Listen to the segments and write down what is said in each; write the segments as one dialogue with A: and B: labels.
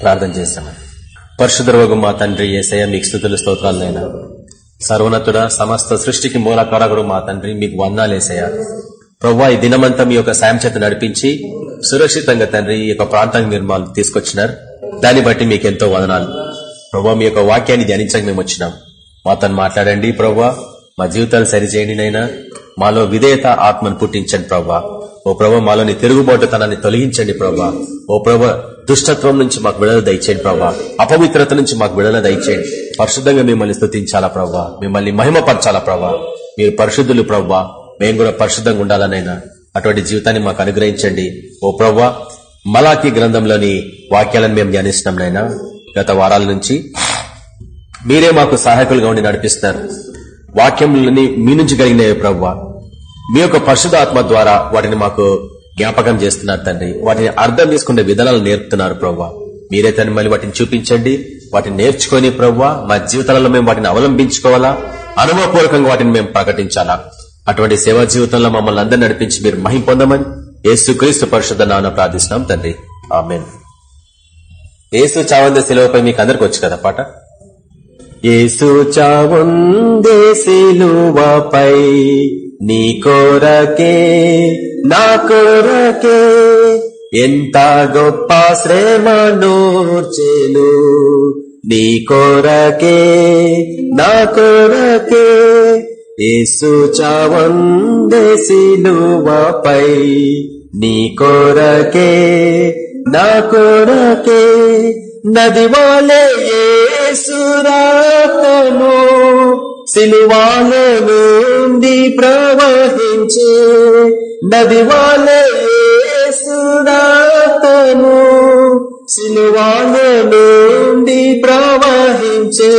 A: ప్రార్థన చేస్తాము? పరిశుద్ధ మా తండ్రి ఏసయ మీకు స్థుతులు స్తోత్రాలైనా సర్వనతుడ సమస్త సృష్టికి మూలకారకుడు మా తండ్రి మీకు వందాలేసయ ప్రవ్వా ఈ దినమంతా మీ యొక్క సాయం చేత నడిపించి సురక్షితంగా తండ్రి ఈ యొక్క ప్రాంతానికి మీరు మాకు తీసుకొచ్చినారు. దాన్ని బట్టి మీకు ఎంతో వదనాలు. ప్రవ్వా మీ యొక్క వాక్యాన్ని ధ్యానించక మేము వచ్చినాం. మాతో మాట్లాడండి ప్రవ్వా. మా జీవితాలు సరిచేయండి నైనా మాలో విధేయత ఆత్మను పుట్టించండి ప్రవ్వా. ఓ ప్రభా మాలోని తిరుగుబాటుతనాన్ని తొలగించండి ప్రభా ఓ ప్రభా దుష్టత్వం నుంచి మాకు విడుదల దయచేయండి ప్రభా. అపవిత్రత నుంచి మాకు విడుదల దయచేయండి. పరిశుద్ధంగా మిమ్మల్ని స్థుతించాలా ప్రభా. మిమ్మల్ని మహిమపరచాలా ప్రభా. మీరు పరిశుద్ధులు ప్రభా. మేము కూడా పరిశుద్ధంగా ఉండాలనైనా అటువంటి జీవితాన్ని మాకు అనుగ్రహించండి. ఓ ప్రవ్వా మలాకి గ్రంథంలోని వాక్యాలను మేము ధ్యానిస్తున్నాం నైనా గత వారాల నుంచి మీరే మాకు సహాయకులుగా ఉండి నడిపిస్తారు. వాక్యంలోని మీ నుంచి కలిగినవి ప్రవ్వా మీ యొక్క పరిశుధాత్మ ద్వారా వాటిని మాకు జ్ఞాపకం చేస్తున్నారు తండ్రి. వాటిని అర్థం చేసుకునే విధానాలు నేర్పుతున్నారు ప్రవ్వా. మీరే తను మళ్ళీ వాటిని చూపించండి. వాటిని నేర్చుకొని ప్రవ్వా మా జీవితాలలో మేము వాటిని అవలంబించుకోవాలా? అనుభవపూర్వకంగా వాటిని మేము ప్రకటించాలా? అటువంటి సేవా జీవితంలో మమ్మల్ని అందరు నడిపించి మీరు మహిం పొందమని ఏసు క్రీస్తు నాన్న ప్రార్థిస్తున్నాం తండ్రి. ఆమెన్. ఏసు చావంద సెలవుపై మీకు అందరికి వచ్చు కదా పాట? ఏసు చావుందే సిలువపై నీ కోరకే నా కోరకే ఎంత గొప్ప శ్రమ నూర్చెను నీ కోరకే నా కోరకే ఏసు చావుందే నీ కోరకే నా కోరకే నది వాలే సురాతను సిలువాల నుండి ప్రవహించే నది వాలే సురాతను సిలువాల నుండి ప్రవహించే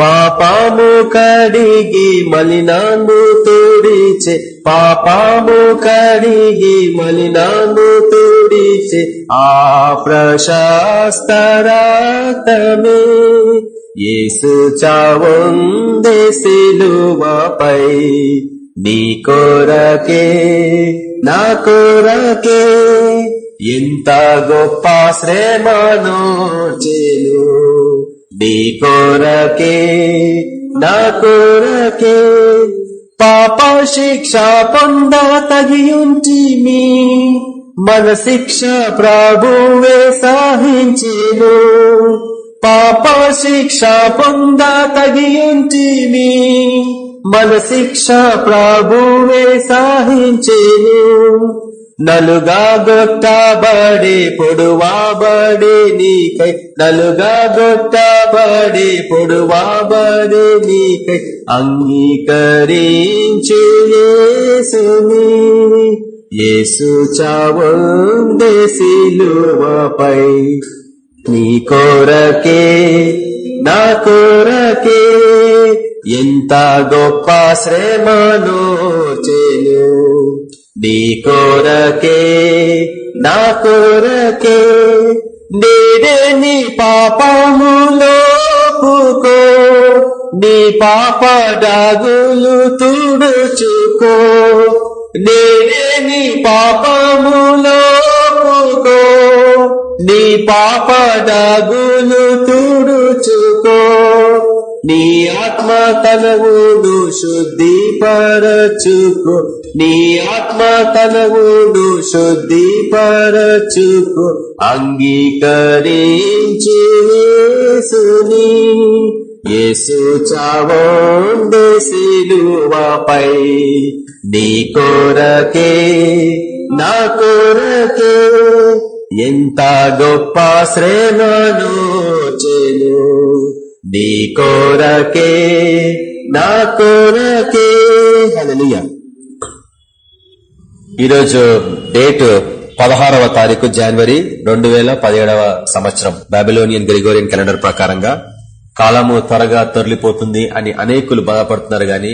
A: పాపాము కడిగి మలినాను తోడిచే పాపాము కడిగి మలినాను తోడిచే ఆ ప్రశాస్తరాతమే. యేసు చావుందే సిలువపై. నీ కోరకే నా కోరకే ఎంత గొప్ప శ్రమను చేను నీ కోరకే నా కోరకే పాప శిక్ష పొంద తగియుంచి మీ. మన శిక్ష ప్రభువే సాహించిను పాప శిక్ష పొంద తగియుంటిమి. మన శిక్ష ప్రభువే సాహించేను నలుగా గొట్టబడి పొడువాబడి నీకై. నలుగా గొట్టబడి పొడువాబడి నీకై అంగీకరించు యేసుని. యేసు చావుందే సిలువపై నీ కోరకే నా కోరకే ఎంత గొప్ప శ్రమను చేను. నీ కోరకే నా కోరకే నేడే నీ పాపములో పుకో. నీ పాప డాగులు తుడుచుకో. నేడే నీ పాపములో నీ పాప డగులు తుడుచుకో. నీ ఆత్మ తనవుడు శుద్ధిపరచుకో. నీ ఆత్మ తనవుడు శుద్ధిపరచుకో. అంగీకరించి యేసుని. యేసు చావోండే సిలువపై. నీ కోరకే నా కోరకే ఎంత గొప్ప శ్రేణను చెను. నీ కోరకే నా కోరకే. హల్లెలూయా. ఈరోజు డేట్ పదహారవ తారీఖు జనవరి రెండు వేల పదిహేడవ సంవత్సరం. బాబిలోనియన్ గ్రిగోరియన్ క్యాలెండర్ ప్రకారంగా కాలము త్వరగా తొరలిపోతుంది అని అనేకులు బాధపడుతున్నారు గాని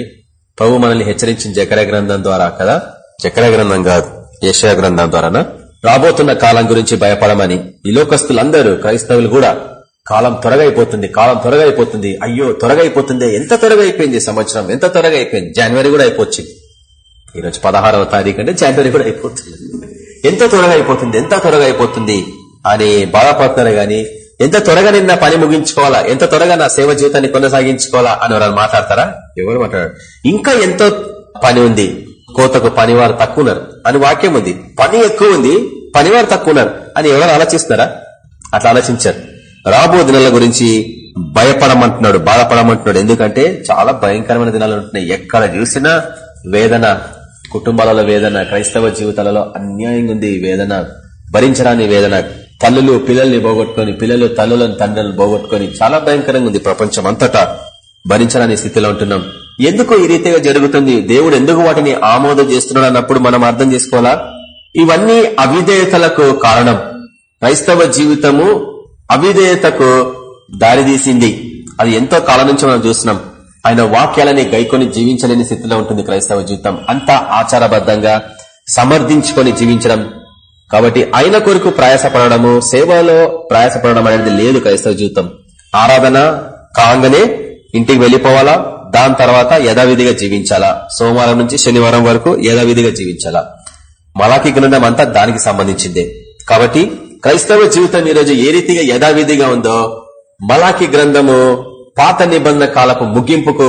A: ప్రభు మనల్ని హెచ్చరించిన జకర గ్రంథం ద్వారా కదా? చక్ర గ్రంథం కాదు యశయ గ్రంథం ద్వారానా? రాబోతున్న కాలం గురించి భయపడమని ఈ లోకస్తులందరూ క్రైస్తవులు కూడా కాలం త్వరగా అయిపోతుంది కాలం త్వరగా అయిపోతుంది అయ్యో త్వరగా అయిపోతుంది ఎంత త్వరగా అయిపోయింది సంవత్సరం ఎంత త్వరగా అయిపోయింది జనవరి కూడా అయిపోవచ్చు. ఈరోజు పదహారవ తారీఖు అంటే జనవరి కూడా అయిపోతుంది. ఎంత త్వరగా అయిపోతుంది ఎంత త్వరగా అయిపోతుంది అని బాధపడుతున్నారు గాని ఎంత త్వరగా నేను నా పని ముగించుకోవాలా? ఎంత త్వరగా నా సేవ జీవితాన్ని కొనసాగించుకోవాలా? అని ఎవరైనా మాట్లాడతారా? ఎవరు మాట్లాడారు. ఇంకా ఎంతో పని ఉంది. కోతకు పనివారు తక్కువ ఉన్నారు. అని వాక్యం ఉంది. పని ఎక్కువ ఉంది. పనివారు తక్కువ ఉన్నారు. అని ఎవరు ఆలోచిస్తున్నారా? అట్లా ఆలోచించారు. రాబో దినాల గురించి భయపడమంటున్నాడు బాధపడమంటున్నాడు. ఎందుకంటే చాలా భయంకరమైన దినాలు ఉంటున్నాయి. ఎక్కడ చూసినా వేదన కుటుంబాలలో వేదన క్రైస్తవ జీవితాలలో అన్యాయంగా ఉంది. వేదన భరించరాని వేదన. తల్లులు పిల్లల్ని పోగొట్టుకొని పిల్లలు తల్లులను తండ్రులను పోగొట్టుకొని చాలా భయంకరంగా ఉంది ప్రపంచం అంతటా. భరించడానికి స్థితిలో ఉంటున్నాం. ఎందుకు ఈ రీతిగా జరుగుతుంది? దేవుడు ఎందుకు వాటిని ఆమోదం చేస్తున్నాడు అన్నప్పుడు మనం అర్థం చేసుకోవాలా? ఇవన్నీ అవిధేయతలకు కారణం. క్రైస్తవ జీవితము అవిధేయతకు దారితీసింది అది ఎంతో కాలం నుంచి మనం చూస్తున్నాం. ఆయన వాక్యాలని గైకొని జీవించలేని స్థితిలో ఉంటుంది క్రైస్తవ జీవితం. అంతా ఆచారబద్ధంగా సమర్థించుకొని జీవించడం కాబట్టి ఆయన కొరకు ప్రయాసపడము సేవలో ప్రయాసపడడం అనేది లేదు క్రైస్తవ జీవితం. ఆరాధన కాగానే ఇంటికి వెళ్ళిపోవాలా దాని తర్వాత యథావిధిగా జీవించాలా? సోమవారం నుంచి శనివారం వరకు యథావిధిగా జీవించాలా? మలాకి గ్రంథం అంతా దానికి సంబంధించిందే. కాబట్టి క్రైస్తవ జీవితం ఈరోజు ఏ రీతిగా యథావిధిగా ఉందో మలాకి గ్రంథము పాత నిబంధన కాలపు ముగింపుకు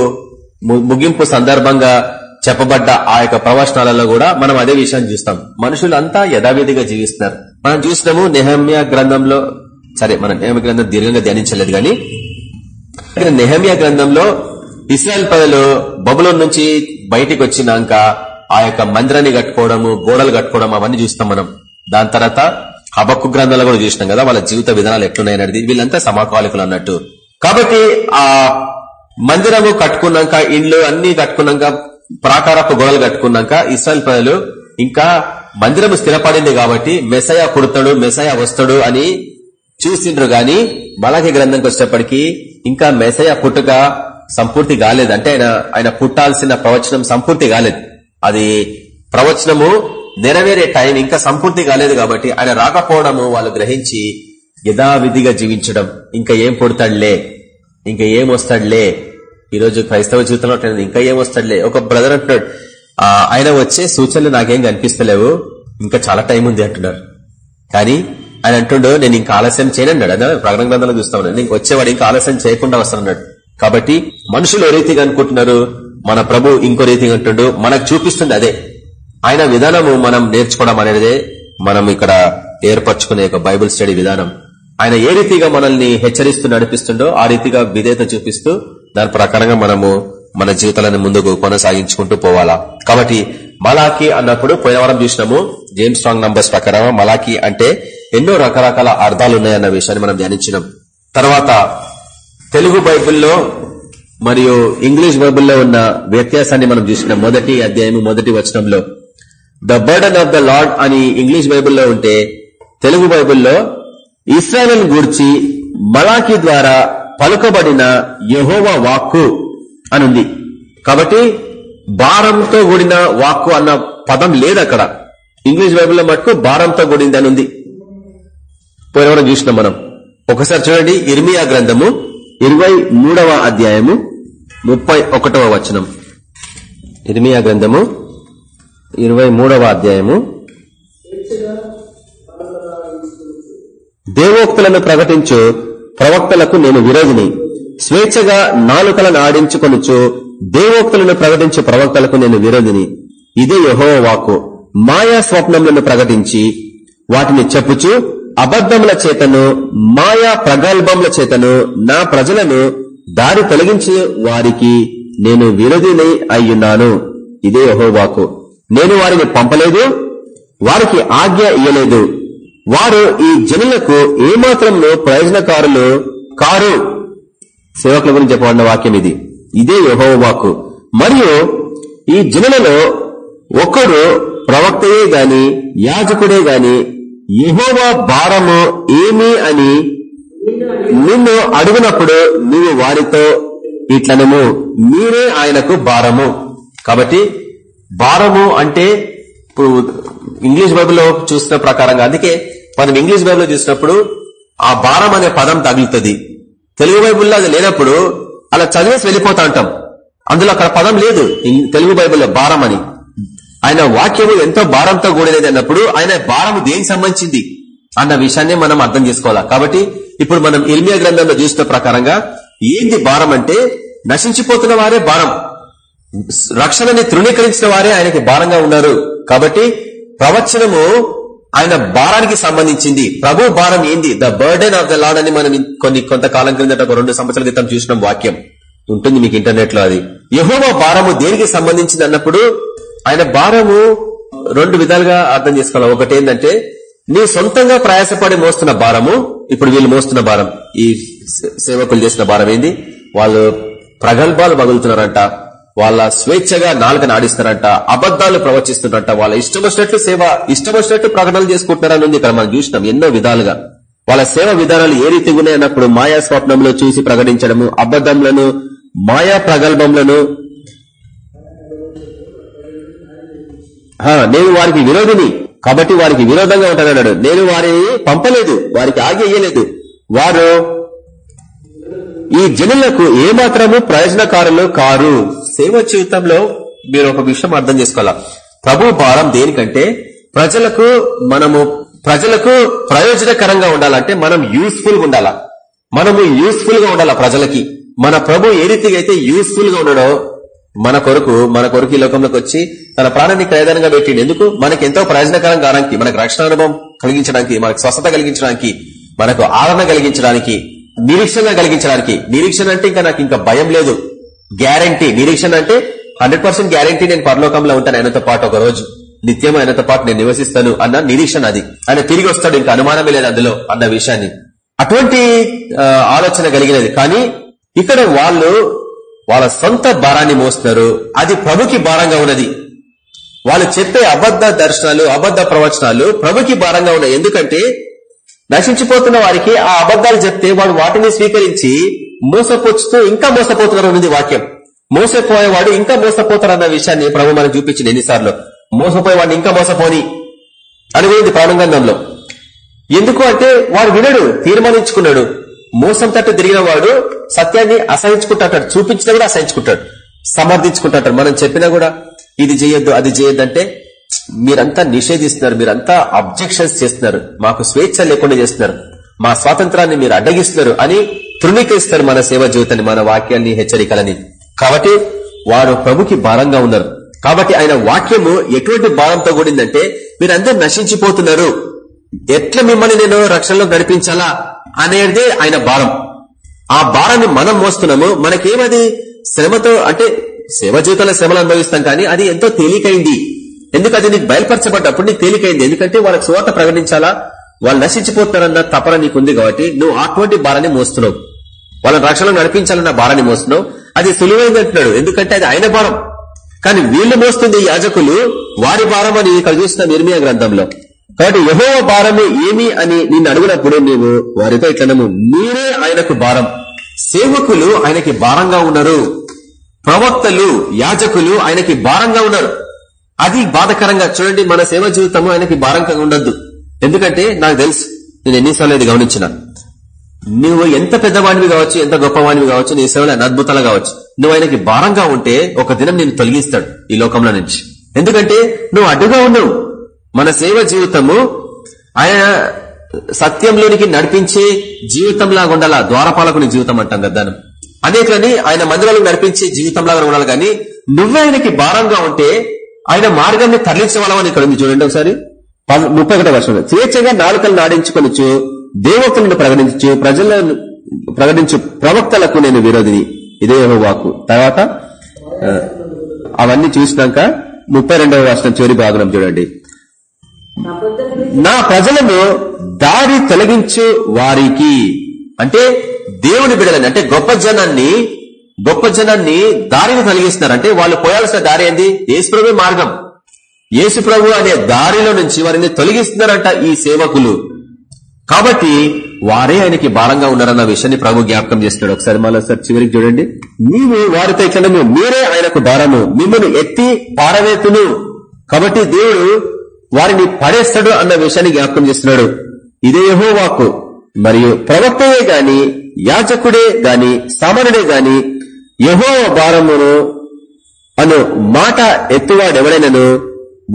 A: ముగింపు సందర్భంగా చెప్పబడ్డ ఆ యొక్క ప్రవచనాలలో కూడా మనం అదే విషయాన్ని చూస్తాం. మనుషులంతా యథావిధిగా జీవిస్తున్నారు. మనం చూసినాము నెహమ్య గ్రంథంలో సరే మనం నెహమ్య గ్రంథం దీర్ఘంగా ధ్యానించలేదు గాని నెహమ్య గ్రంథంలో ఇస్రాయల్ పదలు బబులోన్ నుంచి బయటికి వచ్చినాక ఆ యొక్క మందిరాన్ని కట్టుకోవడము గోడలు కట్టుకోవడం అవన్నీ చూస్తాం మనం. దాని తర్వాత హబక్కు గ్రంథాలు కూడా చూసినాం కదా వాళ్ళ జీవిత విధానాలు ఎట్లున్నాయనేది వీళ్ళంతా సమకాలికులు అన్నట్టు. కాబట్టి ఆ మందిరము కట్టుకున్నాక ఇండ్లు అన్ని కట్టుకున్నాక ప్రాకారపు గోడలు కట్టుకున్నాక ఇస్రాయల్ ప్రజలు ఇంకా మందిరం స్థిరపడింది కాబట్టి మెసయ పుడతాడు మెసయ వస్తాడు అని చూసిండ్రు గాని మలాఖీ గ్రంథంకి వచ్చేటప్పటికి ఇంకా మెసయ పుట్టుక సంపూర్తి కాలేదు. అంటే ఆయన ఆయన పుట్టాల్సిన ప్రవచనం సంపూర్తి కాలేదు. అది ప్రవచనము నెరవేరే టైం ఇంకా సంపూర్తి కాలేదు కాబట్టి ఆయన రాకపోవడము వాళ్ళు గ్రహించి యథావిధిగా జీవించడం. ఇంకా ఏం పుడతాడులే? ఇంకా ఏం వస్తాడులే? ఈరోజు క్రైస్తవ జీవితంలో ఇంకా ఏం వస్తాడులే ఒక బ్రదర్ అంటున్నాడు ఆయన వచ్చే సూచనలు నాకేం కనిపిస్తలేవు. ఇంకా చాలా టైం ఉంది అంటున్నారు. కానీ ఆయన అంటుండు నేను ఇంకా ఆలస్యం చేయనన్నాడు అదే ప్రకటన గ్రంథంలో చూస్తా ఉన్నాడు ఇంక వచ్చేవాడు ఇంకా ఆలస్యం చేయకుండా వస్తానన్నాడు కాబట్టి మనుషులు ఏ రీతిగా అనుకుంటున్నారు? మన ప్రభు ఇంకో రీతిగా అంటుండు మనకు చూపిస్తుంది అదే. ఆయన విధానము మనం నేర్చుకోవడం అనేది మనం ఇక్కడ ఏర్పరచుకునే బైబుల్ స్టడీ విధానం. ఆయన ఏ రీతిగా మనల్ని హెచ్చరిస్తూ నడిపిస్తుండో ఆ రీతిగా విధేత చూపిస్తూ దాని ప్రకారంగా మనము మన జీవితాలను ముందుకు కొనసాగించుకుంటూ పోవాలా. కాబట్టి మలాఖీ అన్నప్పుడు పోయిన వారం చూసినాము జేమ్స్ స్ట్రాంగ్ నంబర్స్ ప్రకారం మలాఖీ అంటే ఎన్నో రకరకాల అర్థాలు ఉన్నాయన్న విషయాన్ని మనం ధ్యానించినాం. తర్వాత తెలుగు బైబిల్లో మరియు ఇంగ్లీష్ బైబిల్లో ఉన్న వ్యత్యాసాన్ని మనం చూసినాం మొదటి అధ్యాయం మొదటి వచనంలో. The burden of the lord అని ఇంగ్లీష్ బైబిల్లో ఉంటే తెలుగు బైబిల్లో ఇస్రాయల్ గూర్చి మలాఖీ ద్వారా పలుకబడిన యహోవ వాక్కు అనుంది. కాబట్టి భారంతో కూడిన వాక్కు అన్న పదం లేదు అక్కడ ఇంగ్లీష్ బైబిల్లో మటుకు భారంతో కూడింది అని ఉంది పోయిన చూసినాం మనం. ఒకసారి చూడండి ఇర్మియా గ్రంథము ఇరవై అధ్యాయము ముప్పై వచనం. ఇర్మియా గ్రంథము ఇరవై అధ్యాయము. దేవోక్తులను ప్రకటించు ప్రవక్తలకు నేను విరోధిని. స్వేచ్ఛగా నాలుకలను ఆడించుకొనుచు దేవోక్తులను ప్రకటించు ప్రవక్తలకు నేను విరోధిని. ఇదే యహో వాకు మాయా స్వప్నములను ప్రకటించి వాటిని చెప్పుచు అబద్ధముల చేతను మాయా ప్రగల్భముల చేతను నా ప్రజలను దారి తొలగించే వారికి నేను విరోధిని అయ్యున్నాను. ఇదే యహోవాకు నేను వారిని పంపలేదు వారికి ఆజ్ఞ ఇయ్యలేదు. వారు ఈ జనులకు ఏమాత్రంలో ప్రయోజనకారులు కారు? సేవకుల గురించి చెప్పబడిన వాక్యం ఇది. ఇదే యహోవాకు మరియు ఈ జనులలో ఒకరు ప్రవక్తయే గాని యాజకుడే గాని యహోవా భారము ఏమి అని నిన్ను అడుగునప్పుడు నీవు వారితో ఇట్లనము మీరే ఆయనకు భారము. కాబట్టి భారము అంటే ఇప్పుడు ఇంగ్లీష్ బైబుల్లో చూసిన ప్రకారంగా అందుకే మనం ఇంగ్లీష్ బైబుల్లో చూసినప్పుడు ఆ భారం అనే పదం తగులుతుంది. తెలుగు బైబుల్లో అది లేనప్పుడు అలా చదివేసి వెళ్ళిపోతా ఉంటాం. అందులో అక్కడ పదం లేదు తెలుగు బైబుల్లో భారం అని. ఆయన వాక్యము ఎంతో భారంతో కూడినది అన్నప్పుడు ఆయన భారము దేనికి సంబంధించింది అన్న విషయాన్ని మనం అర్థం చేసుకోవాలా? కాబట్టి ఇప్పుడు మనం ఇర్మియా గ్రంథంలో చూసిన ప్రకారంగా ఏంది భారం అంటే నశించిపోతున్న వారే భారం. రక్షణని తృణీకరించిన వారే ఆయనకి భారంగా ఉన్నారు. కాబట్టి ప్రవచనము ఆయన భారానికి సంబంధించింది. ప్రభు భారం ఏంది? The burden of the lord అని మనం కొన్ని కొంతకాలం క్రిందట ఒక రెండు సంవత్సరాల క్రితం చూసిన వాక్యం. ఉంటుంది మీకు ఇంటర్నెట్లో అది. యహోవ భారము దేనికి సంబంధించింది అన్నప్పుడు ఆయన భారము రెండు విధాలుగా అర్థం చేసుకోవాలి. ఒకటి ఏంటంటే నీ సొంతంగా ప్రయాసపడి మోస్తున్న భారము ఇప్పుడు వీళ్ళు మోస్తున్న భారం. ఈ సేవకులు చేసిన భారం ఏంది? వాళ్ళు ప్రగల్భాలు పగులుతున్నారంట. వాళ్ళ స్వేచ్ఛగా నాలుగని ఆడిస్తారంట అబద్దాలు ప్రవచిస్తున్నారంట వాళ్ళ ఇష్టం వచ్చినట్లు సేవ ఇష్టం వచ్చినట్టు ప్రకటనలు చేసుకుంటున్నారని ఉంది ఇక్కడ మనం చూసినాం ఎన్నో విధాలుగా. వాళ్ళ సేవ విధానాలు ఏ రీతిగా ఉన్నాయన్నప్పుడు మాయా స్వప్నంలో చూసి ప్రకటించడము అబద్ధంలను మాయా ప్రగల్భంలను నేను వారికి విరోధిని కాబట్టి వారికి విరోధంగా ఉంటానన్నాడు. నేను వారిని పంపలేదు వారికి ఆగి వేయలేదు వారు ఈ జనులకు ఏమాత్రము ప్రయోజనకారులు కారు? సేవ జీవితంలో మీరు ఒక విషయం అర్థం చేసుకోవాలా? ప్రభు భారం దేనికంటే ప్రజలకు మనము ప్రజలకు ప్రయోజనకరంగా ఉండాలంటే మనం యూస్ఫుల్గా ఉండాలా? మనము యూస్ఫుల్గా ఉండాలా ప్రజలకి? మన ప్రభు ఏ రీతిగా అయితే యూస్ఫుల్గా ఉండడో మన కొరకు మన కొరకు ఈ లోకంలోకి వచ్చి తన ప్రాణాన్ని ప్రయోజనంగా పెట్టిండు. ఎందుకు? మనకి ఎంతో ప్రయోజనకరం కావడానికి మనకు రక్షణ అనుభవం కలిగించడానికి మనకు స్వస్థత కలిగించడానికి మనకు ఆదరణ కలిగించడానికి నిరీక్షణ కలిగించడానికి. నిరీక్షణ అంటే ఇంకా నాకు ఇంకా భయం లేదు. గ్యారంటీ నిరీక్షణ అంటే హండ్రెడ్ పర్సెంట్ గ్యారంటీ నేను పరలోకంలో ఉంటాను. ఆయనతో పాటు ఒక రోజు. నిత్యం ఆయనతో పాటు నేను నివసిస్తాను అన్న నిరీక్షణ అది. ఆయన తిరిగి వస్తాడు. ఇంకా అనుమానమే లేదు అందులో అన్న విషయాన్ని. అటువంటి ఆలోచన కలిగినది. కానీ ఇక్కడ వాళ్ళు వాళ్ళ సొంత భారాన్ని మోస్తున్నారు. అది ప్రభుకి భారంగా ఉన్నది. వాళ్ళు చెప్పే అబద్ధ దర్శనాలు అబద్ధ ప్రవచనాలు ప్రభుకి భారంగా ఉన్నాయి. ఎందుకంటే నశించిపోతున్న వారికి ఆ అబద్ధాలు చెప్తే వాడు వాటిని స్వీకరించి మోసపోచుతూ ఇంకా మోసపోతున్నారు ఉన్నది వాక్యం. మోసపోయేవాడు ఇంకా మోసపోతారన్న విషయాన్ని ప్రభు మనకు చూపించింది ఎన్నిసార్లు. మోసపోయేవాడిని ఇంకా మోసపోని అనుకుంది ప్రాణంగంధంలో. ఎందుకు అంటే వాడు వినడు తీర్మానించుకున్నాడు. మోసం తట్టు తిరిగిన వాడు సత్యాన్ని అసహించుకుంటాడు చూపించినా కూడా అసహించుకుంటాడు సమర్థించుకుంటాడు. మనం చెప్పినా కూడా ఇది చేయొద్దు అది చేయొద్దు అంటే మీరంతా నిషేధిస్తున్నారు మీరంతా అబ్జెక్షన్స్ చేస్తున్నారు మాకు స్వేచ్ఛ లేకుండా చేస్తున్నారు మా స్వాతంత్రాన్ని మీరు అడ్డగిస్తున్నారు అని తృణీకరిస్తారు మన సేవ జీవితాన్ని మన వాక్యాన్ని హెచ్చరికలని. కాబట్టి వారు ప్రభుకి భారంగా ఉన్నారు. కాబట్టి ఆయన వాక్యము ఎటువంటి భారంతో కూడిందంటే మీరందరూ నశించిపోతున్నారు. ఎట్లా మిమ్మల్ని నేను రక్షణలో నడిపించాలా అనేది ఆయన భారం. ఆ భారాన్ని మనం మోస్తున్నాము. మనకేమది శ్రమతో అంటే సేవ జీవితంలో శ్రమలు అనుభవిస్తాం కానీ అది ఎంతో తేలికైంది. ఎందుకు అది నీకు బయలుపరచబడ్డప్పుడు నీకు తేలికైంది? ఎందుకంటే వాళ్ళకి సువార్త ప్రకటించాలా? వాళ్ళు నశించిపోతారన్న తపన నీకుంది కాబట్టి నువ్వు అటువంటి భారాన్ని మోస్తున్నావు. వాళ్ళని రక్షణ నడిపించాలన్న భారాన్ని మోస్తున్నావు. అది సులువైంది అంటున్నాడు. ఎందుకంటే అది ఆయన భారం. కానీ వీళ్ళు మోస్తుంది యాజకులు వారి భారం అని ఇక్కడ చూస్తున్నాం నిర్మయ గ్రంథంలో. కాబట్టి యహో భారమే ఏమి అని నిన్ను అడిగినప్పుడు నీవు వారితో ఇట్లనము. మీరే ఆయనకు భారం. సేవకులు ఆయనకి భారంగా ఉన్నారు. ప్రవక్తలు యాజకులు ఆయనకి భారంగా ఉన్నారు. అది బాధకరంగా చూడండి మన సేవ జీవితము ఆయనకి భారంగా ఉండద్దు. ఎందుకంటే నాకు తెలుసు నేను ఎన్నిసార్లు ఇది గమనించిన. నువ్వు ఎంత పెద్దవాడివి కావచ్చు ఎంత గొప్పవాడివి కావచ్చు నీ సేవలు అద్భుతాలు కావచ్చు. నువ్వు ఆయనకి భారంగా ఉంటే ఒక దినం నేను తొలగిస్తాడు ఈ లోకంలో నుంచి. ఎందుకంటే నువ్వు అడ్డుగా ఉన్నావు. మన సేవ జీవితము ఆయన సత్యంలోనికి నడిపించే జీవితం లాగా ఉండాలా? ద్వారపాలకుని జీవితం అంటాం కదా అనేకని ఆయన మందిరాలకు నడిపించే జీవితం లాగా ఉండాలి కానీ నువ్వే ఆయనకి భారంగా ఉంటే ఆయన మార్గాన్ని తరలించవలమని ఇక్కడ ఉంది చూడండి ఒకసారి. ముప్పై ఒకటో వర్షం స్వేచ్ఛగా నాలుకలు నాడించుకొనొచ్చు దేవతలను ప్రకటించు ప్రజలను ప్రకటించు ప్రవక్తలకు నేను విరోధిని. ఇదే వాకు తర్వాత అవన్నీ చూసినాక ముప్పై రెండవ వర్షం చివరి భాగం చూడండి. నా ప్రజలను దారి తొలగించు వారికి అంటే దేవుని బిడలని అంటే గొప్ప జనాన్ని గొప్ప జనాన్ని దారిని తొలగిస్తున్నారు అంటే వాళ్ళు పోయాల్సిన దారి ఏంది? యేసుప్రభు మార్గం. యేసుప్రభు అనే దారిలో నుంచి వారిని తొలగిస్తున్నారంట ఈ సేవకులు. కాబట్టి వారే ఆయనకి భారంగా ఉన్నారన్న విషయాన్ని ప్రభు జ్ఞాపకం చేస్తున్నాడు. ఒకసారి మళ్ళీ సార్ చివరికి చూడండి. నీవు వారితో ఇట్లనము మీరే ఆయనకు భారము. మిమ్మల్ని ఎత్తి పారవేతును. కాబట్టి దేవుడు వారిని పడేస్తాడు అన్న విషయాన్ని జ్ఞాపకం చేస్తున్నాడు. ఇదే వాక్కు మరియు ప్రవక్తయే గాని యాచకుడే గాని సామానుడే గాని యహో భారమును అను మాట ఎత్తువాడెవడైనను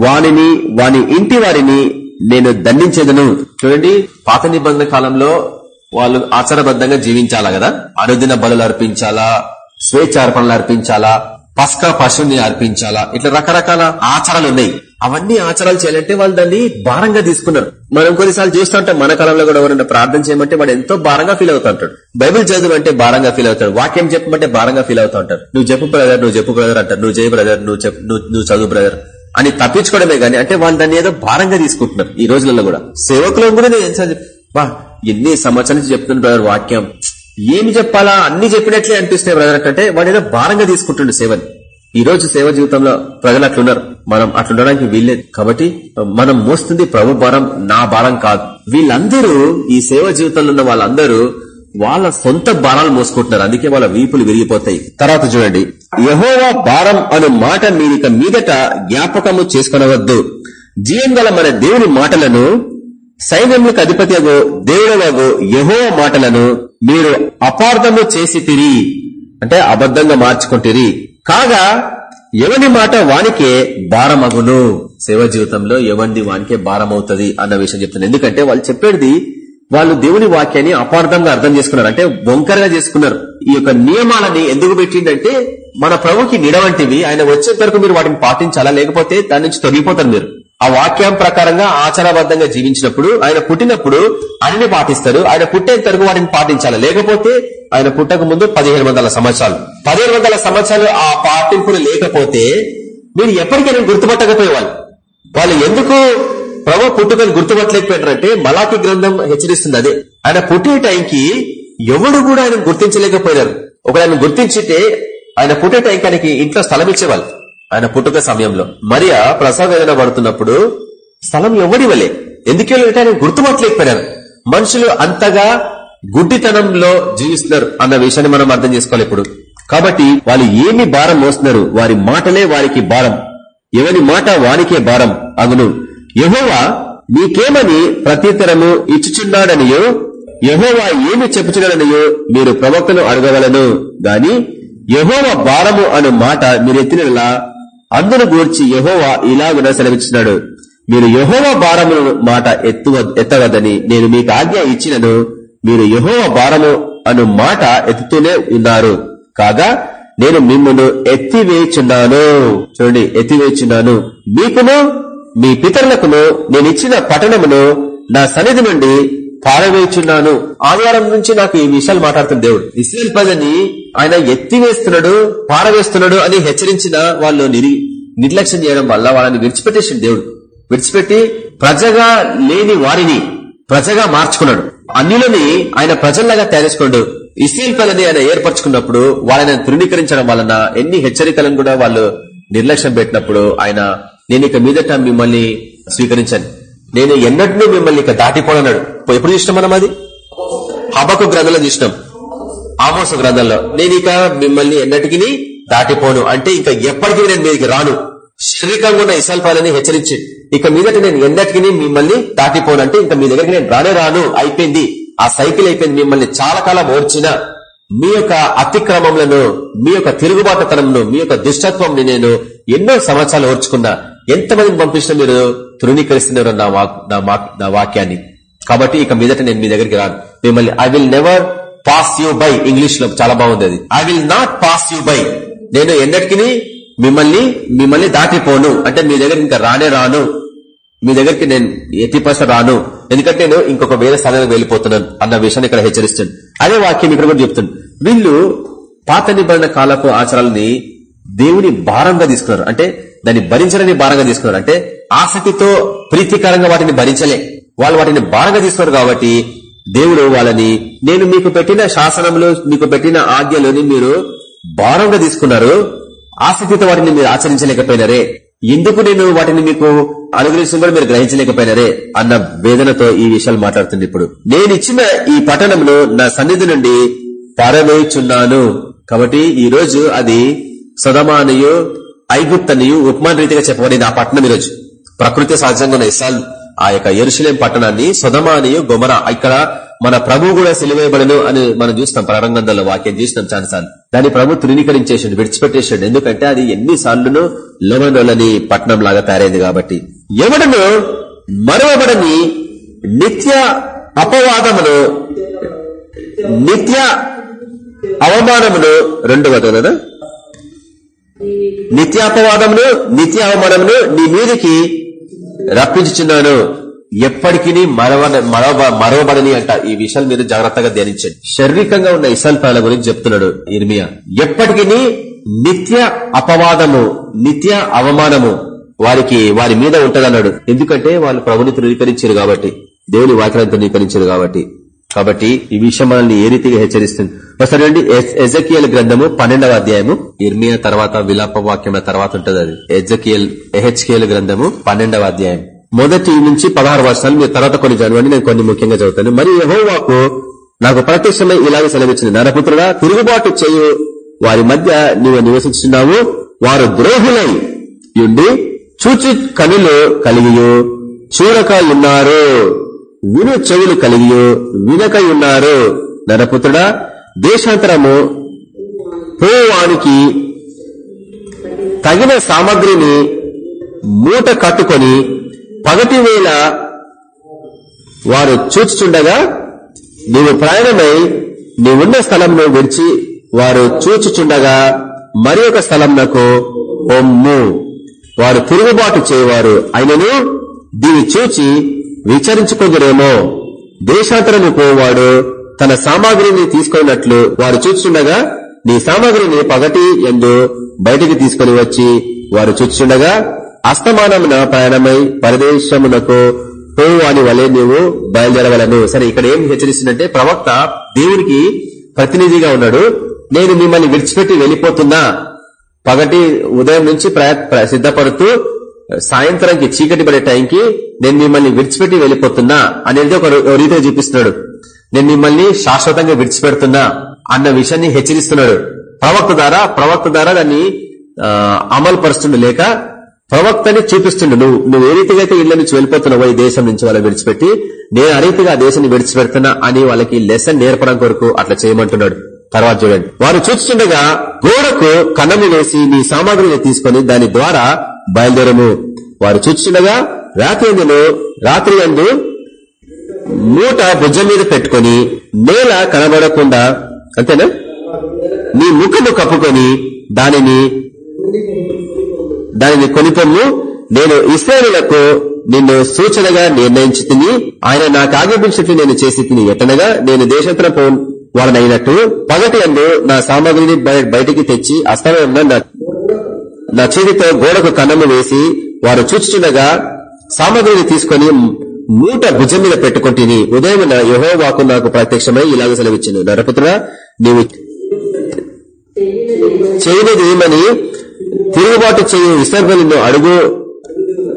A: వానిని వాని ఇంటి వారిని నేను దండించేదను. చూడండి పాత నిబంధన కాలంలో వాళ్ళు ఆచారబద్ధంగా జీవించాలా కదా? అనుదిన బలులు అర్పించాలా స్వేచ్ఛార్పణలు అర్పించాలా పస్కా పశువుని అర్పించాలా ఇట్లా రకరకాల ఆచారాలు ఉన్నాయి. అవన్నీ ఆచారాలు చేయాలంటే వాళ్ళు దాన్ని భారంగా తీసుకున్నారు. మనం కొన్నిసార్లు చూస్తూ ఉంటాం మన కాలంలో కూడా ఎవరైనా ప్రార్థన చేయమంటే వాడు ఎంతో భారంగా ఫీల్ అవుతా ఉంటాడు. బైబిల్ చదువు అంటే భారంగా ఫీల్ అవుతాడు. వాక్యం చెప్పమంటే భారంగా ఫీల్ అవుతా ఉంటారు నువ్వు చెప్పు బ్రదర్ నువ్వు చెప్పు బ్రదర్ అంటారు. నువ్వు చేయి బ్రదర్ నువ్వు చెప్పు నువ్వు చదువు బ్రదర్ అని తప్పించుకోవడమే గానీ అంటే వాళ్ళు దాన్ని ఏదో భారంగా తీసుకుంటున్నారు ఈ రోజులలో కూడా. సేవకులను కూడా నేను బా ఎన్ని సంవత్సరాల నుంచి చెప్తున్నాను బ్రదర్ వాక్యం. ఏమి చెప్పాలా? అన్ని చెప్పినట్లే అనిపిస్తాయి బ్రదర్ అంటే వాడు ఏదో భారంగా తీసుకుంటుండే సేవని. ఈ రోజు సేవ జీవితంలో ప్రజలు అట్లున్నారు. మనం అట్లుండడానికి వీల్లేదు. కాబట్టి మనం మోస్తుంది ప్రభు భారం నా భారం కాదు. వీళ్ళందరూ ఈ సేవ జీవితంలో ఉన్న వాళ్ళందరూ వాళ్ళ సొంత భారాలు మోసుకుంటున్నారు. అందుకే వాళ్ళ వీపులు విరిగిపోతాయి. తర్వాత చూడండి. యహోవా భారం అనే మాట మీరిక మీదట జ్ఞాపకము చేసుకొనవద్దు. జీవం గల మన దేవుని మాటలను సైన్యములకు అధిపతి అగు దేవుడవగు యహోవ మాటలను మీరు అపార్థము చేసి తిరిగి అంటే అబద్ధంగా మార్చుకుంటురి. కాగా ఎవని మాట వానికే భారమగును? సేవ జీవితంలో ఎవంది వానికే భారమవుతుంది అన్న విషయం చెప్తున్నాను ఎందుకంటే వాళ్ళు చెప్పేది వాళ్ళు దేవుని వాక్యాన్ని అపార్థంగా అర్థం చేసుకున్నారు. అంటే బొంకరగా చేసుకున్నారు. ఈ యొక్క నియమాలని ఎందుకు పెట్టిందంటే మన ప్రభుకి నిడవంటివి. ఆయన వచ్చేంత వరకు మీరు వాటిని పాటించాలా? లేకపోతే దాని నుంచి తొలగిపోతారు మీరు. ఆ వాక్యం ప్రకారంగా ఆచారబద్ధంగా జీవించినప్పుడు ఆయన పుట్టినప్పుడు అన్ని పాటిస్తారు. ఆయన పుట్టేంత వరకు వాటిని పాటించాలి. లేకపోతే ఆయన పుట్టక ముందు పదిహేను వందల సంవత్సరాలు. పదిహేను వందల సంవత్సరాలు ఆ పాటింపులు లేకపోతే మీరు ఎప్పటికైనా గుర్తుపట్టకపోయేవాళ్ళు. వాళ్ళు ఎందుకు ప్రభు పుట్టుకని గుర్తుపట్టలేకపోయారంటే మలాకి గ్రంథం హెచ్చరిస్తుంది అదే. ఆయన పుట్టే టైంకి ఎవడు కూడా ఆయన గుర్తించలేకపోయారు ఒకడు ఆయన గుర్తించితే ఆయన పుట్టే టైంకి ఆయనకి ఇంట్లో స్థలం ఇచ్చేవాళ్ళు. ఆయన పుట్టుక సమయంలో. మరియా ప్రసవ వేదన పడుతున్నప్పుడు స్థలం ఎవడివ్వలే ఎందుకంటే ఆయన గుర్తుపట్టలేకపోయినారు. మనుషులు అంతగా గుడ్డితనంలో జీవిస్తున్నారు అన్న విషయాన్ని మనం అర్థం చేసుకోవాలి ఇప్పుడు. కాబట్టి వాళ్ళు ఏమి భారం మోస్తున్నారు? వారి మాటలే వారికి భారం. ఎవని మాట వానికే భారం. అగును యహోవా నీకేమని ప్రత్యుత్తరము ఇచ్చుచున్నాడనియో యహోవా ఏమి చెప్పుచున్నాడనియో మీరు ప్రవక్తను అడగవలను. గాని యహోవ భారము అను మాట మీరెత్తినలా అందును గూర్చి యహోవా ఇలాగున సెలవిచ్చినాడు. మీరు యహోవ భారము మాట ఎత్తు ఎత్తవద్దని నేను మీకు ఆజ్ఞ ఇచ్చినను మీరు యహోవ భారము అను మాట ఎత్తుతూనే ఉన్నారు. కాగా నేను మిమ్మల్ని ఎత్తివేచున్నాను. చూడండి ఎత్తివేచున్నాను. మీకును మీ పితరులకును నేను ఇచ్చిన పట్టణమును నా సన్నిధి నుండి పారవేయుచున్నాను. ఆదివారం నుంచి నాకు ఈ విషయాలు మాట్లాడుతున్న దేవుడు. ఇస్రాయల్ ప్రజని ఆయన ఎత్తివేస్తున్నాడు పారవేస్తున్నాడు అని హెచ్చరించిన వాళ్ళు నిరి నిర్లక్ష్యం చేయడం వల్ల వాళ్ళని విడిచిపెట్టేసిన దేవుడు. విడిచిపెట్టి ప్రజగా లేని వారిని ప్రజగా మార్చుకున్నాడు. అన్నిలని ఆయన ప్రజల్లాగా తయారేసుకున్నాడు ఇస్రాయల్ ప్రజని ఆయన ఏర్పరచుకున్నప్పుడు వాళ్ళని ధృవీకరించడం వలన ఎన్ని హెచ్చరికలను కూడా వాళ్ళు నిర్లక్ష్యం పెట్టినప్పుడు ఆయన నేను ఇక మీదట మిమ్మల్ని స్వీకరించాను. నేను ఎన్నడూ మిమ్మల్ని ఇక దాటిపోనన్నాడు. ఎప్పుడు చూసినాం మనం అది? హబకు గ్రంథంలో చూసినాం. ఆమోస గ్రంథంలో. నేను ఇక మిమ్మల్ని ఎన్నటికి దాటిపోను. అంటే ఇంకా ఎప్పటికీ నేను మీదకి రాను. శారీరకంగా ఉన్న ఇసల్పాలని హెచ్చరించి ఇక మీదట నేను ఎన్నటికి మిమ్మల్ని దాటిపోను. అంటే ఇంకా మీ దగ్గరికి నేను రానే రాను. అయిపోయింది. ఆ సైకిల్ అయిపోయింది. మిమ్మల్ని చాలా కాలం ఓర్చిన మీ యొక్క అతిక్రమములను మీ యొక్క తిరుగుబాటుతనంను మీ యొక్క దుష్టత్వంని నేను ఎన్నో సంవత్సరాలు ఓర్చుకున్నా ఎంతమందిని పంపించినా మీరు తృణీకరిస్తున్నారు నా వాక్ నా వాక్- నా వాక్యాన్ని? కాబట్టి ఇక మీదట నేను మీ దగ్గరికి రాను. మిమ్మల్ని I will never pass you by ఇంగ్లీష్లో చాలా బాగుంది అది. I will not pass you by నేను ఎన్నటికి మిమ్మల్ని మిమ్మల్ని దాటిపోను. అంటే మీ దగ్గర ఇంకా రానే రాను. మీ దగ్గరికి నేను ఎట్టి పర్సెంట్ రాను. ఎందుకంటే నేను ఇంకొక వేరే స్థానానికి వెళ్ళిపోతున్నాను అన్న విషయాన్ని ఇక్కడ హెచ్చరిస్తాను అదే వాక్యం ఇక్కడ కూడా చెప్తాను వీళ్ళు పాత నిబంధన కాలపు ఆచారాలని దేవుని భారంగా తీసుకున్నారు. అంటే దాన్ని భరించడానికి భారంగా తీసుకున్నారు. అంటే ఆసక్తితో ప్రీతికరంగా వాటిని భరించలే. వాళ్ళు వాటిని భారంగా తీసుకున్నారు కాబట్టి దేవుడు వాళ్ళని నేను మీకు పెట్టిన శాసనంలో మీకు పెట్టిన ఆజ్ఞలోని మీరు భారంగా తీసుకున్నారు. ఆసక్తితో వాటిని మీరు ఆచరించలేకపోయినారే. ఎందుకు నేను వాటిని మీకు అనుగ్రహించడం కూడా మీరు గ్రహించలేకపోయినారే? అన్న వేదనతో ఈ విషయాలు మాట్లాడుతుంది ఇప్పుడు. నేను ఇచ్చిన ఈ పట్టణంలో నా సన్నిధి నుండి పారవేయుచున్నాను కాబట్టి ఈ రోజు అది సదమానయు ఐగుప్తనియు ఉపమాన రీతిగా చెప్పబడింది ఆ పట్టణం ఈరోజు. ప్రకృతి సహజంగా ఉన్న ఆ యొక్క ఎరుసలేం పట్టణాన్ని సుధమానియు గొమర ఇక్కడ మన ప్రభు కూడా సిలువేయబడను అని మనం చూస్తాం ప్రారంభంలో వాక్యం చూసినాం చాలాసార్లు. దాన్ని ప్రభు తృణీకరించేసాడు విడిచిపెట్టేసాడు ఎందుకంటే అది ఎన్ని సార్లును లెమనోలని పట్టణం లాగా తయారైంది కాబట్టి. ఎవడను
B: మరవబడని నిత్య అపవాదమును నిత్య అవమానమును రెండు నిత్యాపవాదమును నిత్య అపవాదమును నిత్య అవమానమును నీ మీదకి రప్పించుచున్నాను. ఎప్పటికీ మరవ మరవ- మరవబడని అంట. ఈ విషయాలు మీరు జాగ్రత్తగా ధ్యానించండి. శారీరకంగా ఉన్న ఇసల్పాల గురించి చెప్తున్నాడు ఇర్మియా ఎప్పటికీ నిత్య అపవాదము నిత్య అవమానము వారికి వారి మీద ఉంటదన్నాడు. ఎందుకంటే వాళ్ళు ప్రభుని ధృవీకరించారు కాబట్టి దేవుని వాక్యాలను ధృవీకరించారు కాబట్టి. కాబట్టి ఈ విషయం మనల్ని ఏ రీతిగా హెచ్చరిస్తుంది? ఒకసారి ఎజకియల్ గ్రంథము పన్నెండవ అధ్యాయము ఇర్మియా తర్వాత విలాప వాక్యముల తర్వాత ఉంటుంది అది. ఎజకియల్ ఎహెచ్కేల్ గ్రంథము పన్నెండవ అధ్యాయం. మొదటి నుంచి పదహారు వర్షాలు మీరు తర్వాత కొన్ని చదవండి నేను కొన్ని ముఖ్యంగా చదువుతాను. మరి యహోవాకు నాకు ప్రత్యక్షమై ఇలాగే సెలవిచ్చింది నరపుత్రుడా తిరుగుబాటు చేయు. వారి మధ్య నీవు నివసించున్నావు వారు ద్రోహులై ఉండి చూచి కనులు కలిగియు. చూడక ఉన్నారు. విను చెవులు కలిగి వినకై ఉన్నారు. నరపుత్రుడా దేశాంతరము పోవానికి తగిన సామగ్రిని మూట కట్టుకొని పగటి వేళ వారు చూచుచుండగా నీవు ప్రయాణమై నీవున్న స్థలంలో విడిచి వారు చూచుచుండగా మరి ఒక స్థలంనకు పొమ్ము. వారు తిరుగుబాటు చేయవారు అయినను దీన్ని చూచి విచారించుకోగలేమో దేశాంతరము పోవాడు తన సామాగ్రిని తీసుకున్నట్లు వారు చూస్తుండగా నీ సామాగ్రిని పగటి ఎందు బయటికి తీసుకుని వచ్చి వారు చూస్తుండగా అస్తమానమున ప్రయాణమై పరదేశమునకు పోవాని వలె నీవు బయలుదేరవలను. సరే ఇక్కడ ఏం హెచ్చరిస్తుందంటే ప్రవక్త దేవునికి ప్రతినిధిగా ఉన్నాడు. నేను మిమ్మల్ని విడిచిపెట్టి వెళ్ళిపోతున్నా. పగటి ఉదయం నుంచి ప్రయ- ప్ర- సిద్ధపడుతూ సాయంత్రానికి చీకటి పడే టైంకి నేను మిమ్మల్ని విడిచిపెట్టి వెళ్ళిపోతున్నా అనేది ఒక రీతిగా చూపిస్తున్నాడు. నేను మిమ్మల్ని శాశ్వతంగా విడిచిపెడుతున్నా అన్న విషయాన్ని హెచ్చరిస్తున్నాడు. ప్రవక్త ద్వారా ప్రవక్త ద్వారా దాన్ని ఆ, అమలు పరుస్తుండు లేక ప్రవక్తని చూపిస్తుండు. నువ్వు నువ్వు ఏ రీతిగా అయితే ఇళ్ళ నుంచి వెళ్ళిపోతున్నావో ఈ దేశం నుంచి వాళ్ళని విడిచిపెట్టి నేను ఆ రీతిగా ఆ దేశాన్ని విడిచిపెడుతున్నా అని వాళ్ళకి లెసన్ నేర్పడం కొరకు అట్లా చేయమంటున్నాడు. తర్వాత చూడండి. వారు చూస్తుండగా గోడకు కన్నము వేసి నీ సామాగ్రిని తీసుకొని దాని ద్వారా బయలుదేరము. వారు చూస్తుండగా రాత్రి అందులో రాత్రి అందు మూట భుజం మీద పెట్టుకొని నేల కనబడకుండా అంతేనా? నీ ముక్కును కప్పుకొని దానిని దానిని కొనిపొమ్ము. నేను ఇస్రాయలకు నిన్ను సూచనగా నిర్ణయించి తిని ఆయన నాకు ఆజ్ఞాపించినట్లు నేను చేసి తిని ఎట్టనగా నేను దేశంతరపు వాడనైనట్టు పగటి అందు నా సామాగ్రిని బయటికి తెచ్చి అస్తమయంలో నా చేతితో గోడకు కన్నము వేసి వారు చూచుచుండగా సామగ్రిని తీసుకొని మూట భుజం మీద పెట్టుకుంటుంది ఉదయం యహోవాకు నాకు ప్రత్యక్షమై ఇలాగ సెలవిచ్చింది నరపుత్ర నీవు చేయనిది ఏమని తిరుగుబాటు చేయు విసర్గలను అడుగు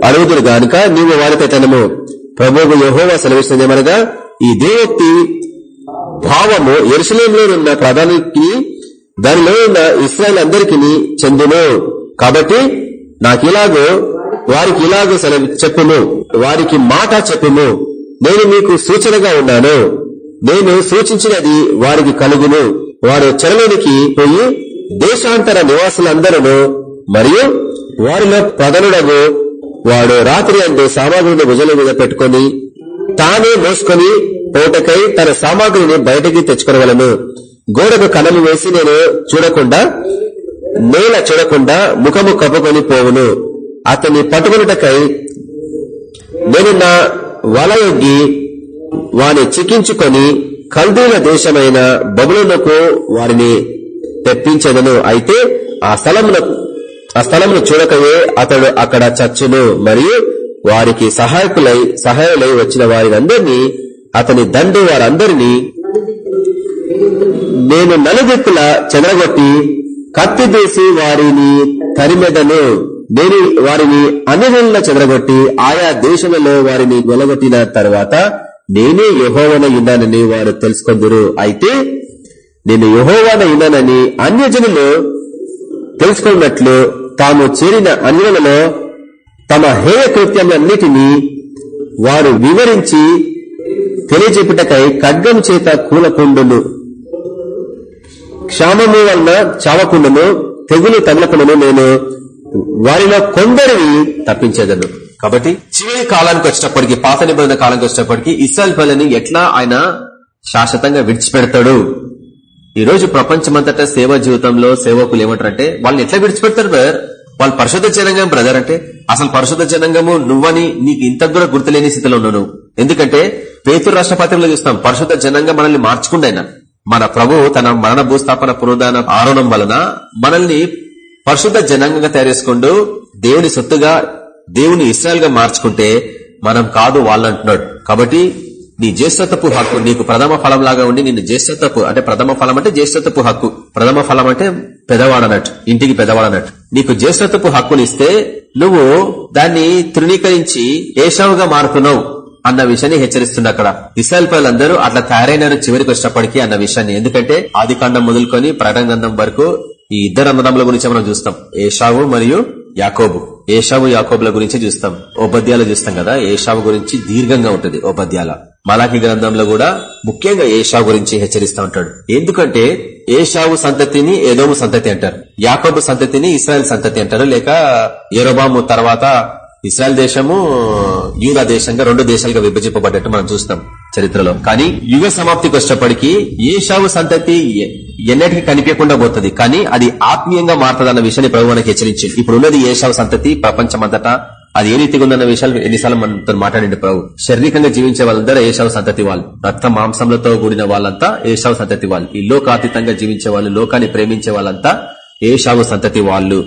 B: అడుగుతుడు గానుక నీవు వారితో తనము ప్రభువు యహోవా సెలవిస్తుందేమనగా ఈ దేవక్తి భావము ఎరుసలేంలో ఉన్న ప్రధానికి దానిలో ఉన్న ఇస్రాయల్ అందరికీ చెందును. కాబట్టి నాకు ఇలాగో వారికి ఇలాగో సెలవు చెప్పును వారికి మాట చెప్పును నేను మీకు సూచనగా ఉన్నాను. నేను సూచించినది వారికి కలుగును. వారు చెరలోనికి పోయి దేశాంతర నివాసులందరూ మరియు వారిలో ప్రధానుడగు వాడు రాత్రి అందు సామాగ్రిని భుజల మీద పెట్టుకుని తానే మోసుకొని పోటకై తన సామాగ్రిని బయటకి తెచ్చుకోవలను గోడకు కలలు వేసి నేను చూడకుండా నేల చూడకుండా ముఖము కప్పుకొని పోవును. అతన్ని పట్టుకున్నటకై నేను నా వలయొగ్గి వాని చికించుకొని కల్దీల దేశమైన బబులకు వారిని తెప్పించదను. అయితే ఆ స్థలమునకు ఆ స్థలమును చూడకవే అతడు అక్కడ చచ్చును. మరియు వారికి సహాయకులై సహాయులై వచ్చిన వారినందరినీ అతని దండు వారందరినీ నేను నలుదిక్కుల చెదరగొట్టి కత్తి తీసి వారిని తరిమెదను. నేను వారిని అన్నిల చెదరగొట్టి ఆయా దేశములలో వారిని గొలగొట్టిన తర్వాత నేనే యహోవన ఉన్నానని వారు తెలుసుకుందరు. అయితే నేను యహోవన ఉన్నానని అన్యజనులు తెలుసుకున్నట్లు తాము చేరిన అన్యులలో తమ హేయ కృత్యములన్నిటినీ వారు వివరించి తెలియజెప్పుటకై ఖడ్గం చేత కూలకుండును. క్షామము వలన చావకుండును తెగులు తగలకుండును నేను వారిలో కొందరిని తప్పించేదను.
A: కాబట్టి చివరి కాలానికి వచ్చేటప్పటికి పాత నిబంధన కాలానికి వచ్చినప్పటికీ ఇస్రాయల్ పల్లెని ఎట్లా ఆయన శాశ్వతంగా విడిచిపెడతాడు? ఈ రోజు ప్రపంచమంతటా సేవా జీవితంలో సేవకులు ఏమంటారంటే వాళ్ళని ఎట్లా విడిచిపెడతారు బ్రదర్? వాళ్ళు పరిశుద్ధ జనాంగం బ్రదర్ అంటే అసలు పరిశుద్ధ జనాంగము నువ్వని నీకు ఇంత కూడా గుర్తులేని స్థితిలో ఉన్నావు ఎందుకంటే పేతురు రాష్ట్రపతిలో చూస్తాం పరిశుద్ధ జనంగా మనల్ని మార్చుకుండైనా? మన ప్రభు తన మరణ భూస్థాపన పునరుదాన ఆరోణం వలన మనల్ని పరిశుద్ధ జనాంగంగా తయారు చేసుకుంటూ దేవుని సొత్తుగా దేవుని ఇస్రాయల్గా మార్చుకుంటే మనం కాదు వాళ్ళంటున్నాడు. కాబట్టి నీ జ్యేష్ఠతపు హక్కు నీకు ప్రథమ ఫలం లాగా ఉండి నిన్ను జ్యేష్ఠతపు అంటే ప్రథమ ఫలం అంటే జ్యేష్ఠతపు హక్కు. ప్రథమ ఫలం అంటే పెదవాడనట్టు ఇంటికి పెదవాడనట్టు. నీకు జ్యేష్ఠతపు హక్కునిస్తే నువ్వు దాన్ని తృణీకరించి ఏషావుగా మారుతున్నావు అన్న విషయాన్ని హెచ్చరిస్తుంది అక్కడ. ఇస్రాయల్ ప్రజలందరూ అట్లా తయారైనారు చివరికి వచ్చినప్పటికీ అన్న విషయాన్ని. ఎందుకంటే ఆది కాండం మొదలుకొని ప్రకటన గ్రంథం వరకు ఈ ఇద్దరు అన్నదమ్ముల గురించి మనం చూస్తాం. ఏషావు మరియు యాకోబు. ఏషావు యాకోబుల గురించి చూస్తాం. ఓపద్యాలు చూస్తాం కదా? ఏషావు గురించి దీర్ఘంగా ఉంటుంది ఓపద్యాల మలాఖీ గ్రంథంలో కూడా ముఖ్యంగా ఏషావు గురించి హెచ్చరిస్తా ఉంటాడు. ఎందుకంటే ఏషావు సంతతిని ఏదోము సంతతి అంటారు. యాకోబు సంతతిని ఇస్రాయల్ సంతతి అంటారు. లేక ఏరోబాము తర్వాత ఇస్రాయల్ దేశము యూదా దేశంగా రెండు దేశాలుగా విభజింపబడ్డట్టు మనం చూస్తాం చరిత్రలో. కానీ యుగ సమాప్తికి వచ్చేప్పటికీ ఏషావు సంతతి ఎన్నటికీ కనిపించకుండా పోతుంది. కానీ అది ఆత్మీయంగా మారుతుందన్న విషయాన్ని ప్రభు మనకి హెచ్చరించింది ఇప్పుడు ఉన్నది ఏషావు సంతతి ప్రపంచమంతటా అది ఏ రీతిగా ఉందన్న విషయాలు ఎన్నిసార్లు మనతో మాట్లాడింది ప్రభు. శారీరకంగా జీవించే వాళ్ళందరూ ఏషావ సంతతి వాళ్ళు. రక్త మాంసంలతో కూడిన వాళ్ళంతా ఏషావ సంతతి వాళ్ళు. ఈ లోకాతీతంగా జీవించే వాళ్ళు లోకాన్ని ప్రేమించే వాళ్ళంతా ఏషావు సంతతి వాళ్ళు.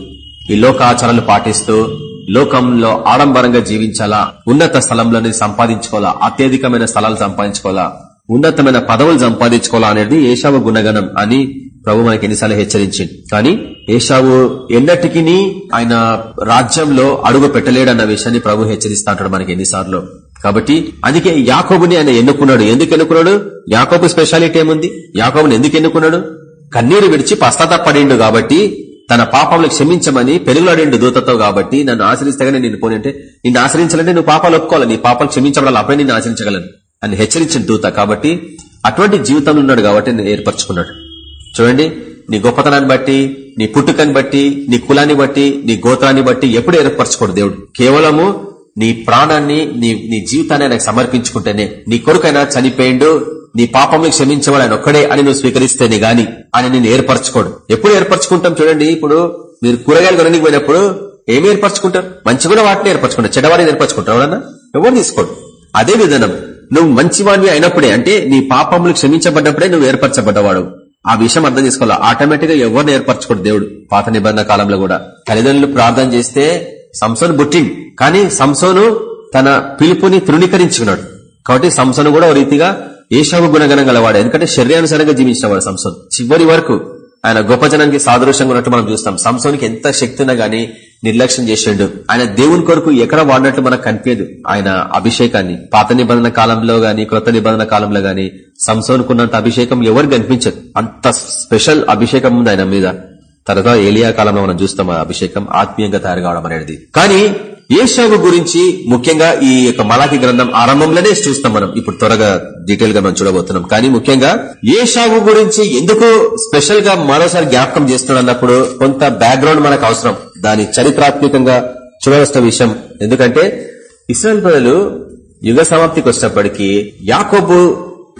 A: ఈ లోక ఆచారాలు పాటిస్తూ లోకంలో ఆడంబరంగా జీవించాలా? ఉన్నత స్థలంలోని సంపాదించుకోవాలా? అత్యధికమైన స్థలాలు సంపాదించుకోవాలా? ఉన్నతమైన పదవులు సంపాదించుకోవాలా అనేది ఏషావ గుణగణం అని ప్రభు మనకి ఎన్నిసార్లు హెచ్చరించింది కానీ ఏషావు ఎన్నటికి ఆయన రాజ్యంలో అడుగు పెట్టలేడన్న విషయాన్ని ప్రభు హెచ్చరిస్తా ఉంటాడు మనకి ఎన్నిసార్లు. కాబట్టి అందుకే యాకోబుని ఆయన ఎన్నుకున్నాడు. ఎందుకు ఎన్నుకున్నాడు? యాకోబు స్పెషాలిటీ ఏముంది? యాకోబుని ఎందుకు ఎన్నుకున్నాడు? కన్నీరు విడిచి పశ్చాత్తపడిండు కాబట్టి తన పాపంలో క్షమించమని పెరుగులాడిండు దూతతో కాబట్టి నన్ను ఆశ్రయిస్తేగానే నేను పోనీ అంటే నిన్ను ఆశ్రయించాలంటే నువ్వు పాపాలు ఒప్పుకోవాలి. నీ పాపాలు క్షమించబడాలి. అప్పుడే నిన్ను ఆశ్రయించగలను అని హెచ్చరించిన దూత కాబట్టి అటువంటి జీవితంలో ఉన్నాడు కాబట్టి నేను ఏర్పరచుకున్నాడు. చూడండి నీ గొప్పతనాన్ని బట్టి నీ పుట్టుకని బట్టి నీ కులాన్ని బట్టి నీ గోత్రాన్ని బట్టి ఎప్పుడు ఏర్పరచుకోడు దేవుడు. కేవలము నీ ప్రాణాన్ని నీ నీ జీవితాన్ని ఆయనకు సమర్పించుకుంటేనే. నీ కొడుకైనా చనిపోయిండు నీ పాపంలో క్షమించేవాడు ఆయన ఒక్కడే అని నువ్వు స్వీకరిస్తేనే గాని ఆయన నేను ఏర్పరచుకోడు ఎప్పుడు ఏర్పరచుకుంటాం చూడండి ఇప్పుడు మీరు కూరగాయలు కొనడానికి పోయినప్పుడు ఏమి ఏర్పరచుకుంటారు? మంచి కూడా వాటిని ఏర్పరచుకుంటారు చెడ్డవాడిని ఏర్పరచుకుంటారు ఎవరన్నా ఎవరు తీసుకోడు అదే విధానం. నువ్వు మంచివాడివి అయినప్పుడే అంటే నీ పాపములు క్షమించబడ్డప్పుడే నువ్వు ఏర్పరచబడ్డవాడు. ఆ విషయం అర్థం చేసుకోవాలి? ఆటోమేటిక్గా ఎవరిని ఏర్పరచుకోడు దేవుడు. పాత నిబంధన కాలంలో కూడా. తల్లిదండ్రులు ప్రార్థన చేస్తే సంసోను బుట్టింగ్. కానీ సంసోను తన పిలుపుని తృణీకరించుకున్నాడు. కాబట్టి సంసోను కూడా ఓ రీతిగా ఏషావు గుణగణం గలవాడు. ఎందుకంటే శరీరానుసారంగా జీవించినవాడు సంసోన్. చివరి వరకు ఆయన గొప్ప జనానికి సాదృశ్యంగా ఉన్నట్టు మనం చూస్తాం. సంసోనికి ఎంత శక్తి ఉన్నా గానీ నిర్లక్ష్యం చేసిండు. ఆయన దేవుని కొరకు ఎక్కడ వాడినట్లు మనకు కనిపించదు. ఆయన అభిషేకాన్ని పాత నిబంధన కాలంలో గాని క్రొత్త నిబంధన కాలంలో గాని సంసోనుకున్నంత అభిషేకం ఎవరికి కనిపించదు. అంత స్పెషల్ అభిషేకం ఉంది ఆయన మీద. తర్వాత ఏలియా కాలంలో మనం చూస్తాం ఆ అభిషేకం ఆత్మీయంగా తయారు కావడం అనేది. కానీ ఏషావు గురించి ముఖ్యంగా ఈ యొక్క మలాఖీ గ్రంథం ఆరంభంలోనే చూస్తాం మనం. ఇప్పుడు త్వరగా డీటెయిల్గా మనం చూడబోతున్నాం. కానీ ముఖ్యంగా ఏషావు గురించి ఎందుకు స్పెషల్గా మరోసారి జ్ఞాపకం చేస్తున్నాడు అన్నప్పుడు కొంత బ్యాక్గ్రౌండ్ మనకు అవసరం. దాని చరిత్రాత్మకంగా చూడవలసిన విషయం. ఎందుకంటే ఇస్రాయల్ ప్రజలు యుగ సమాప్తికి వచ్చినప్పటికీ యాకోబు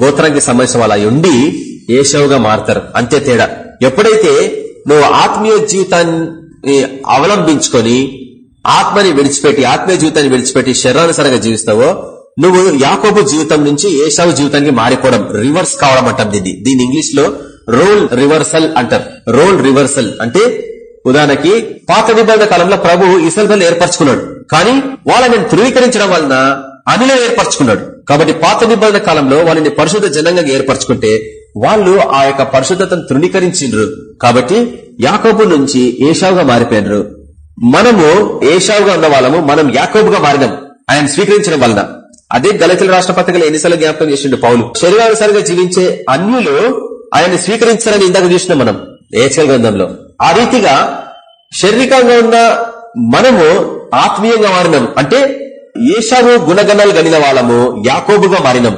A: గోత్రానికి సంబంధించిన వాళ్ళ ఉండి ఏషవుగా మారతారు. అంతే తేడా. ఎప్పుడైతే నువ్వు ఆత్మీయ జీవితాన్ని అవలంబించుకొని ఆత్మని విడిచిపెట్టి ఆత్మీయ జీవితాన్ని విడిచిపెట్టి శరీరానుసారంగా జీవిస్తావో నువ్వు యాకోబు జీవితం నుంచి ఏషావు జీవితానికి మారిపోవడం రివర్స్ కావడం అంటాం దీన్ని. దీని ఇంగ్లీష్లో రోల్ రివర్సల్ అంటారు. రోల్ రివర్సల్ అంటే ఉదాహరణకి పాత నిబంధన కాలంలో ప్రభు ఇసల్బల్ ఏర్పరచుకున్నాడు. కానీ వాళ్ళని ధృవీకరించడం వలన అనిలో ఏర్పరచుకున్నాడు. కాబట్టి పాత నిబంధన కాలంలో వాళ్ళని పరిశుద్ధ జనంగా ఏర్పరచుకుంటే వాళ్ళు ఆ యొక్క పరిశుద్ధతను తృణీకరించిండ్రు కాబట్టి యాకోబు నుంచి ఏషావుగా మారిపోయినరు. మనము ఏషావుగా ఉన్న వాళ్ళము మనం యాకోబుగా మారినాం. ఆయన స్వీకరించడం వలన. అదే దళితుల రాష్ట్ర పత్రికలు ఎన్నిసార్లు జ్ఞాపకం చేసిండు పౌలు. శరీరానుసారిగా జీవించే అన్యులు ఆయన స్వీకరించారని ఇందాక చూసినాం మనం. ఏచల్ గ్రంథంలో. ఆ రీతిగా శారీరకంగా ఉన్న మనము ఆత్మీయంగా మారినాం. అంటే ఏషావు గుణగణాలు కలిగిన వాళ్ళము యాకోబుగా మారినాం.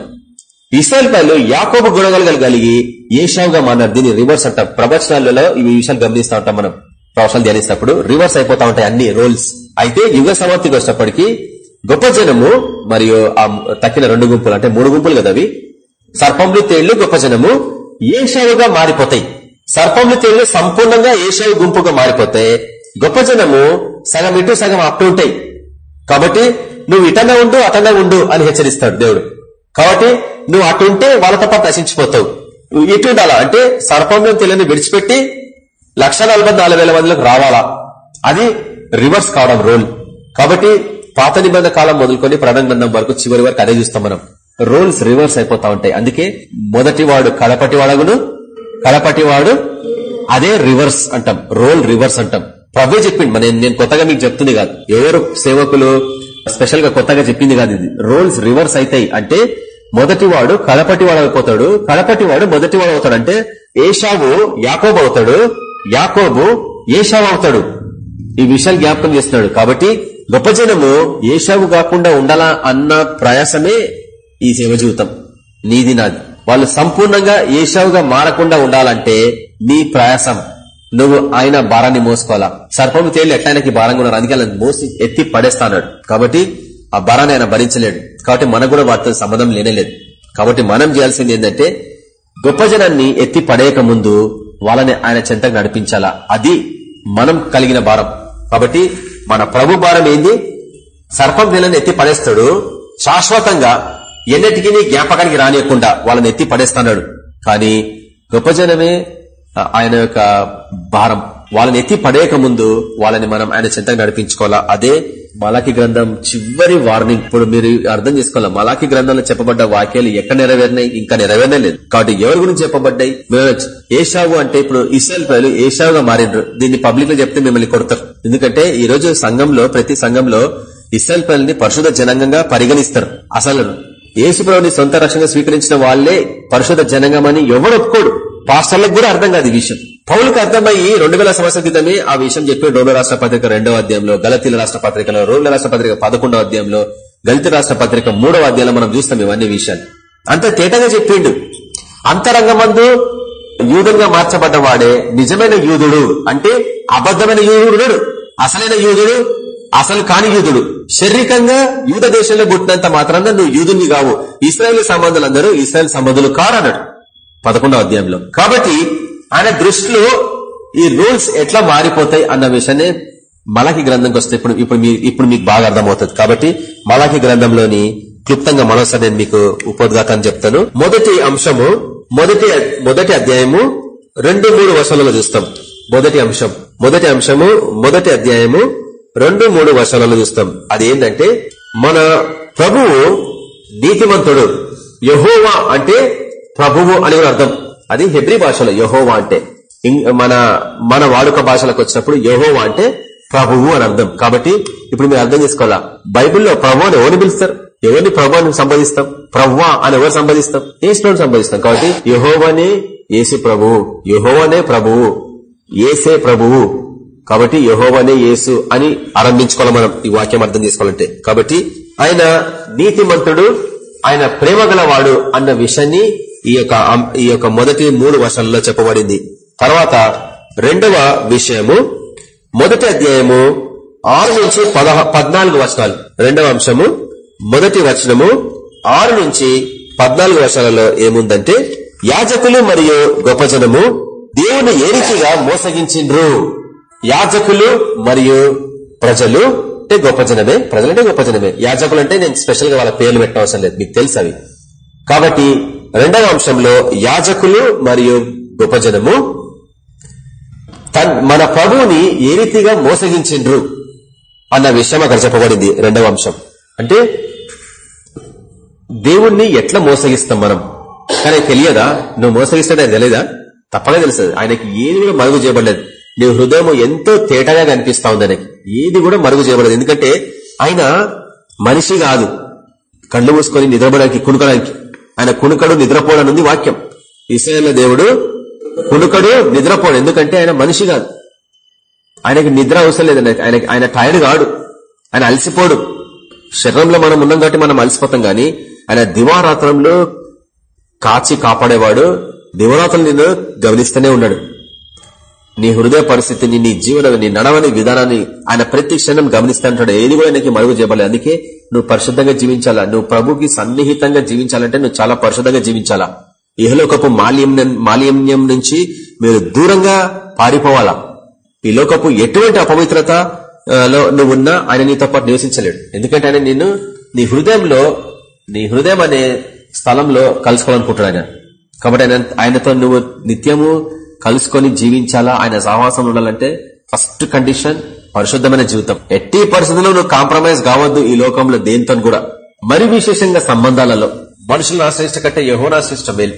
A: ఇస్రాయల్ పైలు యాకోబు గుణగణాలు కలిగి ఏషావుగా మారినారు. దీన్ని రివర్స్ అంటాం. ప్రవచనాలలో ఈ విషయాలు గమనిస్తూ ఉంటాం మనం. ప్రవచనాలు ధ్యానిస్తప్పుడు రివర్స్ అయిపోతా ఉంటాయి అన్ని రోల్స్. అయితే యుగ సమాప్తికి వచ్చేటప్పటికి గొప్ప జనము మరియు ఆ తక్కిన రెండు గుంపులు అంటే మూడు గుంపులు కదా అవి సర్పములు తేళ్ళు గొప్ప జనము ఏషావుగా మారిపోతాయి. సర్పములు తేలి సంపూర్ణంగా ఏషాయి గుంపుగా మారిపోతే గొప్ప జనము సగం ఇటు సగం అట్టు ఉంటాయి. కాబట్టి నువ్వు ఇటన్నా ఉండు అటన్నా ఉండు అని హెచ్చరిస్తాడు దేవుడు. కాబట్టి నువ్వు అటు ఉంటే వాళ్ళతో పాటు నశించిపోతావు నువ్వు ఇటు ఉండాలా? అంటే సర్పంలో తెలియని విడిచిపెట్టి లక్ష మందిలోకి రావాలా? అది రివర్స్ కావడం రోల్. కాబట్టి పాత నిబంధన కాలం మొదలుకొని ప్రణబంధం వరకు చివరి వరకు అదే చూస్తాం మనం. రోల్స్ రివర్స్ అయిపోతా ఉంటాయి. అందుకే మొదటి వాడు కడపటి వాడగును కలపటివాడు అదే రివర్స్ అంటాం రోల్ రివర్స్ అంటాం. ప్రభు చెప్పింది మన నేను కొత్తగా మీకు చెప్తుంది కాదు. ఎవరు సేవకులు స్పెషల్గా కొత్తగా చెప్పింది కాదు ఇది. రోల్స్ రివర్స్ అవుతాయి అంటే మొదటి వాడు అయిపోతాడు కలపటివాడు వాడు అవుతాడు. అంటే ఏషావు యాకోబు అవుతాడు యాకోబు ఏషావు అవుతాడు. ఈ విషయాలు జ్ఞాపకం చేస్తున్నాడు. కాబట్టి గొప్ప జనము ఏషావు కాకుండా ఉండాలా అన్న ప్రయాసమే ఈ సేవ జీవితం. నీది నాది. వాళ్ళు సంపూర్ణంగా ఏషావుగా మారకుండా ఉండాలంటే నీ ప్రయాసం. నువ్వు ఆయన భారాన్ని మోసుకోవాలా? సర్పము తేలి ఎట్లానికి భారంగా ఉన్నారు అందుకే మోసి ఎత్తి పడేస్తాడు. కాబట్టి ఆ భారాన్ని ఆయన భరించలేడు. కాబట్టి మనకు కూడా వాటితో సంబంధం లేనేలేదు. కాబట్టి మనం చేయాల్సింది ఏంటంటే గొప్ప జనాన్ని ఎత్తి పడేయక ముందు వాళ్ళని ఆయన చెంతకు నడిపించాలా? అది మనం కలిగిన భారం. కాబట్టి మన ప్రభు భారం ఏంది? సర్పం వీళ్ళని ఎత్తి పడేస్తాడు. శాశ్వతంగా ఎన్నటికీ జ్ఞాపకానికి రానియకుండా వాళ్ళని ఎత్తి పడేస్తున్నాడు కానీ గొప్ప జనమే ఆయన యొక్క భారం. వాళ్ళని ఎత్తి పడేయక ముందు వాళ్ళని మనం ఆయన చెంతకు నడిపించుకోవాలా? అదే మలాఖీ గ్రంథం చివరి వార్నింగ్. ఇప్పుడు మీరు అర్థం చేసుకోవాలా? మలాఖీ గ్రంథంలో చెప్పబడ్డ వాక్యాలు ఎక్కడ నెరవేరినాయి? ఇంకా నెరవేరనే లేదు. కాబట్టి ఎవరి గురించి చెప్పబడ్డాయి? ఏషావు అంటే ఇప్పుడు ఇస్రాయల్ ప్రజలు ఏషావుగా మారిండ్రు దీన్ని పబ్లిక్లో చెప్తే మిమ్మల్ని కొడతారు. ఎందుకంటే ఈ రోజు సంఘంలో ప్రతి సంఘంలో ఇస్రాయల్ ప్రజల్ని పరిశుధ జనాంగంగా పరిగణిస్తారు. అసలు యేసుప్రభుని సొంత రక్షణగా స్వీకరించిన వాళ్ళే పరిశుధ జనంగమని ఎవరు ఒప్పుకోడు. పాస్టర్లకు కూడా అర్థం కాదు ఈ విషయం. పౌలకు అర్థమయ్యి రెండు వేల సంవత్సరాల క్రితమే ఆ విషయం చెప్పి రోమ రాష్ట్ర పత్రిక రెండవ అధ్యాయంలో గలతీల రాష్ట్ర పత్రికలో రోమిల రాష్ట్ర పత్రిక పదకొండవ అధ్యాయంలో గలిత రాష్ట్ర పత్రిక మూడవ అధ్యాయంలో మనం చూస్తాం ఇవన్నీ విషయాలు. అంత తేటగా చెప్పిండు. అంతరంగమందు యూదుగా మార్చబడ్డ వాడే నిజమైన యూదుడు. అంటే అబద్ధమైన యూదుడు అసలైన యూదుడు అసలు కాని యూదుడు. శారీరకంగా యూద దేశంలో పుట్టినంత మాత్రాన నువ్వు యూదుని కావు. ఇస్రాయల్ సంబంధులందరూ ఇస్రాయల్ సంబంధులు కారన్నాడు. పదకొండవ అధ్యాయంలో. కాబట్టి ఆయన దృష్టిలో ఈ రూల్స్ ఎట్లా మారిపోతాయి అన్న విషయాన్ని మలాకి గ్రంథంకి వస్తే ఇప్పుడు ఇప్పుడు ఇప్పుడు మీకు బాగా అర్థమవుతుంది. కాబట్టి మలాకి గ్రంథంలోని క్లుప్తంగా మరోసారి నేను మీకు ఉపోద్ఘాతాన్ని చెప్తాను. మొదటి అంశము మొదటి మొదటి అధ్యాయము రెండు మూడు వర్షాలలో చూస్తాం. మొదటి అంశం మొదటి అంశము మొదటి అధ్యాయము రెండు మూడు వర్షాలలో చూస్తాం. అది ఏంటంటే మన ప్రభువు నీతిమంతుడు. యహోవా అంటే ప్రభువు అని అర్థం. అది హెబ్రి భాషలో యహోవా అంటే. మన మన వాడుక భాషలకు వచ్చినప్పుడు యహోవా అంటే ప్రభువు అని అర్థం. కాబట్టి ఇప్పుడు మీరు అర్థం చేసుకోవాలా? బైబిల్లో ప్రభు అని ఎవరిని పిలుస్తారు? ఎవరిని ప్రభువాన్ని అని సంబోధిస్తాం? ప్రవ్వా అని ఎవరు సంబోధిస్తాం? ఏసుని సంబోధిస్తాం. కాబట్టి యహోవనే ఏసు ప్రభువు. యహోవనే ప్రభువు. ఏసే ప్రభువు. కాబట్టి యహోవనే యేసు అని ఆరంభించుకోవాలి మనం ఈ వాక్యం అర్థం చేసుకోవాలంటే. కాబట్టి ఆయన నీతిమంతుడు ఆయన ప్రేమ గలవాడు అన్న విషయాన్ని ఈ యొక్క ఈ యొక్క మొదటి మూడు వర్షాలలో చెప్పబడింది. తర్వాత రెండవ విషయము మొదటి అధ్యాయము ఆరు నుంచి పద్నాలుగు వచనాలు. రెండవ అంశము మొదటి వచనము ఆరు నుంచి పద్నాలుగు వర్షాలలో ఏముందంటే యాజకులు మరియు గొప్ప జనము దేవుని ఏ రీతిగా మోసగించిండ్రు. యాజకులు మరియు ప్రజలు అంటే గొప్ప జనమే. ప్రజలంటే గొప్ప జనమే. యాజకులు అంటే నేను స్పెషల్గా వాళ్ళ పేర్లు పెట్టవసరం లేదు. మీకు తెలుసు అవి. కాబట్టి రెండవ అంశంలో యాజకులు మరియు గొప్ప జనము మన ప్రభువుని ఏ రీతిగా మోసగించిండ్రు అన్న విషయం అక్కడ చెప్పబడింది రెండవ అంశం. అంటే దేవుణ్ణి ఎట్లా మోసగిస్తాం మనం? కానీ తెలియదా? నువ్వు మోసగిస్తాడని తెలియదా? తప్పనే తెలుస్తుంది ఆయనకి ఏది కూడా మరుగు చేయబడలేదు. నీ హృదయం ఎంతో తేటగా కనిపిస్తా ఉంది ఆయనకి ఏది కూడా మరుగు చేయబడదు. ఎందుకంటే ఆయన మనిషి కాదు. కళ్ళు మూసుకొని నిద్రపోవడానికి కునుకడానికి ఆయన కునుకడు నిద్రపోవడం ఉంది వాక్యం. ఇస్రాయల్ దేవుడు కునుకడు నిద్రపోడు. ఎందుకంటే ఆయన మనిషి కాదు. ఆయనకి నిద్ర అవసరం లేదండి ఆయన ఆయన టైర్డ్ కాడు. ఆయన అలసిపోడు. శరీరంలో మనం ఉన్నాం కాబట్టి మనం అలసిపోతాం గాని ఆయన దివారాత్రంలో కాచి కాపాడేవాడు. దివరాత్రులు నిన్ను గమనిస్తూనే ఉన్నాడు. నీ హృదయ పరిస్థితిని నీ జీవన నీ నడవని విధానాన్ని ఆయన ప్రతి క్షణం గమనిస్తాంటాడు. ఏది కూడా నీకు మరుగు చేయబడలేదు అందుకే
B: నువ్వు పరిశుద్ధంగా జీవించాలా? నువ్వు ప్రభుకి సన్నిహితంగా జీవించాలంటే నువ్వు చాలా పరిశుద్ధంగా జీవించాలా? ఇహలోకపు మాలిన్యం మాలిన్యం నుంచి మీరు దూరంగా పారిపోవాలా? ఈ లోకపు ఎటువంటి అపవిత్రత లో నువ్వు ఉన్నా ఆయన నీతో పాటు నివసించలేడు. ఎందుకంటే ఆయన నిన్ను నీ హృదయంలో నీ హృదయం అనే స్థలంలో కలుసుకోవాలనుకుంటున్నాడు ఆయన. కాబట్టి ఆయన ఆయనతో నువ్వు నిత్యము కలుసుకొని జీవించాలా? ఆయన సహవాసం ఉండాలంటే ఫస్ట్ కండిషన్ పరిశుద్ధమైన జీవితం. ఎట్టి పరిస్థితుల్లో నువ్వు కాంప్రమైజ్ కావద్దు ఈ లోకంలో దేనితో కూడా. మరి విశేషంగా సంబంధాలలో మనుషులను ఆశ్రయించ కంటే యహోను ఆశ్రయించడం మేలు.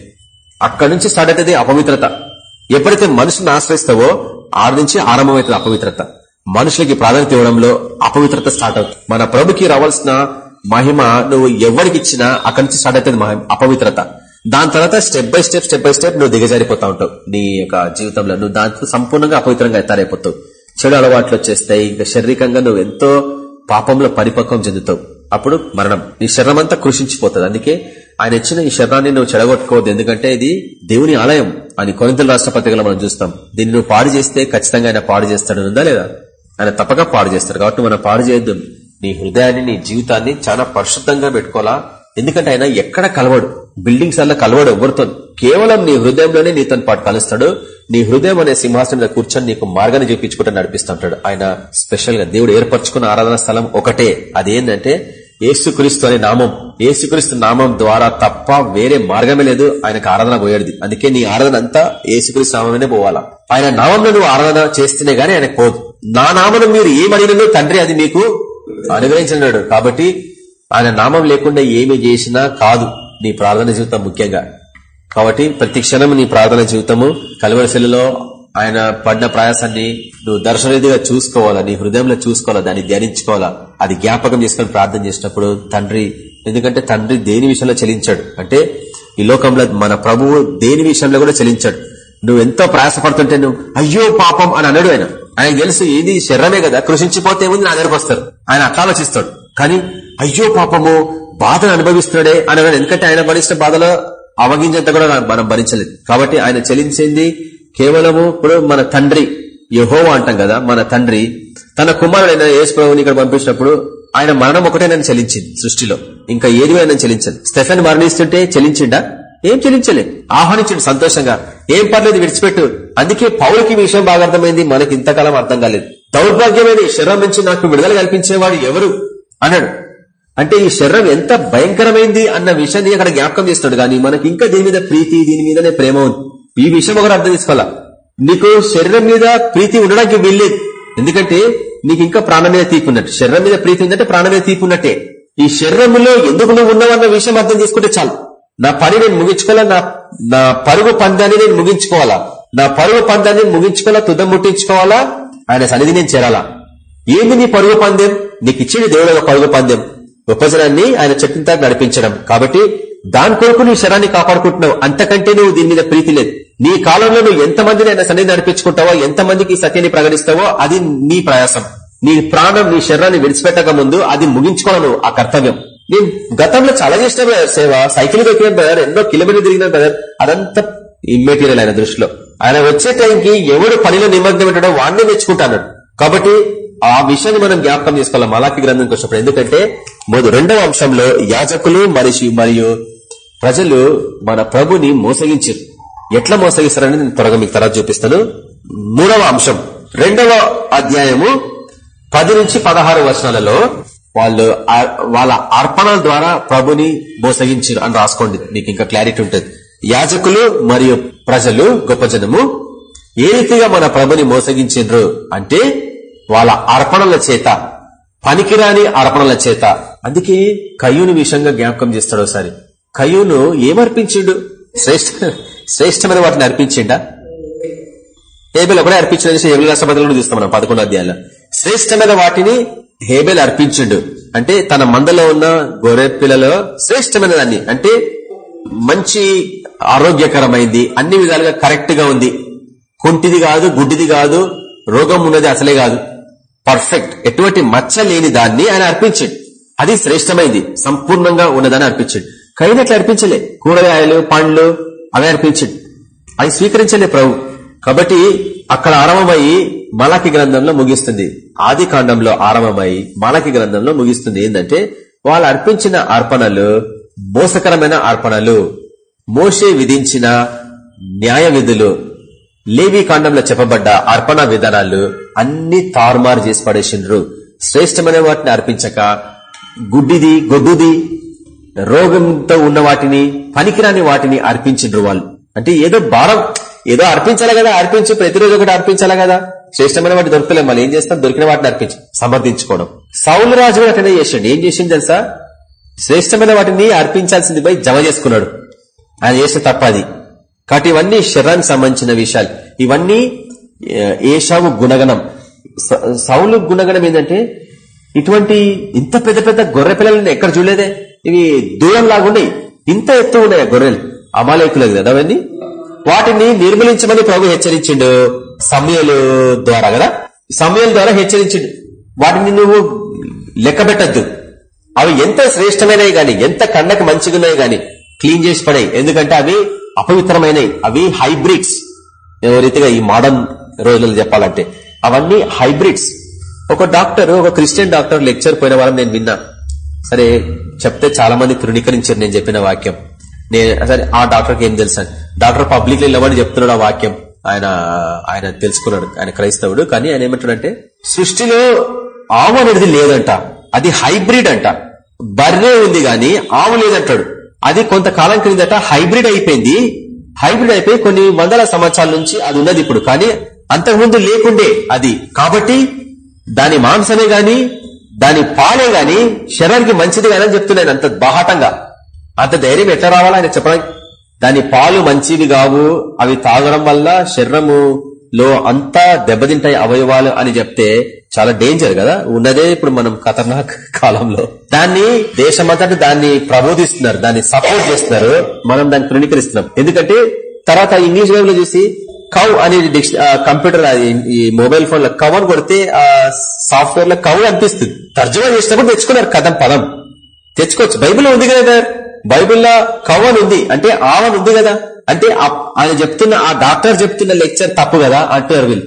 B: అక్కడి నుంచి స్టార్ట్ అవుతుంది అపవిత్రత. ఎప్పుడైతే మనుషులను ఆశ్రయిస్తావో ఆరు నుంచి ఆరంభమవుతుంది అపవిత్రత. మనుషులకి ప్రాధాన్యత ఇవ్వడంలో అపవిత్రత స్టార్ట్ అవుతుంది. మన ప్రభుకి రావాల్సిన మహిమ నువ్వు ఎవరికి ఇచ్చినా అక్కడి నుంచి స్టార్ట్ అవుతుంది అపవిత్రత. దాని తర్వాత step by step step by step నువ్వు దిగజారిపోతా ఉంటావు. నీ యొక్క జీవితంలో నువ్వు దాంతో సంపూర్ణంగా అపవిత్రంగా తయారైపోతావు. చెడు అలవాట్లు వచ్చేస్తాయి. ఇంకా శారీరకంగా నువ్వు ఎంతో పాపంలో పరిపక్వం చెందుతావు. అప్పుడు మరణం. నీ శరీరం అంతా కృషించిపోతుంది. అందుకే ఆయన ఇచ్చిన ఈ శరణాన్ని నువ్వు చెడగొట్టుకోవద్దు. ఎందుకంటే ఇది దేవుని ఆలయం అని కొరింతల రాష్ట్రపతిగా మనం చూస్తాం. దీన్ని నువ్వు పాడు చేస్తే ఖచ్చితంగా ఆయన పాడు చేస్తాడు ఉందా లేదా? ఆయన తప్పక పాడు చేస్తాడు. కాబట్టి మనం పాడు చేయొద్దు. నీ హృదయాన్ని నీ జీవితాన్ని చాలా పరిశుద్ధంగా పెట్టుకోవాలా? ఎందుకంటే ఆయన ఎక్కడ కలవడు. బిల్డింగ్స్ అలా కలవడు ఎవరితో. కేవలం నీ హృదయంలోనే నీతో పాటు కలుస్తాడు. నీ హృదయం అనే సింహాసనం కూర్చొని నీకు మార్గాన్ని చూపించుకుంటూ నడిపిస్తుంటాడు. ఆయన స్పెషల్గా దేవుడు ఏర్పరచుకున్న ఆరాధన స్థలం ఒకటే. అదేంటంటే ఏసుక్రీస్తు అనే నామం. ఏసుక్రీస్తు నామం ద్వారా తప్ప వేరే మార్గమే లేదు. ఆయనకు ఆరాధన పోయేది. అందుకే నీ ఆరాధన అంతా ఏసుక్రీస్తు నామమే పోవాలా. ఆయన నామంలో నువ్వు ఆరాధన చేస్తేనే గానీ ఆయన పోదు. నా నామను మీరు ఏమడినో తండ్రి అది మీకు అనుగ్రహించినాడు కాబట్టి ఆయన నామం లేకుండా ఏమి చేసినా కాదు నీ ప్రార్థన జీవితం ముఖ్యంగా. కాబట్టి ప్రతి క్షణం నీ ప్రార్థన జీవితము కలవరిశిలలో ఆయన పడిన ప్రయాసాన్ని నువ్వు దర్శనరీతిగా చూసుకోవాలా నీ హృదయంలో చూసుకోవాలా దాన్ని ధ్యానించుకోవాలా. అది జ్ఞాపకం చేసుకొని ప్రార్థన చేసినప్పుడు తండ్రి ఎందుకంటే తండ్రి దేని విషయంలో చెలించాడు? అంటే ఈ లోకంలో మన ప్రభువు దేని విషయంలో కూడా చెలించాడు. నువ్వు ఎంతో ప్రయాసపడుతుంటే నువ్వు అయ్యో పాపం అని అన్నాడు ఆయన. ఆయన తెలుసు ఏది శరీరమే కదా కృషించిపోతే ఏముంది నా దగ్గరకు వస్తారు? ఆయన అట్లా ఆలోచిస్తాడు. కానీ అయ్యో పాపము బాధను అనుభవిస్తున్నాడే అని ఎందుకంటే ఆయన భరించిన బాధలో అవగించేంత కూడా మనం భరించలేదు. కాబట్టి ఆయన చెల్లించింది కేవలము ఇప్పుడు మన తండ్రి యహోవా అంటాం కదా మన తండ్రి తన కుమారుడైన యేసు ప్రభుని ఇక్కడ పంపించినప్పుడు ఆయన మరణం ఒకటే నన్ను చెల్లించింది సృష్టిలో. ఇంకా ఏది నన్ను చెల్లించాలి స్టెఫెన్ మరణిస్తుంటే చెల్లించిండా ఏం చెల్లించలే ఆహ్వానించండి సంతోషంగా. ఏం పర్లేదు విడిచిపెట్టు. అందుకే పౌలకి విషయం బాగా అర్థమైంది. మనకి ఇంతకాలం అర్థం కాలేదు. దౌర్భాగ్యమైన శరం శరీరం నుంచి నాకు విడుదల కల్పించేవాడు ఎవరు? అన్నాడు. అంటే ఈ శరీరం ఎంత భయంకరమైంది అన్న విషయాన్ని అక్కడ జ్ఞాపకం చేస్తున్నాడు. కానీ మనకి ఇంకా దీని మీద ప్రీతి దీని మీదనే ప్రేమ ఉంది. ఈ విషయం ఒకటి అర్థం చేసుకోవాలా? నీకు శరీరం మీద ప్రీతి ఉండడానికి వీల్లేదు. ఎందుకంటే నీకు ఇంకా ప్రాణం మీద తీపి ఉన్నట్టు. శరీరం మీద ప్రీతి ఉందంటే ప్రాణం మీద తీపి ఉన్నట్టే. ఈ శరీరంలో ఎందుకు నువ్వు ఉన్నావన్న విషయం అర్థం చేసుకుంటే చాలు. నా పని నేను ముగించుకోవాలా? నా నా పరుగు పందాన్ని నేను ముగించుకోవాలా? నా పరుగు పందాన్ని ముగించుకోవాలా? తుదం ముట్టించుకోవాలా? ఆయన సన్నిధి నేను చేరాలా? ఏంది నీ పరుగు పందెం? నీకు ఇచ్చేది దేవుడు ఒక పరుగు పందెం. విభజనాన్ని ఆయన చెట్టింతా నడిపించడం. కాబట్టి దాని కొరకు నీ శరాన్ని కాపాడుకుంటున్నావు. అంతకంటే నువ్వు దీని మీద ప్రీతి లేదు. నీ కాలంలో నువ్వు ఎంతమందిని ఆయన సన్నిధి నడిపించుకుంటావో ఎంతమందికి మందికి సత్యాన్ని ప్రకటిస్తావో అది నీ ప్రయాసం. నీ ప్రాణం నీ శరీరాన్ని విడిచిపెట్టక ముందు అది ముగించుకోవడం ఆ కర్తవ్యం. నేను గతంలో చాలా చేసిన బ్రదర్ సేవ సైకిల్ దొరికిన బ్రదర్ ఎన్నో కిలోమీటర్లు తిరిగిన బ్రదర్ అదంతా ఇమ్మెటీరియల్ ఆయన దృష్టిలో. ఆయన వచ్చే టైంకి ఎవడు పనిలో నిమగ్నం పెట్టడో వాడిని మెచ్చుకుంటాను కాబట్టి ఆ విషయాన్ని మనం జ్ఞాపకం చేసుకోవాలి. మలాకి గ్రంథంకి వచ్చినప్పుడు ఎందుకంటే మొద- రెండవ అంశంలో యాజకులు మనిషి మరియు ప్రజలు మన ప్రభుని మోసగించారు. ఎట్లా మోసగిస్తారని నేను త్వరగా మీకు తర్వాత చూపిస్తాను. మూడవ అంశం. రెండవ అధ్యాయము పది నుంచి పదహారు వర్షాలలో వాళ్ళు ఆ- వాళ్ళ అర్పణల ద్వారా ప్రభుని మోసగించారు అని రాసుకోండి. మీకు ఇంకా క్లారిటీ ఉంటుంది. యాజకులు మరియు ప్రజలు గొప్ప జనము ఏ రీతిగా మన ప్రభుని మోసగించారు అంటే వాళ్ళ అర్పణల చేత పనికిరాని అర్పణల చేత. అందుకే కయ్యూని విషయంగా జ్ఞాపకం చేస్తాడు ఒకసారి. కయ్యూను ఏమర్పించిండు? శ్రేష్ఠ శ్రేష్టమైన వాటిని అర్పించిండా? హేబెల్ ఒకటే అర్పించిన హేబెల్ రాష్ట్రపతిలో చూస్తాం మనం పదకొండు అధ్యాయంలో. శ్రేష్టమైన వాటిని హేబెల్ అర్పించిండు. అంటే తన మందలో ఉన్న గొర్రె పిల్లలో శ్రేష్టమైన దాన్ని అంటే మంచి ఆరోగ్యకరమైంది అన్ని విధాలుగా కరెక్ట్గా ఉంది. కుంటిది కాదు గుడ్డిది కాదు రోగం ఉన్నది అసలే కాదు. పర్ఫెక్ట్ ఎటువంటి మచ్చ లేని దాన్ని ఆయన అర్పించాడు. అది శ్రేష్టమైంది. సంపూర్ణంగా ఉన్నదని అర్పించాడు. కైనట్లు అర్పించలే. కూరగాయలు పండ్లు అవి అర్పించాడు. అది స్వీకరించలే ప్రభు. కాబట్టి అక్కడ ఆరంభమయ్యి మలకి గ్రంథంలో ముగిస్తుంది. ఆది కాండంలో ఆరంభమై మలకి గ్రంథంలో ముగిస్తుంది. ఏంటంటే
A: వాళ్ళు అర్పించిన అర్పణలు మోసకరమైన అర్పణలు మోషే విధించిన న్యాయ విధులు లేవీ కాండంలో చెప్పబడ్డ అర్పణ విధానాలు అన్ని తారుమారు చేసి పడేసిండ్రు. శ్రేష్టమైన వాటిని అర్పించక గుడ్డిది గొడ్డుది రోగంతో ఉన్న వాటిని పనికిరాని వాటిని అర్పించిండ్రు వాళ్ళు. అంటే ఏదో భారం ఏదో అర్పించాలి కదా అర్పించి ప్రతిరోజు ఒకటి అర్పించాలి కదా. శ్రేష్టమైన వాటి దొరకలేదు మళ్ళీ ఏం చేస్తాం దొరికిన వాటిని అర్పించి సమర్థించుకోవడం. సౌలు రాజు కూడా అట్లనే చేసిండు. ఏం చేసిండు తెలుసా? శ్రేష్టమైన వాటిని అర్పించాల్సింది పోయి జమ చేసుకున్నాడు. ఆయన తప్ప అది. కాబట్టి ఇవన్నీ శరీరానికి సంబంధించిన విషయాలు. ఇవన్నీ ఏషావు గుణగణం. సౌలు గుణగణం ఏంటంటే ఇటువంటి ఇంత పెద్ద పెద్ద గొర్రె పిల్లలని ఎక్కడ చూడలేదే? ఇవి దూరం లాగున్నాయి ఇంత ఎత్తు ఉన్నాయి ఆ గొర్రెలు. అమాలయకులేదు కదా అవన్నీ. వాటిని నిర్మూలించమని ప్రభు హెచ్చరించిండు. సమయలు ద్వారా కదా? సమయాల ద్వారా హెచ్చరించిండు. వాటిని నువ్వు లెక్క పెట్టద్దు. అవి ఎంత శ్రేష్టమైనవి గాని ఎంత కళ్ళకి మంచిగున్నాయి గాని క్లీన్ చేసి పడాయి. ఎందుకంటే అవి అపవిత్రమైనవి. అవి హైబ్రిడ్స్. ఏ రీతిగా ఈ మోడర్న్ రోజుల్లో చెప్పాలంటే. అవన్నీ హైబ్రిడ్స్. ఒక డాక్టర్ ఒక క్రిస్టియన్ డాక్టర్ లెక్చర్ పోయిన వారం నేను విన్నా. సరే చెప్తే చాలా మంది తృణీకరించారు నేను చెప్పిన వాక్యం. నేను సరే ఆ డాక్టర్కి ఏం తెలుసు? డాక్టర్ పబ్లిక్లో నిలబడి చెప్తున్నాడు ఆ వాక్యం. ఆయన ఆయన తెలుసుకున్నాడు. ఆయన క్రైస్తవుడు. కానీ ఆయన ఏమంటాడంటే సృష్టిలో ఆవు అనేది లేదంట. అది హైబ్రిడ్ అంట. బర్రే ఉంది గాని ఆవు లేదంటాడు. అది కొంతకాలం క్రిందట హైబ్రిడ్ అయిపోయింది. హైబ్రిడ్ అయిపోయి కొన్ని వందల సంవత్సరాల నుంచి అది ఉన్నది ఇప్పుడు. కానీ అంతకుముందు లేకుండే అది. కాబట్టి దాని మాంసమే గాని దాని పాలే గాని శరీరానికి మంచిది గాని అని చెప్తున్నాను అంత బాహాటంగా. అంత ధైర్యం ఎట్లా రావాలా ఆయన చెప్పడానికి? దాని పాలు మంచివి కావు అవి తాగడం వల్ల శరీరములో అంతా దెబ్బతింటాయి అవయవాలు అని చెప్తే చాలా డేంజర్ కదా? ఉన్నదే ఇప్పుడు మనం ఖతర్నాక్ కాలంలో. దాన్ని దేశమంతటి దాన్ని ప్రబోధిస్తున్నారు దాన్ని సపోర్ట్ చేస్తున్నారు. మనం దాన్ని తృణీకరిస్తున్నాం. ఎందుకంటే తర్వాత ఇంగ్లీష్ వేవ్లో చూసి కౌ అనేది కంప్యూటర్ ఈ మొబైల్ ఫోన్లో కవ్ అని కొడితే ఆ సాఫ్ట్వేర్లో కవ్ అనిపిస్తుంది. తర్జుమా చేసినప్పుడు తెచ్చుకున్నారు కథం పదం. తెచ్చుకోవచ్చు. బైబిల్లో ఉంది కదా బైబిల్లో కవ్వన్ ఉంది. అంటే ఆవన్ ఉంది కదా. అంటే ఆయన చెప్తున్న ఆ డాక్టర్ చెప్తున్న లెక్చర్ తప్పు కదా అంటున్నారు వీళ్ళు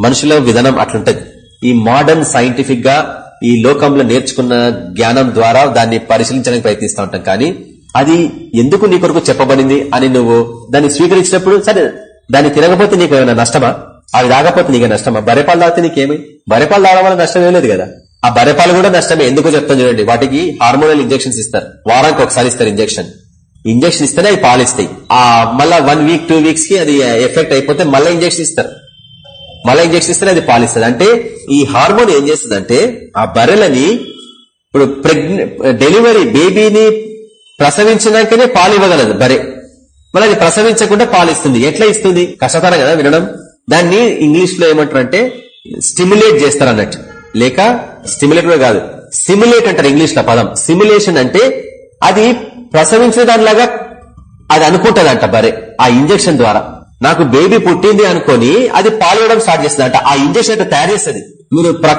A: మనుషుల విధానం అట్లుంటది. ఈ మోడర్న్ సైంటిఫిక్గా ఈ లోకంలో నేర్చుకున్న జ్ఞానం ద్వారా దాన్ని పరిశీలించడానికి ప్రయత్నిస్తూ ఉంటాం. కానీ అది ఎందుకు నీ కొరకు చెప్పబడింది అని నువ్వు దాన్ని స్వీకరించినప్పుడు సరే దాన్ని తినకపోతే నీకు ఏమైనా నష్టమా? అవి తాగపోతే నీకు నష్టమా? బరెపాలు తాగితే నీకేమి? బరెపాలు తాగడం వల్ల నష్టం ఏం లేదు కదా. ఆ బరెపాలు కూడా నష్టమే. ఎందుకు చెప్తాను చూడండి. వాటికి హార్మోనల్ ఇంజెక్షన్స్ ఇస్తారు. వారానికి ఒకసారి ఇస్తారు ఇంజెక్షన్. ఇంజెక్షన్ ఇస్తేనే అవి పాలిస్తాయి. ఆ మళ్ళా వన్ వీక్ టూ వీక్స్కి అది ఎఫెక్ట్ అయిపోతే మళ్ళీ ఇంజక్షన్ ఇస్తారు. మళ్ళీ ఇంజెక్షన్ ఇస్తేనే అది పాలిస్తుంది. అంటే ఈ హార్మోన్ ఏం చేస్తుంది అంటే ఆ బర్రెలని ఇప్పుడు ప్రెగ్నె డెలివరీ బేబీని ప్రసవించినాకనే పాలు ఇవ్వగలదు బరే మరి అది ప్రసవించకుండా పాలిస్తుంది. ఎట్లా ఇస్తుంది? కష్టతరం కదా వినడం. దాన్ని ఇంగ్లీష్లో ఏమంటారు అంటే స్టిమ్యులేట్ చేస్తారు అన్నట్టు లేక స్టిమ్యులేట్ కాదు. సిమ్యులేట్ అంటారు ఇంగ్లీష్లో పదం. సిమ్యులేషన్ అంటే అది ప్రసవించిన దానిలాగా అది అనుకుంటదంట బరే. ఆ ఇంజెక్షన్ ద్వారా. నాకు బేబీ పుట్టింది అనుకొని అది పాలివ్వడం స్టార్ట్ చేస్తుంది అంట ఆ ఇంజెక్షన్ అంటే తయారు చేస్తుంది. మీరు ప్ర-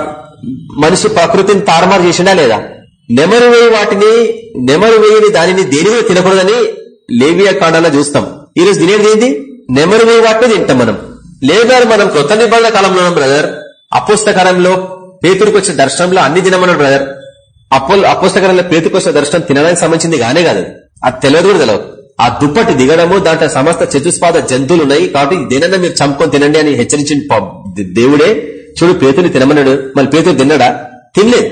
A: మనిషి ప్రకృతిని తారుమారు చేసిండా లేదా? నెమరు వేయి వాటిని నెమరు వేయని దానిని దేనిలో తినకూడదని లేవియా కాండాలో చూస్తాం. ఈ తినేది ఏంది? నెమరు వేయి వాటిని తింటాం మనం. లేదా మనం కొత్త నిబంధన కాలంలో బ్రదర్ అపుస్తకరంలో పేతుడికి వచ్చిన దర్శనంలో అన్ని తినమన్నాడు బ్రదర్ అప్పులు అపుస్తకరంలో పేతుడికి వచ్చిన దర్శనం తినడానికి సంబంధించింది కానే కాదు. అది. తెలియదు కూడా తెలియదు ఆ దుప్పటి దిగడము దాంట్లో సమస్త చతుస్పాద జంతువులు ఉన్నాయి కాబట్టి దేనన్నా మీరు చంపుకొని తినండి అని హెచ్చరించిన దేవుడే చూడు పేతుని తినమన్నాడు. మళ్ళీ పేతుడు తిన్నాడా? తినలేదు.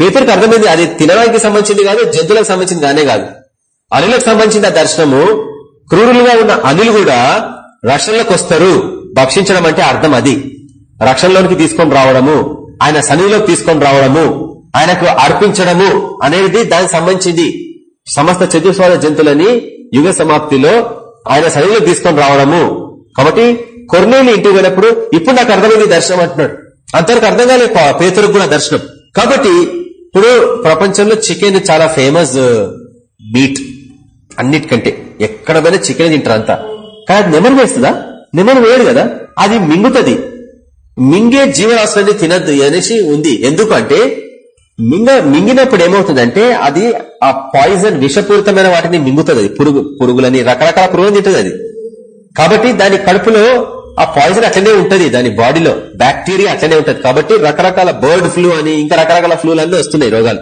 A: పేతుడికి అర్థమైంది అది తినడానికి సంబంధించింది కాదు జంతువులకు సంబంధించింది కానే కాదు. అనులకు సంబంధించిన దర్శనము క్రూరులుగా ఉన్న అనులు కూడా రక్షణలోకి వస్తారు. భక్షించడం అంటే అర్థం అది. రక్షణలోనికి తీసుకొని రావడము ఆయన సన్నిధిలోకి తీసుకొని రావడము ఆయనకు అర్పించడము అనేది దానికి సంబంధించింది. సమస్త చతుస్వాద జంతువులని యుగ సమాప్తిలో ఆయన సన్నిధిలోకి తీసుకొని రావడము. కాబట్టి కొర్నేలు ఇంటికి వెళ్ళినప్పుడు ఇప్పుడు నాకు అర్థమైంది దర్శనం అంటున్నాడు. అంతవరకు అర్థం కాలేదు పా- కూడా దర్శనం. కాబట్టి ఇప్పుడు ప్రపంచంలో చికెన్ చాలా ఫేమస్ మీట్. అన్నిటికంటే ఎక్కడ పోయినా చికెన్ తింటారు అంతా. కానీ అది నెమరు వేస్తుందా? నెమరు వేయడు కదా? అది మింగుతుంది. మింగే జీవరాశులని తినద్దు అనేసి ఉంది. ఎందుకంటే మింగ మింగినప్పుడు ఏమవుతుందంటే అది ఆ పాయిజన్ విషపూరితమైన వాటిని మింగుతుంది. అది పురుగు పురుగులని రకరకాల పురుగులు తింటుంది అది. కాబట్టి దాని కడుపులో ఆ పాయిజన్ అట్లనే ఉంటది దాని బాడీలో. బ్యాక్టీరియా అట్లనే ఉంటది. కాబట్టి రకరకాల బర్డ్ ఫ్లూ అని ఇంకా రకరకాల ఫ్లూలన్నీ వస్తున్నాయి రోగాలు.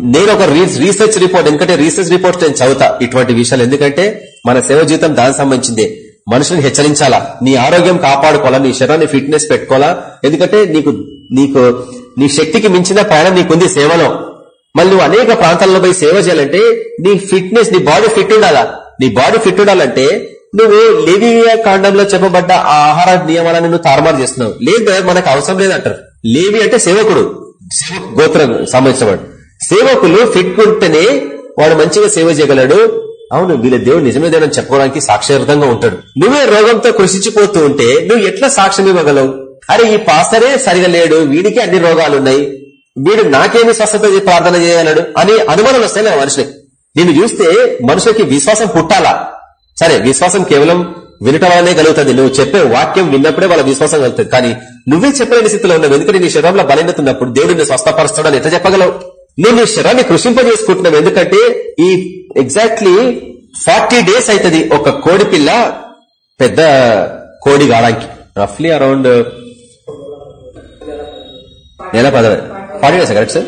A: నేను ఒక రీసెర్చ్ రిపోర్ట్ ఎందుకంటే రీసెర్చ్ రిపోర్ట్ నేను చదువుతా ఇటువంటి విషయాలు. ఎందుకంటే మన సేవ జీవితం దానికి సంబంధించిందే. మనుషులను హెచ్చరించాలా? నీ ఆరోగ్యం కాపాడుకోవాలా? నీ శరీరాన్ని ఫిట్నెస్ పెట్టుకోవాలా? ఎందుకంటే నీకు నీకు నీ శక్తికి మించిన ప్రయాణం నీకుంది సేవలో. మళ్ళీ నువ్వు అనేక ప్రాంతాల్లో పోయి సేవ చేయాలంటే నీ ఫిట్నెస్ నీ బాడీ ఫిట్ ఉండాలా? నీ బాడీ ఫిట్ ఉండాలంటే నువ్వు లేవీయ కాండంలో చెప్పబడ్డ ఆ ఆహార నియమాలను నువ్వు తారుమారు చేస్తున్నావు. లేదు మనకు అవసరం లేదంటారు. లేవి అంటే సేవకుడు. సేవ గోత్రం సంబంధించినవాడు సేవకులు ఫిట్ ఉంటేనే వాడు మంచిగా సేవ చేయగలడు. అవును వీళ్ళ దేవుడు నిజమే దేవుడు చెప్పుకోవడానికి సాక్ష్యార్థంగా ఉంటాడు. నువ్వే రోగంతో కృషించిపోతూ ఉంటే నువ్వు ఎట్లా సాక్ష్యం ఇవ్వగలవు? అరే ఈ పాస్తరే సరిగా లేడు వీడికి అన్ని రోగాలున్నాయి. వీడు నాకేమి స్వస్థత ప్రార్థన చేయగలడు అని అనుమానాలు వస్తాయి నా మనుషులకి. నిన్ను చూస్తే మనుషులకి విశ్వాసం పుట్టాలా? సరే విశ్వాసం కేవలం వినటం వల్లనే కలుగుతుంది. నువ్వు చెప్పే వాక్యం విన్నప్పుడే వాళ్ళ విశ్వాసం కలుగుతుంది. కానీ నువ్వే చెప్పలేని స్థితిలో ఉన్నావు. ఎందుకంటే నీ శరీరంలో బలైనతున్నప్పుడు ఉన్నప్పుడు స్వస్థపరుస్తాడని ఎట్లా చెప్పగలవు? నువ్వు నీ శరాన్ని కృషింపజేసుకుంటున్నావు. ఎందుకంటే ఈ ఎగ్జాక్ట్లీ ఫార్టీ డేస్ అవుతుంది ఒక కోడి పిల్ల పెద్ద కోడి గాడానికి. రఫ్లీ అరౌండ్ uh, నెల పదవి ఫార్టీ డేస్ కరెక్ట్ సార్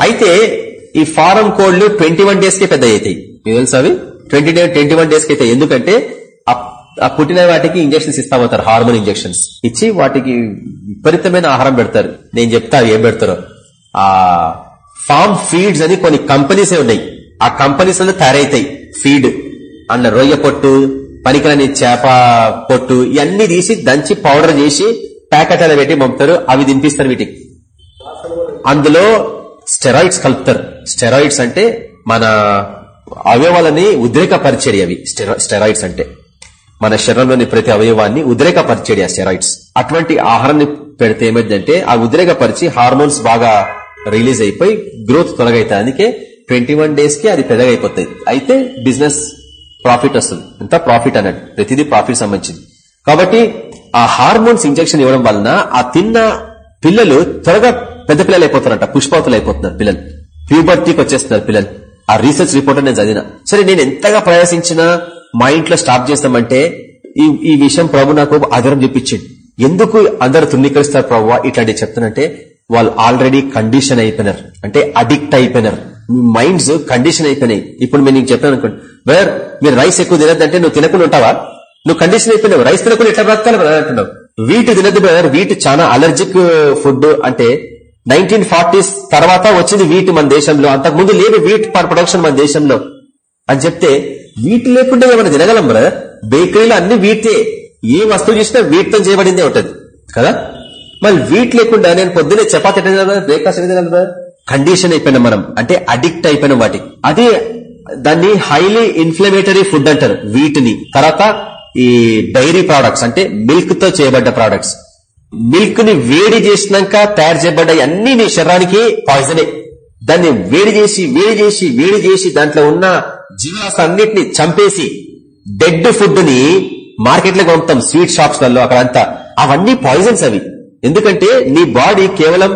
A: అయితే ఈ ఫారం కోడ్లు ట్వంటీ వన్ డేస్కి పెద్ద అవుతాయి. మీకు తెలుసు అవి? ట్వంటీ డే ట్వంటీ వన్ డేస్కి అయితే ఎందుకంటే ఆ- పుట్టిన వాటికి ఇంజక్షన్స్ ఇస్తామంటారు హార్మోన్ ఇంజక్షన్స్ ఇచ్చి వాటికి విపరీతమైన ఆహారం పెడతారు. నేను చెప్తా అవి ఏం పెడతారో. ఆ పామ్ ఫీడ్స్ అని కొన్ని కంపెనీసే ఉన్నాయి. ఆ కంపెనీస్లో తయారైతాయి. ఫీడ్ అన్న రొయ్య పొట్టు పనికిరాని చేప పొట్టు ఇవన్నీ తీసి దంచి పౌడర్ చేసి ప్యాకెట్లలో పెట్టి పంపుతారు. అవి తినిపిస్తారు వీటికి. అందులో స్టెరాయిడ్స్ కలుపుతారు. స్టెరాయిడ్స్ అంటే మన అవయవాలని ఉద్రేకపరిచేది అవి. స్టెరాయిడ్స్ అంటే మన శరీరంలోని ప్రతి అవయవాన్ని ఉద్రేకపరిచేది ఆ స్టెరాయిడ్స్. అటువంటి ఆహారాన్ని పెడితే ఏమైందంటే ఆ ఉద్రేకపరిచి హార్మోన్స్ బాగా రిలీజ్ అయిపోయి గ్రోత్ త్వరగా అవుతుంది అందుకే ట్వంటీ వన్ డేస్కి అది పెద్దగా అయిపోతుంది అయితే బిజినెస్ ప్రాఫిట్ వస్తుంది. ఎంత ప్రాఫిట్ అన్నట్టు. ప్రతిదీ ప్రాఫిట్ సంబంధించింది. కాబట్టి ఆ హార్మోన్స్ ఇంజెక్షన్ ఇవ్వడం వలన ఆ తిన్న పిల్లలు త్వరగా పెద్ద పిల్లలు అయిపోతారంట. పుష్పవతులు అయిపోతున్నారు పిల్లలు. ప్యూబర్టీకి వచ్చేస్తున్నారు పిల్లలు. ఆ రీసెర్చ్ రిపోర్ట్ నేను చదివిన. సరే నేను ఎంతగా ప్రయాసించినా మా ఇంట్లో స్టాప్ చేస్తామంటే ఈ ఈ విషయం ప్రభు నాకు ఆధారం చెప్పించింది ఎందుకు అందరు తృణీకరిస్తారు ప్రభు ఇట్లాంటివి చెప్తానంటే వాళ్ళు ఆల్రెడీ కండిషన్ అయిపోయినారు. అంటే అడిక్ట్ అయిపోయినారు. మీ మైండ్స్ కండిషన్ అయిపోయినాయి. ఇప్పుడు నేను నీకు చెప్పాను అనుకోండి వేర్ మీరు రైస్ ఎక్కువ తినద్దంటే నువ్వు తినకుండా ఉంటావా? నువ్వు కండిషన్ అయిపోయినావు. రైస్ తినకుండా ఎట్లా బ్రతకాలి బ్రదర్ అంటున్నావు. వీట్ తినద్దు బ్రదర్ వీట్ చాలా అలర్జిక్ ఫుడ్ uh, అంటే నైన్టీన్ ఫార్టీస్ తర్వాత వచ్చింది వీట్ మన దేశంలో. అంతకుముందు లేదు వీట్ ప్రొడక్షన్ మన దేశంలో. అని చెప్తే వీట్ లేకుండా ఏమైనా తినగలం బ్రదర్ బేకరీలో అన్ని వీటే ఏ. వస్తువు చూసినా వీటితో చేయబడిందే ఉంటది. కదా? మరి వీట్ లేకుండా నేను పొద్దున్నే చపాతి బ్రేక్ఫాస్ట్ ఎట్లా కండిషన్ అయిపోయినాం మనం అంటే అడిక్ట్ అయిపోయినాం వాటికి అదే దాన్ని హైలీ ఇన్ఫ్లమేటరీ ఫుడ్ అంటారు వీటిని. తర్వాత ఈ డైరీ ప్రోడక్ట్స్ అంటే మిల్క్తో చేయబడ్డ ప్రోడక్ట్స్ మిల్క్ని వేడి చేసినాక తయారు చేయబడ్డ అన్ని నీ శరీరానికి పాయిజనే దాన్ని వేడి చేసి వేడి చేసి వేడి చేసి దాంట్లో ఉన్న జీవరాశి అన్నిటిని చంపేసి డెడ్ ఫుడ్ని మార్కెట్లో పంపుతాం స్వీట్ షాప్స్లలో అక్కడంతా. అవన్నీ పాయిజన్స్ అవి. ఎందుకంటే నీ బాడీ కేవలం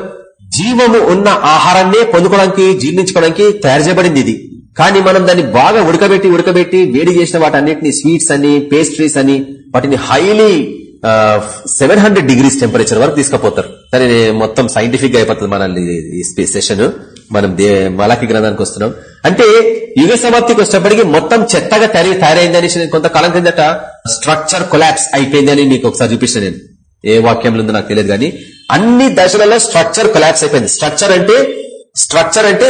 A: జీవము ఉన్న ఆహారాన్నే పొందుకోవడానికి జీర్ణించుకోవడానికి తయారు చేయబడింది ఇది. కానీ మనం దాన్ని బాగా ఉడకబెట్టి ఉడకబెట్టి వేడి చేసిన వాటన్నిటిని స్వీట్స్ అని పేస్ట్రీస్ అని వాటిని highly seven hundred degrees temperature వరకు తీసుకుపోతారు. సరే మొత్తం సైంటిఫిక్గా అయిపోతుంది మనల్ని ఈ సెషన్. మనం దే మలాకి గ్రంథానికి వస్తున్నాం. అంటే యుగ సమాప్తికి వచ్చినప్పటికీ మొత్తం చెత్తగా తయారీ తయారైందని కొంతకాలం కిందట స్ట్రక్చర్ కొలాప్స్ అయిపోయింది అని నీకు ఒకసారి చూపిస్తాను నేను. ఏ వాక్యంలో ఉందో నాకు తెలియదు కానీ అన్ని దశలలో స్ట్రక్చర్ కొలాప్స్ అయిపోయింది. స్ట్రక్చర్ అంటే స్ట్రక్చర్ అంటే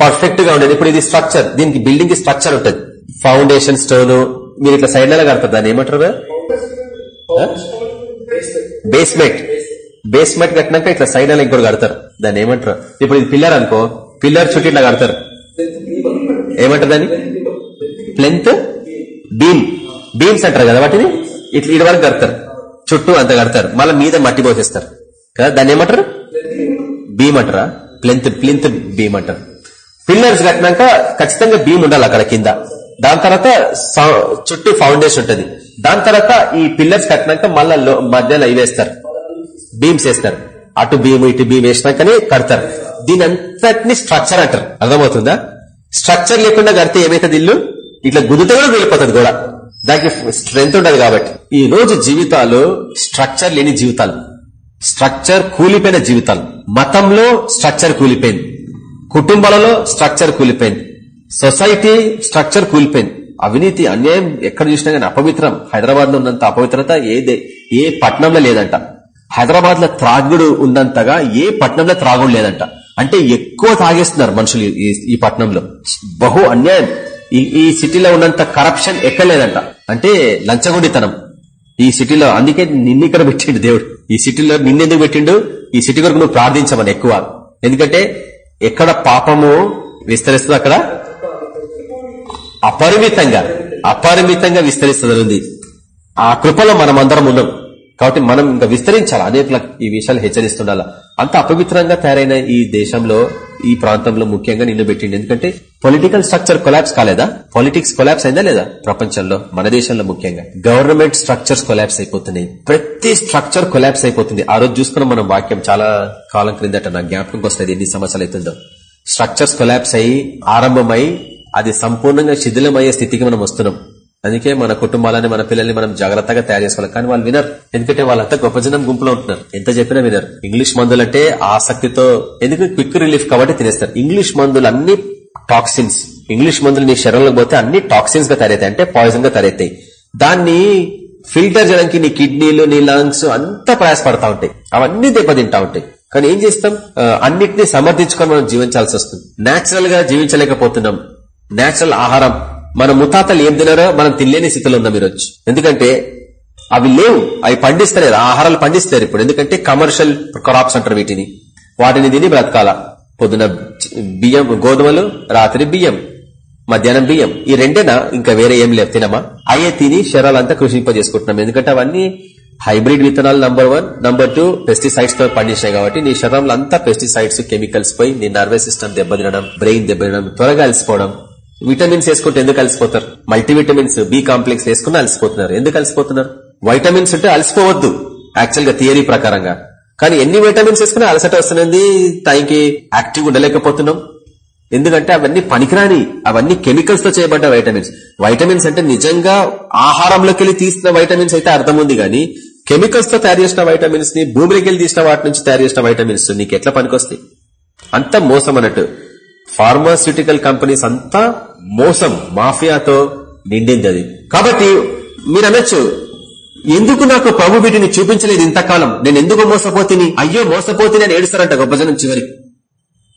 A: పర్ఫెక్ట్గా ఉండేది. ఇప్పుడు ఇది స్ట్రక్చర్. దీనికి బిల్డింగ్కి స్ట్రక్చర్ ఉంటుంది. ఫౌండేషన్ స్టోన్ మీరు ఇట్లా సైడ్ నెల కడతారు. దాన్ని ఏమంటారు? బేస్మెంట్ బేస్మెంట్ కట్టినాక ఇట్లా సైడ్ నెల ఇంకోటి కడతారు. దాన్ని ఏమంటారు? ఇప్పుడు ఇది పిల్లర్ అనుకో. పిల్లర్ చుట్టూ ఇట్లా కడతారు. ఏమంటారు దాన్ని? ప్లెంత్ బీమ్ బీమ్స్ అంటారు కదా వాటిని? ఇట్లా ఇటు వరకు కడతారు. చుట్టూ అంత కడతారు. మళ్ళీ మీద మట్టి పోసేస్తారు. కదా దాన్ని ఏమంటారు? బీమ్ అంటారా? ప్లెంత్ ప్లింత్ బీమ్ అంటారు. పిల్లర్స్ కట్టినాక ఖచ్చితంగా బీమ్ ఉండాలి అక్కడ కింద. దాని తర్వాత చుట్టూ ఫౌండేషన్ ఉంటుంది. దాని తర్వాత ఈ పిల్లర్స్ కట్టినాక మళ్ళీ మధ్యలో ఇవేస్తారు బీమ్స్ వేస్తారు. అటు బీమ్ ఇటు బీమ్ వేసినాకనే కడతారు. దీని అంతటిని స్ట్రక్చర్ అంటారు. అర్థమవుతుందా? స్ట్రక్చర్ లేకుండా కడితే ఏమైతుంది ఇల్లు? ఇట్లా గుద్దుతో కూడా వెళ్ళిపోతుంది కూడా దానికి స్ట్రెంత్ ఉండదు కాబట్టి. ఈ రోజు జీవితాలు స్ట్రక్చర్ లేని జీవితాలు. స్ట్రక్చర్ కూలిపోయిన జీవితాలు. మతంలో స్ట్రక్చర్ కూలిపోయింది. కుటుంబాలలో స్ట్రక్చర్ కూలిపోయింది. సొసైటీ స్ట్రక్చర్ కూలిపోయింది. అవినీతి అన్యాయం ఎక్కడ చూసినా కానీ అపవిత్రం. హైదరాబాద్లో ఉన్నంత అపవిత్రత ఏదే ఏ పట్టణంలో లేదంట. హైదరాబాద్లో త్రాగుడు ఉన్నంతగా ఏ పట్టణంలో త్రాగుడు లేదంట. అంటే ఎక్కువ తాగేస్తున్నారు మనుషులు ఈ- పట్టణంలో. బహు అన్యాయం. ఈ ఈ సిటీలో ఉన్నంత కరప్షన్ ఎక్కడ లేదంట. అంటే లంచగొండితనం. ఈ సిటీలో అందుకే నిన్ను ఇక్కడ పెట్టిండు దేవుడు. ఈ సిటీలో నిన్నెందుకు పెట్టిండు? ఈ సిటీ కొరకు నువ్వు ప్రార్థించమని ఎక్కువ. ఎందుకంటే ఎక్కడ పాపము విస్తరిస్తుందో అక్కడ అపరిమితంగా అపరిమితంగా విస్తరిస్తుంది ఆ కృపలో మనం అందరం ఉన్నాం. కాబట్టి మనం ఇంకా విస్తరించాలి. అనేకులకు ఈ విషయాలు హెచ్చరిస్తుండాల. అంత అపవిత్రంగా తయారైన ఈ దేశంలో ఈ ప్రాంతంలో ముఖ్యంగా నిన్ను పెట్టిండి. ఎందుకంటే పొలిటికల్ స్ట్రక్చర్ కొలాప్స్ కాలేదా? పాలిటిక్స్ కొలాబ్స్ అయిందా లేదా? ప్రపంచంలో మన దేశంలో ముఖ్యంగా. గవర్నమెంట్ స్ట్రక్చర్స్ కొలాబ్స్ అయిపోతున్నాయి. ప్రతి స్ట్రక్చర్ కొలాప్స్ అయిపోతుంది. ఆ రోజు చూసుకున్న మనం వాక్యం చాలా కాలం క్రిందట నా జ్ఞాపకంకి వస్తుంది. ఎన్ని సంవత్సరాలు అవుతుందో. స్ట్రక్చర్స్ కొలాప్స్ అయ్యి ఆరంభమై అది సంపూర్ణంగా శిథిలమయ్యే స్థితికి మనం వస్తున్నాం. అందుకే మన కుటుంబాలని మన పిల్లల్ని మనం జాగ్రత్తగా తయారు చేసుకోవాలి. కానీ వాళ్ళు వినరు. ఎందుకంటే వాళ్ళంతా గొప్ప జనం గుంపులో ఉంటున్నారు. ఎంత చెప్పినా వినరు. ఇంగ్లీష్ మందులంటే ఆసక్తితో ఎందుకు క్విక్ రిలీఫ్ కాబట్టి తినేస్తారు. ఇంగ్లీష్ మందులు అన్ని టాక్సిన్స్. ఇంగ్లీష్ మందులు నీ శరీరంలో పోతే అన్ని టాక్సిన్స్గా తయారైతాయి అంటే పాయిజన్గా తయారైతాయి దాన్ని ఫిల్టర్ చేయడానికి నీ కిడ్నీలు నీ లంగ్స్ అంతా ప్రయాసపడతా ఉంటాయి. అవన్నీ దెబ్బతింటా ఉంటాయి. కానీ ఏం చేస్తాం? అన్నిటినీ సమర్థించుకొని మనం జీవించాల్సి వస్తుంది. నేచురల్గా జీవించలేకపోతున్నాం. నేచురల్ ఆహారం. మన ముతాతలు ఏం తినారో మనం తినలేని స్థితిలో ఉన్నాం ఈరోజు. ఎందుకంటే అవి లేవు. అవి పండిస్తలేరు. ఆహారాలు పండిస్తారు ఇప్పుడు. ఎందుకంటే కమర్షియల్ క్రాప్స్ అంటారు వీటిని. వాటిని తిని బ్రతకాల. పొద్దున బియ్యం గోధుమలు రాత్రి బియ్యం మధ్యాహ్నం బియ్యం. ఈ రెండేనా? ఇంకా వేరే ఏం లేవు. తినమా? అయ్యే తిని శరాలంతా కృషింపజేసుకుంటున్నాం. ఎందుకంటే అవన్నీ హైబ్రిడ్ విత్తనాలు నంబర్ వన్ నంబర్ టూ పెస్టిసైడ్స్తో పండించాయి కాబట్టి నీ శరీరంలో అంతా పెస్టిసైడ్స్ కెమికల్స్ పోయి నీ నర్వస్ సిస్టమ్ దెబ్బతినడం బ్రెయిన్ దెబ్బతినడం త్వరగా అలసిపోవడం విటమిన్స్ వేసుకుంటే ఎందుకు అలసిపోతారు? మల్టీ విటమిన్స్ బి కాంప్లెక్స్ వేసుకుని అలసిపోతున్నారు. ఎందుకు అలసిపోతున్నారు? వైటమిన్స్ ఉంటే అలసిపోవద్దు. యాక్చువల్గా థియరీ ప్రకారంగా. కానీ ఎన్ని విటమిన్స్ వేసుకుని అలసట వస్తున్నది టైంకి యాక్టివ్ ఉండలేకపోతున్నాం. ఎందుకంటే అవన్నీ పనికిరాని అవన్నీ కెమికల్స్తో చేయబడ్డ వైటమిన్స్. వైటమిన్స్ అంటే నిజంగా ఆహారంలోకి వెళ్ళి తీసిన వైటమిన్స్ అయితే అర్థం ఉంది కానీ కెమికల్స్తో తయారు చేసిన వైటమిన్స్ని భూమిలోకి వెళ్ళి తీసిన వాటి నుంచి తయారు చేసిన వైటమిన్స్ నీకు ఎట్లా పనికొస్తాయి? అంత మోసం అన్నట్టు. ఫార్మాస్యూటికల్ కంపెనీస్ అంతా మోసం మాఫియాతో నిండింది అది. కాబట్టి మీరు అనొచ్చు ఎందుకు నాకు ప్రభు వీటిని చూపించలేదు ఇంతకాలం? నేను ఎందుకు మోసపోతిని? అయ్యో మోసపోతే అని ఏడుస్తారంట గొప్ప జనం చివరికి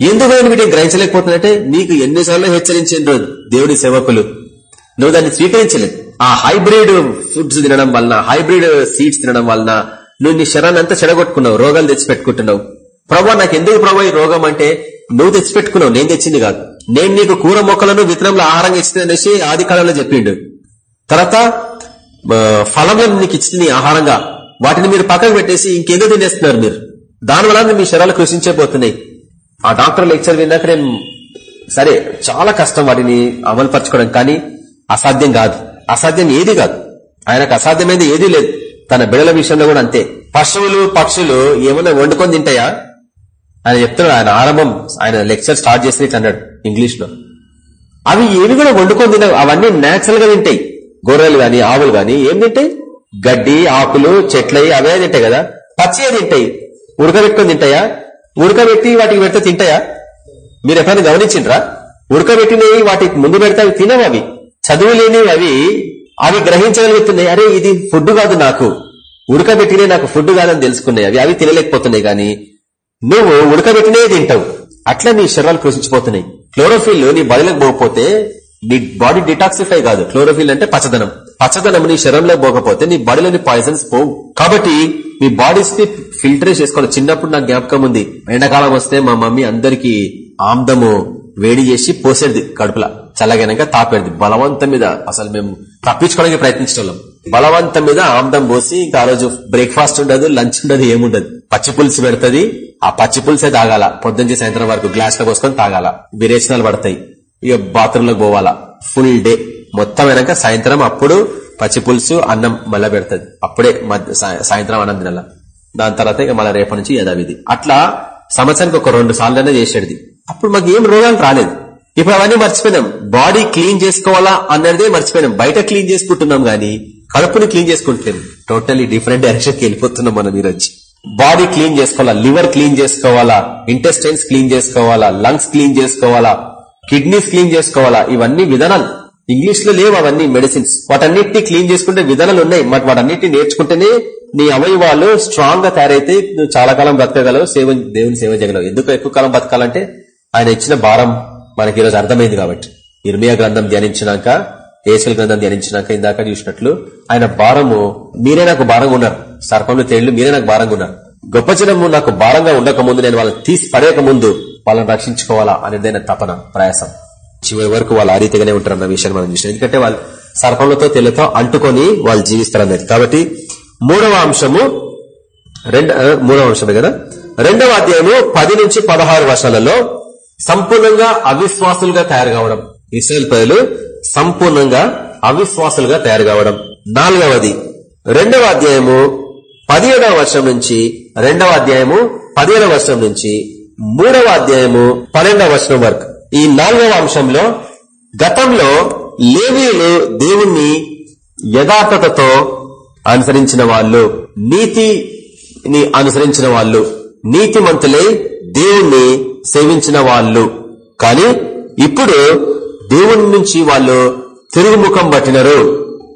A: ఎందుకు నేను వీటిని గ్రహించలేకపోతున్నట్టే నీకు ఎన్నిసార్లు హెచ్చరించిండ్రు దేవుడి సేవకులు. నువ్వు దాన్ని స్వీకరించలేదు. ఆ హైబ్రిడ్ ఫుడ్స్ తినడం వలన హైబ్రిడ్ సీడ్స్ తినడం వలన నువ్వు నీ శరాన్ని అంతా చెడగొట్టుకున్నావు రోగాలు తెచ్చిపెట్టుకుంటున్నావు. ప్రభా నాకు ఎందుకు ప్రభా ఈ రోగం అంటే నువ్వు తెచ్చిపెట్టుకున్నావు నేను తెచ్చింది కాదు. నేను నీకు కూర మొక్కలను విత్తనంలో ఆహారంగా ఇచ్చింది అనేసి ఆది కాలంలో చెప్పిండు. తర్వాత ఫలములను నీకు ఇచ్చింది ఆహారంగా? వాటిని మీరు పక్కకు పెట్టేసి ఇంకేదో తినేస్తున్నారు మీరు. దానివల్ల మీ శరాలు కృషించబోతున్నాయి. ఆ డాక్టర్ లెక్చర్ విన్నాక నేను సరే చాలా కష్టం వాటిని అమలు పరచుకోవడం కానీ అసాధ్యం కాదు. అసాధ్యం ఏది కాదు. ఆయనకు అసాధ్యమైనది ఏదీ లేదు. తన బిడల విషయంలో కూడా అంతే. పశువులు పక్షులు ఏమైనా వండుకొని తింటాయా? ఆయన చెప్తున్నాడు ఆయన ఆరంభం ఆయన లెక్చర్ స్టార్ట్ చేసి అన్నాడు ఇంగ్లీష్లో అవి ఏవి కూడా వండుకొని తినవు అవన్నీ నేచురల్గా తింటాయి. గొర్రెలు గాని ఆవులు గాని ఏం తింటాయి? గడ్డి ఆకులు చెట్లయి అవే తింటాయి కదా. పచ్చియే తింటాయి. ఉడకబెట్టుకొని తింటాయా? ఉడకబెట్టి వాటికి పెడితే తింటాయా? మీరు ఎప్పుడైనా గమనించిండ్రా? ఉడకబెట్టినవి వాటికి ముందు పెడితే అవి తినవు అవి. చదువు లేనివి అవి అవి గ్రహించగలుగుతున్నాయి. అరే ఇది ఫుడ్ కాదు నాకు. ఉడకబెట్టినే నాకు ఫుడ్ కాదని తెలుసుకున్నాయి. అవి అవి తినలేకపోతున్నాయి కానీ నువ్వు ఉడకబెట్టినే తింటావు. అట్లా నీ శరీరాలు కృషించిపోతున్నాయి క్లోరోఫిల్ నీ బాడీలోకి పోకపోతే నీ బాడీ డిటాక్సిఫై కాదు. క్లోరోఫిల్ అంటే పచ్చదనం. పచ్చదనం నీ శరీరంలో పోకపోతే నీ బాడీలోని పాయిజన్స్ పోవు. కాబట్టి మీ బాడీస్ని ఫిల్టర్ చేసుకోవాలి. చిన్నప్పుడు నాకు జ్ఞాపకం ఉంది. ఎండాకాలం వస్తే మా మమ్మీ అందరికి ఆమ్దము వేడి చేసి పోసేది కడుపులా. చల్లగైనాక తాపేది. బలవంతం మీద అసలు మేము తప్పించుకోవడానికి ప్రయత్నించడం బలవంతం మీద ఆమ్దం పోసి ఇంకా ఆ రోజు బ్రేక్ఫాస్ట్ ఉండదు లంచ్ ఉండదు ఏముండదు. పచ్చి పులుసు పెడుతుంది. ఆ పచ్చి పులుసే తాగాల. పొద్దుంచి సాయంత్రం వరకు గ్లాస్లో పోసుకొని తాగాల. విరేచనాలు పడతాయి. ఇక బాత్రూంలోకి పోవాలా. Full day. మొత్తం అయినాక సాయంత్రం అప్పుడు పచ్చి పులుసు అన్నం మళ్ళా పెడుతుంది. అప్పుడే మధ్య- సాయంత్రం అన్నం తినాల. దాని తర్వాత ఇక మళ్ళీ రేపటి నుంచి యథావిధి. అట్లా సంవత్సరానికి ఒక రెండు సార్లనే చేసేది అప్పుడు మాకు ఏం రోగాలు రాలేదు. ఇప్పుడు అవన్నీ మర్చిపోయినాం. బాడీ క్లీన్ చేసుకోవాలా అన్నదే మర్చిపోయినాం. బయట క్లీన్ చేసుకుంటున్నాం గానీ కడుపుని క్లీన్ చేసుకుంటలేము టోటలీ డిఫరెంట్ డైరెక్షన్ వెళ్ళిపోతున్నాం మనం ఈరోజు. బాడీ క్లీన్ చేసుకోవాలా? లివర్ క్లీన్ చేసుకోవాలా? ఇంటెస్టైన్స్ క్లీన్ చేసుకోవాలా? లంగ్స్ క్లీన్ చేసుకోవాలా? కిడ్నీస్ క్లీన్ చేసుకోవాలా? ఇవన్నీ విధానాలు. ఇంగ్లీష్లో లేవు అవన్నీ మెడిసిన్స్. వాటన్నిటిని క్లీన్ చేసుకుంటే విధానాలు ఉన్నాయి. మరి వాటన్నిటిని నేర్చుకుంటేనే నీ అవయవాలు స్ట్రాంగ్గా తయారైతే నువ్వు చాలా కాలం బ్రతకగలవు సేవ దేవుని సేవ చేయగలవు. ఎందుకు ఎక్కువ కాలం బతకాలంటే ఆయన ఇచ్చిన భారం మనకి ఈరోజు అర్థమైంది కాబట్టి. ఇర్మియా గ్రంథం ధ్యానించినాక ఏసుల గ్రంథం ధ్యానించినాక ఇందాక చూసినట్లు ఆయన భారము మీరే నాకు భారంగా ఉన్నారు. సర్పంలో తేళ్ళు మీరే నాకు భారంగా ఉన్నారు. గొప్ప జనము నాకు భారంగా ఉండక ముందు నేను వాళ్ళని తీసి పడేయక ముందు వాళ్ళని రక్షించుకోవాలా అనేదైన తపన ప్రయాసం. చివరి వరకు వాళ్ళు ఆ రీతిగానే ఉంటారు అన్న విషయాన్ని మనం చూసినాం. ఎందుకంటే వాళ్ళు సర్పంలతో తెల్లతో అంటుకొని వాళ్ళు జీవిస్తారు అనేది కాబట్టి మూడవ అంశము రెండు మూడవ అంశమే కదా? రెండవ అధ్యాయము పది నుంచి పదహారు వర్షాలలో సంపూర్ణంగా అవిశ్వాసులుగా తయారు కావడం ఇస్రాయల్ ప్రజలు సంపూర్ణంగా అవిశ్వాసులుగా తయారు కావడం నాలుగవది రెండవ అధ్యాయము పదిహేడవ వర్షం నుంచి రెండవ అధ్యాయము పదిహేడవ వర్షం నుంచి మూడవ అధ్యాయము పన్నెండవ వర్షం వరకు. ఈ నాలుగవ అంశంలో గతంలో లేవీలు దేవుణ్ణి యథార్థతతో అనుసరించిన వాళ్ళు నీతిని అనుసరించిన వాళ్ళు నీతిమంతులై దేవుణ్ణి సేవించిన వాళ్ళు. కానీ ఇప్పుడు దేవుని నుంచి వాళ్ళు తిరుగుముఖం పట్టినరు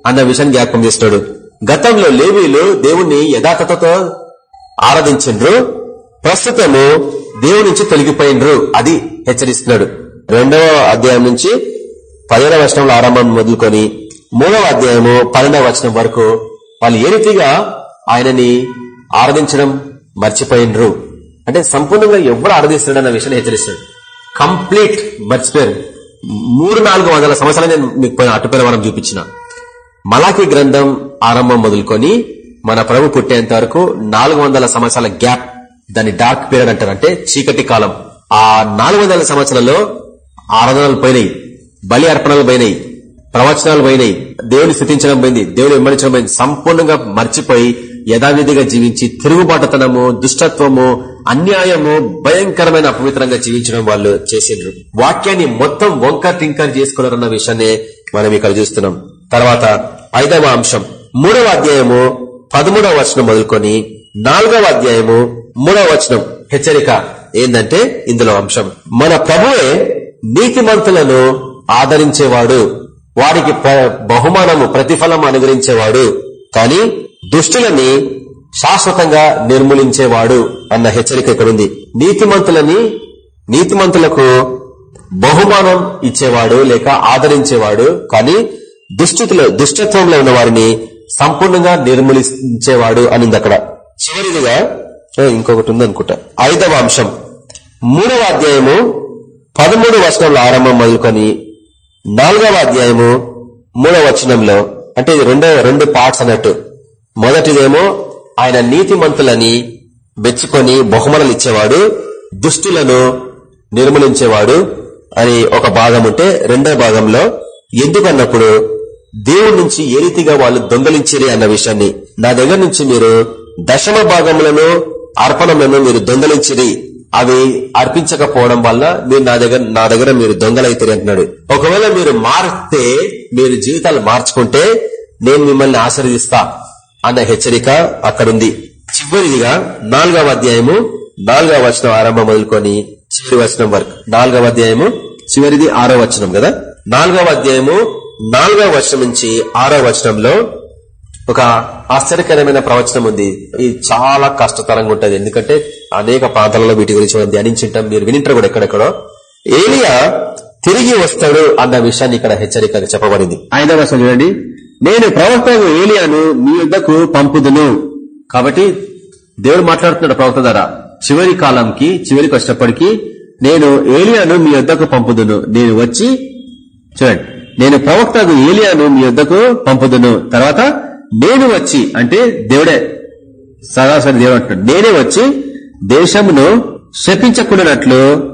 A: అన్న విషయాన్ని జ్ఞాపకం చేస్తాడు. గతంలో లేవీలు దేవుణ్ణి యథాతథతో ఆరాధించిండ్రు. ప్రస్తుతము దేవుని నుంచి తొలగిపోయినరు అది హెచ్చరిస్తున్నాడు. రెండవ అధ్యాయం నుంచి పదిహేనవ వచనంలో ఆరంభం మొదలుకొని మూడవ అధ్యాయము పన్నెండవ వచనం వరకు వాళ్ళు ఏ రీతిగా ఆయనని ఆరాధించడం మర్చిపోయినరు అంటే సంపూర్ణంగా ఎవరు ఆరాధిస్తున్నాడు అన్న విషయాన్ని హెచ్చరిస్తాడు కంప్లీట్ మర్చిపోయారు. మూడు నాలుగు వందల సంవత్సరాలు నేను మీకు పోయిన అటుపైన మనం చూపించిన. మలాకి గ్రంథం ఆరంభం మొదలుకొని మన ప్రభు పుట్టేంత వరకు నాలుగు వందల సంవత్సరాల గ్యాప్ దాన్ని డార్క్ పీరియడ్ అంటారు. అంటే చీకటి కాలం. ఆ నాలుగు వందల సంవత్సరాలలో ఆరాధనలు పోయినాయి. బలి అర్పణలు పోయినాయి. ప్రవచనాలు పోయినాయి. దేవుని స్థుతించడం పోయింది. దేవుని వెంబడించడం పోయింది. సంపూర్ణంగా మర్చిపోయి యథావిధిగా జీవించి తిరుగుబాటుతనము దుష్టత్వము అన్యాయము భయంకరమైన అపవిత్రంగా జీవించడం వాళ్ళు చేసిండ్రు. వాక్యాన్ని మొత్తం వంకర్ టింకర్ చేసుకున్నారన్న విషయాన్ని మనం ఇక్కడ చూస్తున్నాం. తర్వాత ఐదవ అంశం. మూడవ అధ్యాయము పదమూడవ వచనం మొదలుకొని నాలుగవ అధ్యాయము మూడవ వచనం. హెచ్చరిక ఏందంటే ఇందులో అంశం. మన ప్రభువే నీతిమంతులను ఆదరించేవాడు. వారికి ప- బహుమానము ప్రతిఫలం అనుగ్రహించేవాడు. కాని దుష్టులని శాశ్వతంగా నిర్మూలించేవాడు అన్న హెచ్చరిక ఇక్కడ ఉంది నీతిమంతులని నీతిమంతులకు బహుమానం ఇచ్చేవాడు లేక ఆదరించేవాడు కానీ దుష్టుతులో దుష్టత్వంలో ఉన్న వారిని సంపూర్ణంగా నిర్మూలించేవాడు అనింది అక్కడ. చివరిదిగా ఏ, ఇంకొకటి ఉందనుకుంటా ఐదవ అంశం. మూడవ అధ్యాయము పదమూడు వచనంలో ఆరంభం మొదలుకొని నాలుగవ అధ్యాయము మూడవ వచనంలో అంటే ఇది రెండో రెండు పార్ట్స్ అన్నట్టు. మొదటిదేమో ఆయన నీతిమంతులని మెచ్చుకొని బహుమనులు ఇచ్చేవాడు దుష్టులను నిర్మూలించేవాడు అని ఒక భాగం ఉంటే రెండో భాగంలో ఎందుకన్నప్పుడు దేవుడి నుంచి ఏ రీతిగా వాళ్ళు దొంగలించిరి అన్న విషయాన్ని. నా దగ్గర నుంచి మీరు దశమ భాగములను అర్పణలను మీరు దొంగలించిరి. అవి అర్పించకపోవడం వల్ల మీరు నా దగ్గర నా దగ్గర మీరు దొంగలైతే అంటున్నాడు. ఒకవేళ మీరు మారితే మీరు జీవితాలు మార్చుకుంటే నేను మిమ్మల్ని ఆశీర్దిస్తా అన్న హెచ్చరిక అక్కడుంది. చివరిదిగా నాలుగవ అధ్యాయము నాలుగవ వచనం ఆరంభం మొదలుకొని చివరి వచనం వరకు. నాలుగవ అధ్యాయము చివరిది ఆరో వచనం కదా? నాలుగవ అధ్యాయము నాలుగవ వచనం నుంచి ఆరో వచనంలో ఒక ఆశ్చర్యకరమైన ప్రవచనం ఉంది. ఇది చాలా కష్టతరంగా ఉంటది. ఎందుకంటే అనేక ప్రాంతాలలో వీటి గురించి మనం ధ్యానించుంటాం. మీరు వినింటారు కూడా ఎక్కడెక్కడో. ఏలియా తిరిగి వస్తాడు అన్న విషయాన్ని ఇక్కడ హెచ్చరికగా చెప్పబడింది. ఐదవ చూడండి. నేను ప్రవక్త ఏలియాను మీ యుద్ధకు పంపుదును. కాబట్టి దేవుడు మాట్లాడుతున్నాడు ప్రవక్త ద్వారా. చివరి కాలంకి చివరికి వచ్చినప్పటికీ నేను ఏలియాను మీ యుద్ధకు పంపుదును. నేను వచ్చి చూడండి నేను ప్రవక్తకు ఏలియాను మీ యుద్ధకు పంపుదును. తర్వాత నేను వచ్చి అంటే దేవుడే సరాసరి దేవుడు అంటున్నాడు. నేనే వచ్చి దేశమును శపించకుండానట్లు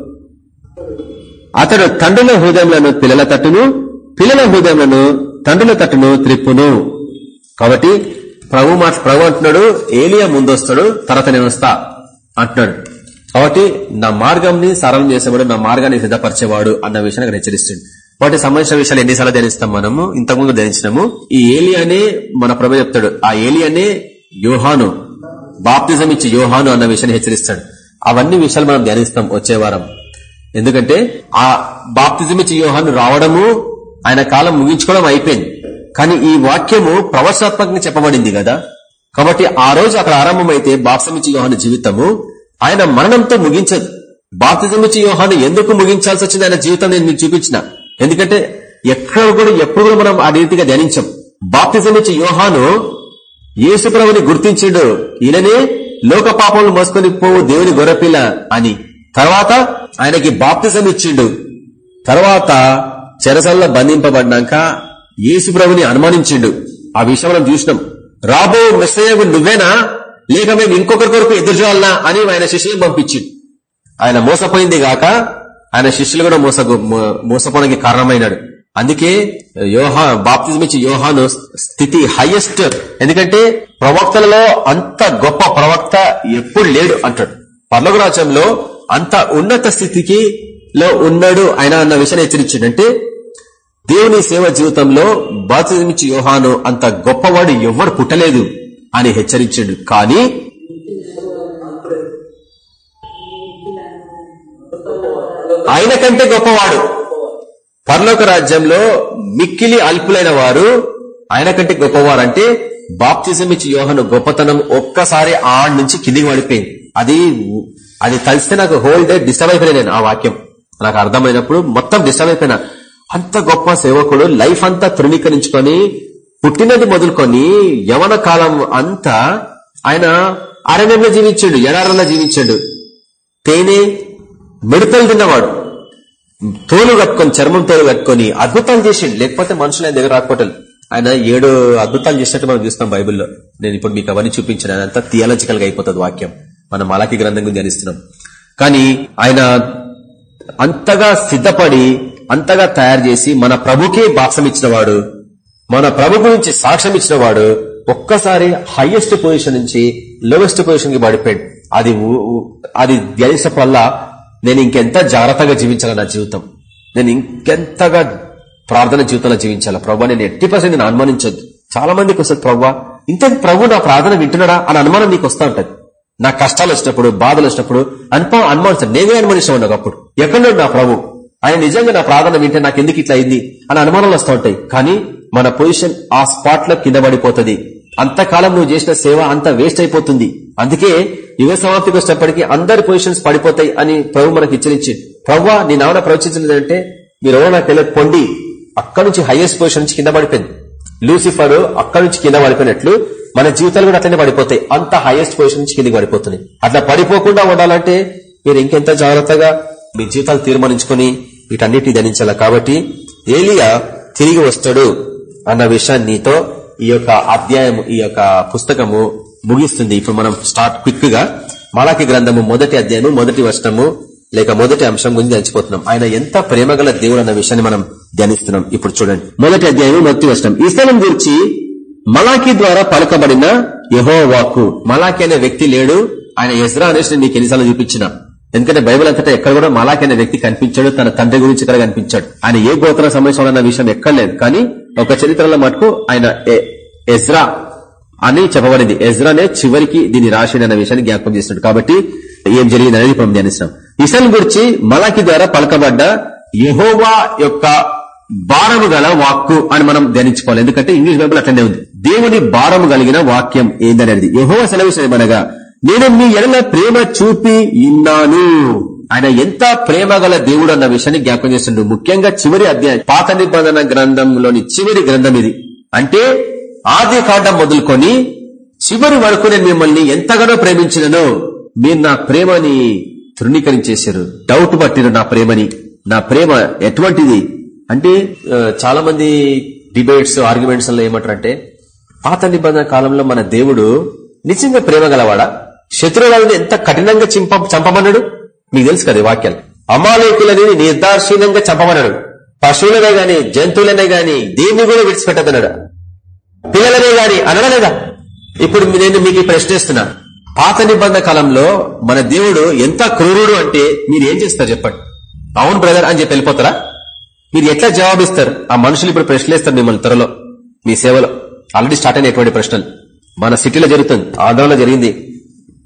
A: అతడు తండ్రుల హృదయంలో పిల్లల తట్టును పిల్లల హృదయంలో తండ్రుల తట్టును త్రిప్పును. కాబట్టి ప్రభు మా ప్రభు అంటున్నాడు ఏలియా ముందొస్తాడు తర్వాత నేను వస్తా అంటున్నాడు. కాబట్టి నా మార్గంని సరళం చేసేవాడు నా మార్గాన్ని సిద్ధపరిచేవాడు అన్న విషయాన్ని అక్కడ హెచ్చరిస్తుంది వాటి సంబంధించిన విషయాలు ఎన్నిసార్లు ధ్యానిస్తాం మనము? ఇంతకుముందు ధ్యానించినాము. ఈ ఏలియానే మన ప్రభు చెప్తాడు. ఆ ఏలియానే యోహాను బాప్తిజం ఇచ్చి యోహాను అన్న విషయాన్ని హెచ్చరిస్తాడు. అవన్నీ విషయాలు మనం ధ్యానిస్తాం వచ్చే వారం. ఎందుకంటే ఆ బాప్తిజం ఇచ్చి యోహాను రావడము ఆయన కాలం ముగించుకోవడం అయిపోయింది. కానీ ఈ వాక్యము ప్రవచనాత్మకంగా చెప్పబడింది కదా? కాబట్టి ఆ రోజు అక్కడ ఆరంభమైతే బాప్సమిచ్చి యోహాను జీవితము ఆయన మరణంతో ముగించదు. బాప్తిజమిచ్చి యోహాను ఎందుకు ముగించాల్సి వచ్చింది? ఆయన జీవితం నేను మీకు చూపించిన. ఎందుకంటే ఎక్కడ కూడా ఎప్పుడు కూడా మనం ఆ రీతిగా ధ్యానించాం. బాప్తిజమిచ్చి యోహాను యేసుప్రభుని గుర్తించాడు. ఈయననే లోక పాపములు మోసుకొని పోవు దేవుని గొర్రపిల్ల అని. తర్వాత ఆయనకి బాప్తిజం ఇచ్చిండు తర్వాత చెరసల్లో బంధింపబడినాక యేసుప్రభుని అనుమానించిండు. ఆ విషయం మనం చూసినాం. రాబో మెస్సయ్యకు నువ్వేనా? లేక మేము ఇంకొకరి కొరకు ఎదురు చూడాలనా అని ఆయన శిష్యులను పంపించిండు. ఆయన మోసపోయింది గాక ఆయన శిష్యులు కూడా మోస మోసపోవడానికి కారణమైనాడు. అందుకే యోహా బాప్తిజం ఇచ్చి యోహాను స్థితి హైయెస్ట్ ఎందుకంటే ప్రవక్తలలో అంత గొప్ప ప్రవక్త ఎప్పుడు లేడు అంటాడు. పర్లోక రాజ్యంలో అంత ఉన్నత స్థితికి లో ఉన్నాడు ఆయన అన్న విషయాన్ని హెచ్చరించిండంటే దేవుని సేవ జీవితంలో బాప్తిజం యోహాను అంత గొప్పవాడు ఎవ్వరు పుట్టలేదు అని హెచ్చరించాడు. కానీ ఆయన కంటే గొప్పవాడు. పర్లోక రాజ్యంలో మిక్కిలి అల్పులైన వారు ఆయన కంటే గొప్పవారు అంటే బాప్తిజం ఇచ్చి యోహను గొప్పతనం ఒక్కసారి ఆడ నుంచి కిందికి పడిపోయింది. అది అది కలిస్తే నాకు హోల్ డే డిస్టర్బ్ అయిపోయినా నేను ఆ వాక్యం. నాకు అర్థమైనప్పుడు మొత్తం డిస్టర్బ్ అయిపోయినా. అంత గొప్ప సేవకుడు లైఫ్ అంతా తృణీకరించుకొని పుట్టినది మొదలుకొని యవన కాలం అంతా ఆయన అరణ్యంలో జీవించాడు ఎడారంలో జీవించాడు. తేనె మిడతలు తిన్నవాడు. తోలు కట్టుకొని చర్మం తోలు కట్టుకొని అద్భుతాలు చేసిండు. లేకపోతే మనుషులు ఆయన దగ్గర రాకపోవటం ఆయన ఏడు అద్భుతాలు చేసినట్టు మనం చూస్తాం బైబిల్లో. నేను ఇప్పుడు మీకు అవన్నీ చూపించిన అంతా థియాలజికల్గా అయిపోతుంది వాక్యం. మనం అలాకి గ్రంథం గురించి ధ్యానిస్తున్నాం. కానీ ఆయన అంతగా సిద్ధపడి అంతగా తయారు చేసి మన ప్రభుకే బాక్సం ఇచ్చినవాడు మన ప్రభు గురించి సాక్ష్యం ఇచ్చినవాడు ఒక్కసారి హైయెస్ట్ పొజిషన్ నుంచి లోవెస్ట్ పొజిషన్కి పడిపోయాడు. అది అది ధ్యానించడం వల్ల నేను ఇంకెంత జాగ్రత్తగా జీవించాల నా జీవితం? నేను ఇంకెంతగా ప్రార్థన జీవితంలో జీవించాలా? ప్రభు నేను ఎట్టి పర్సెంట్ నేను అనుమానించొద్దు. చాలా మందికి వస్తుంది ప్రభు ఇంత ప్రభు నా ప్రార్థన వింటున్నాడా అని అనుమానం నీకు వస్తూ ఉంటుంది. నా కష్టాలు వచ్చినప్పుడు బాధలు వచ్చినప్పుడు అనుపా అనుమానిస్తాను నేనే అనుమానిస్తాను ఒకప్పుడు. ఎక్కడో నా ప్రభు? ఆయన నిజంగా నా ప్రార్థన వింటే నాకు ఎందుకు ఇట్లా అయింది? అని అనుమానాలు వస్తూ ఉంటాయి. కానీ మన పొజిషన్ ఆ స్పాట్లో కింద పడిపోతుంది. అంతకాలం నువ్వు చేసిన సేవ అంత వేస్ట్ అయిపోతుంది. అందుకే యుగ సమాప్తికి వచ్చేటప్పటికి అందరి పొజిషన్స్ పడిపోతాయి అని ప్రభు మనకు హెచ్చరించి ప్రవ్వా నీ నావన ప్రవచించలేదంటే మీరు నాకు తెలియదు పొండి. అక్కడి నుంచి హైయెస్ట్ పొజిషన్ నుంచి కింద పడిపోయింది. లూసిఫర్ అక్కడి నుంచి కింద పడిపోయినట్లు మన జీవితాలు కూడా అట్లనే పడిపోతాయి. అంత హైయెస్ట్ పొజిషన్ నుంచి కిందికి పడిపోతున్నాయి. అట్లా పడిపోకుండా ఉండాలంటే మీరు ఇంకెంత జాగ్రత్తగా మీ జీవితాలు తీర్మానించుకుని వీటన్నిటిని ధరించాలి కాబట్టి ఏలియా తిరిగి వస్తాడు అన్న విషయాన్ని నీతో ఈ యొక్క అధ్యాయం ఈ యొక్క పుస్తకము ముగిస్తుంది. ఇప్పుడు మనం స్టార్ట్ క్విక్గా మలాకి గ్రంథము మొదటి అధ్యాయము మొదటి వర్షము లేక మొదటి అంశం గురించి ధ్యానించిపోతున్నాం ఆయన ఎంత ప్రేమగల దేవుడు అన్న విషయాన్ని మనం ధ్యానిస్తున్నాం. ఇప్పుడు చూడండి. మొదటి అధ్యాయం మొదటి వర్షం ఈ స్థలం గురించి మలాకి ద్వారా పలకబడిన యహోవాకు. మలాఖీ మలాకి అనే వ్యక్తి లేడు. ఆయన ఎజ్రా అనేసి నీకు ఎన్నిసార్లు చూపించిన. ఎందుకంటే బైబిల్ అంతటా ఎక్కడ కూడా మలాకి అనే వ్యక్తి కనిపించాడు. తన తండ్రి గురించి ఇక్కడ కనిపించాడు. ఆయన ఏ గోత్రం సంబంధించిన విషయం ఎక్కడ లేదు. కానీ ఒక చరిత్రలో మటుకు ఆయన ఎజ్రా అని చెప్పబడింది. ఎజ్రానే చివరికి దీన్ని రాసిండన్న విషయాన్ని జ్ఞాపకం చేస్తున్నాడు. కాబట్టి ఏం జరిగింది అనేది మనం ధ్యానిస్తాం ఇసల్ గురించి మలాకి ద్వారా పలకబడ్డ యహోవా యొక్క భారము గల వాక్కు అని మనం ధ్యానించుకోవాలి. ఎందుకంటే ఇంగ్లీష్ బైబుల్ అట్లనే ఉంది. దేవుని భారము కలిగిన వాక్యం ఏందనేది? యహోవ సెలవు నేను మీ ఎడల ప్రేమ చూపి ఇన్నాను ఆయన ఎంత ప్రేమ గల దేవుడు అన్న విషయాన్ని జ్ఞాపకం చేస్తుండ్రు ముఖ్యంగా చివరి అధ్యాయం పాత నిబంధన గ్రంథంలోని చివరి గ్రంథం ఇది. అంటే ఆది కాండం మొదలుకొని చివరి వరకు నేను మిమ్మల్ని ఎంతగానో ప్రేమించినను మీరు నా ప్రేమని తృణీకరించేశారు. డౌట్ పట్టిరు నా ప్రేమని. నా ప్రేమ ఎటువంటిది? అంటే చాలా మంది డిబేట్స్ ఆర్గ్యుమెంట్స్లో ఏమంటారంటే పాత నిబంధన కాలంలో మన దేవుడు నిజంగా ప్రేమ గలవాడా? శత్రువులను ఎంత కఠినంగా చింప చంపమన్నాడు? మీకు తెలుసు కదా వాక్యాలు. అమాలయకులని నిర్దాక్షిణ్యంగా చంపమన్నాడు. పశువులనే గాని జంతువులనే గాని దేన్ని కూడా విడిచిపెట్టదన్నాడు. పిల్లలనే గాని అనడలేదా ఇప్పుడు నేను మీకు ప్రశ్నిస్తున్నా పాత నిబంధన కాలంలో మన దేవుడు ఎంత క్రూరుడు అంటే మీరు ఏం చేస్తారు చెప్పండి. అవును బ్రదర్ అని చెప్పి వెళ్ళిపోతారా? మీరు ఎట్లా జవాబిస్తారు? ఆ మనుషులు ఇప్పుడు ప్రశ్నలేస్తారు మిమ్మల్ని త్వరలో. మీ సేవలో. ఆల్రెడీ స్టార్ట్ అయినటువంటి ప్రశ్నలు. మన సిటీలో జరుగుతుంది ఆంధ్రలో జరిగింది.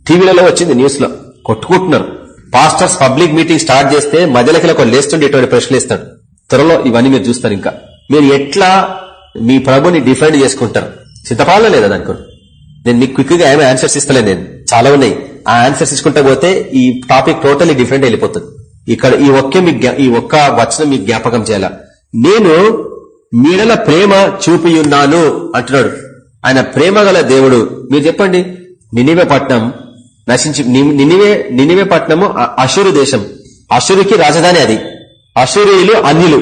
A: టీవీలలో వచ్చింది న్యూస్లో కొట్టుకుంటున్నారు. పాస్టర్స్ పబ్లిక్ మీటింగ్ స్టార్ట్ చేస్తే మధ్యలోకి ఒక లేస్తుండే ఇటువంటి ప్రశ్నలు ఇస్తాడు. త్వరలో ఇవన్నీ మీరు చూస్తారు ఇంకా. మీరు ఎట్లా మీ ప్రభుని డిఫైన్ చేసుకుంటారు? సిద్ధపాలన లేదా దానికి నేను మీకు క్విక్గా ఏమైనా ఆన్సర్స్ ఇస్తలే నేను. చాలా ఉన్నాయి. ఆ ఆన్సర్స్ ఇచ్చుకుంటా పోతే ఈ టాపిక్ టోటల్లీ డిఫరెంట్ వెళ్ళిపోతుంది ఇక్కడ ఈ ఒక్క మీ ఈ ఒక్క వచనం మీకు జ్ఞాపకం చేయాల? నేను మీడల ప్రేమ చూపియున్నాను అంటున్నాడు. ఆయన ప్రేమ గల దేవుడు. మీరు చెప్పండి నినివే పట్నం నశించి నినివే నినివే పట్నము అ- దేశం. అషూరుకి రాజధాని అది. అషూరియులు అన్యులు.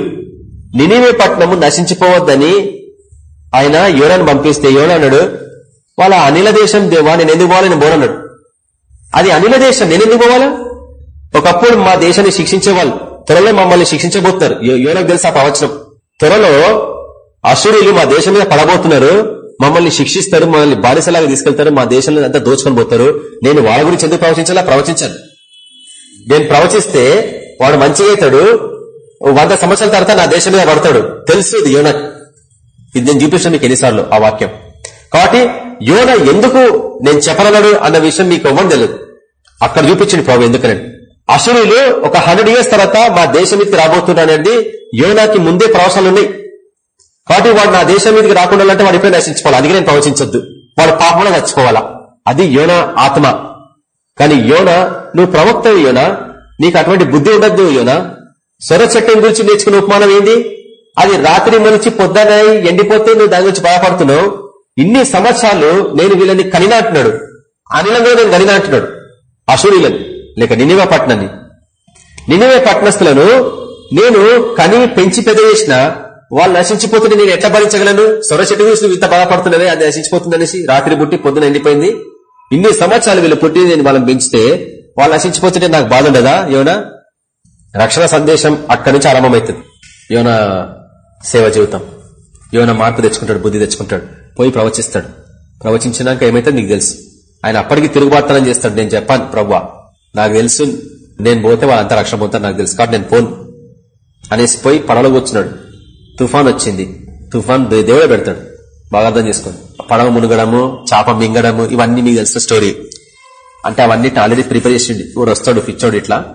A: నినివే పట్నము నశించిపోవద్దని ఆయన యోనాను పంపిస్తే యోనా అన్నాడు వాళ్ళ అనిల దేశం దేవా నేను ఎందుకు పోవాలని బోనన్నాడు అది అనిల దేశం. నేను ఎందుకు పోవాలా? ఒకప్పుడు మా దేశాన్ని శిక్షించే వాళ్ళు త్వరలో మమ్మల్ని శిక్షించబోతున్నారు. యో- యోనకు తెలుసు ఆ ప్రవచనం. త్వరలో అసూరులు మా దేశం మీద పడబోతున్నారు. మమ్మల్ని శిక్షిస్తారు మమ్మల్ని బానిసలాగా తీసుకెళ్తారు మా దేశంలో అంతా దోచుకొని పోతారు. నేను వాళ్ళ గురించి ఎందుకు ప్రవచించాలా? ప్రవచించాను. నేను ప్రవచిస్తే వాడు మంచిగా అవుతాడు. వంద సంవత్సరాల తర్వాత నా దేశం మీద పడతాడు. తెలుసు ఇది యోన. ఇది నేను చూపించాను మీకు ఎన్నిసార్లు ఆ వాక్యం. కాబట్టి యోన ఎందుకు నేను చెప్పనన్నాడు అన్న విషయం మీకు ఇవ్వడం తెలియదు. అక్కడ చూపించింది ప్రభు ఎందుకని అసురులు ఒక హండ్రెడ్ ఇయర్స్ తర్వాత మా దేశం మీదకి రాబోతున్నానండి యోనాకి ముందే ప్రవచనాలు ఉన్నాయి కాబట్టి వాడు నా దేశం మీదకి రాకుండా అంటే వాడు నశించుకోవాలి. అందుకే నేను ప్రవచించొద్దు. వాడు పాపంలో చచ్చిపోవాలా అది యోన ఆత్మ. కానీ యోన నువ్వు ప్రవక్త యోన. నీకు అటువంటి బుద్ధి ఉండద్దు యోన. స్వర చట్టం గురించి నేర్చుకున్న ఉపమానం ఏంది? అది రాత్రి మలిచి పొద్దున ఎండిపోతే నువ్వు దాని గురించి బాధపడుతున్నావు. ఇన్ని సంవత్సరాలు నేను వీళ్ళని కనినా అంటున్నాడు అనిలంగా నేను కనినా అంటున్నాడు అసూరిలని. లేక నినివే పట్టణాన్ని. నినివే పట్టణస్థులను నేను కని పెంచి పెద్ద చేసిన వాళ్ళు నశించిపోతుంటే నేను ఎట్లా భరించగలను? సొర చెట్టు గురించి ఇంత బాధపడుతున్నదే అది నశించిపోతుంది అనేసి రాత్రి పుట్టి పొద్దున ఎండిపోయింది. ఇన్ని సంవత్సరాలు వీళ్ళు పుట్టి నేను వాళ్ళని పెంచితే వాళ్ళు నశించిపోతుంటే నాకు బాధ ఉండదా? ఏమన్నా? రక్షణ సందేశం అక్కడి నుంచి ఆరంభమవుతుంది. యోన సేవ జీవితం? యోన మార్పు తెచ్చుకుంటాడు బుద్ధి తెచ్చుకుంటాడు? పోయి ప్రవచిస్తాడు. ప్రవచించినాక ఏమైతే నీకు తెలుసు. ఆయన అప్పటికి తిరుగుబాటుతనం చేస్తాడు. నేను చెప్పాను ప్రవ్వా. నాకు తెలుసు నేను పోతే వాళ్ళంతా రక్షణ పోతారు నాకు తెలుసు. కాబట్టి నేను పోను. అనేసి పోయి పడవలో కూర్చున్నాడు. తుఫాన్ వచ్చింది. తుఫాన్ దేవుడే పెడతాడు. బాగా అర్థం చేసుకోండి. పడవ మునగడము చేప మింగడము ఇవన్నీ మీకు తెలిసిన స్టోరీ. అంటే అవన్నీ ఆల్రెడీ ప్రిపేర్ చేసిండి. వాడు వస్తాడు ఫిచ్చోడు ఇట్లా.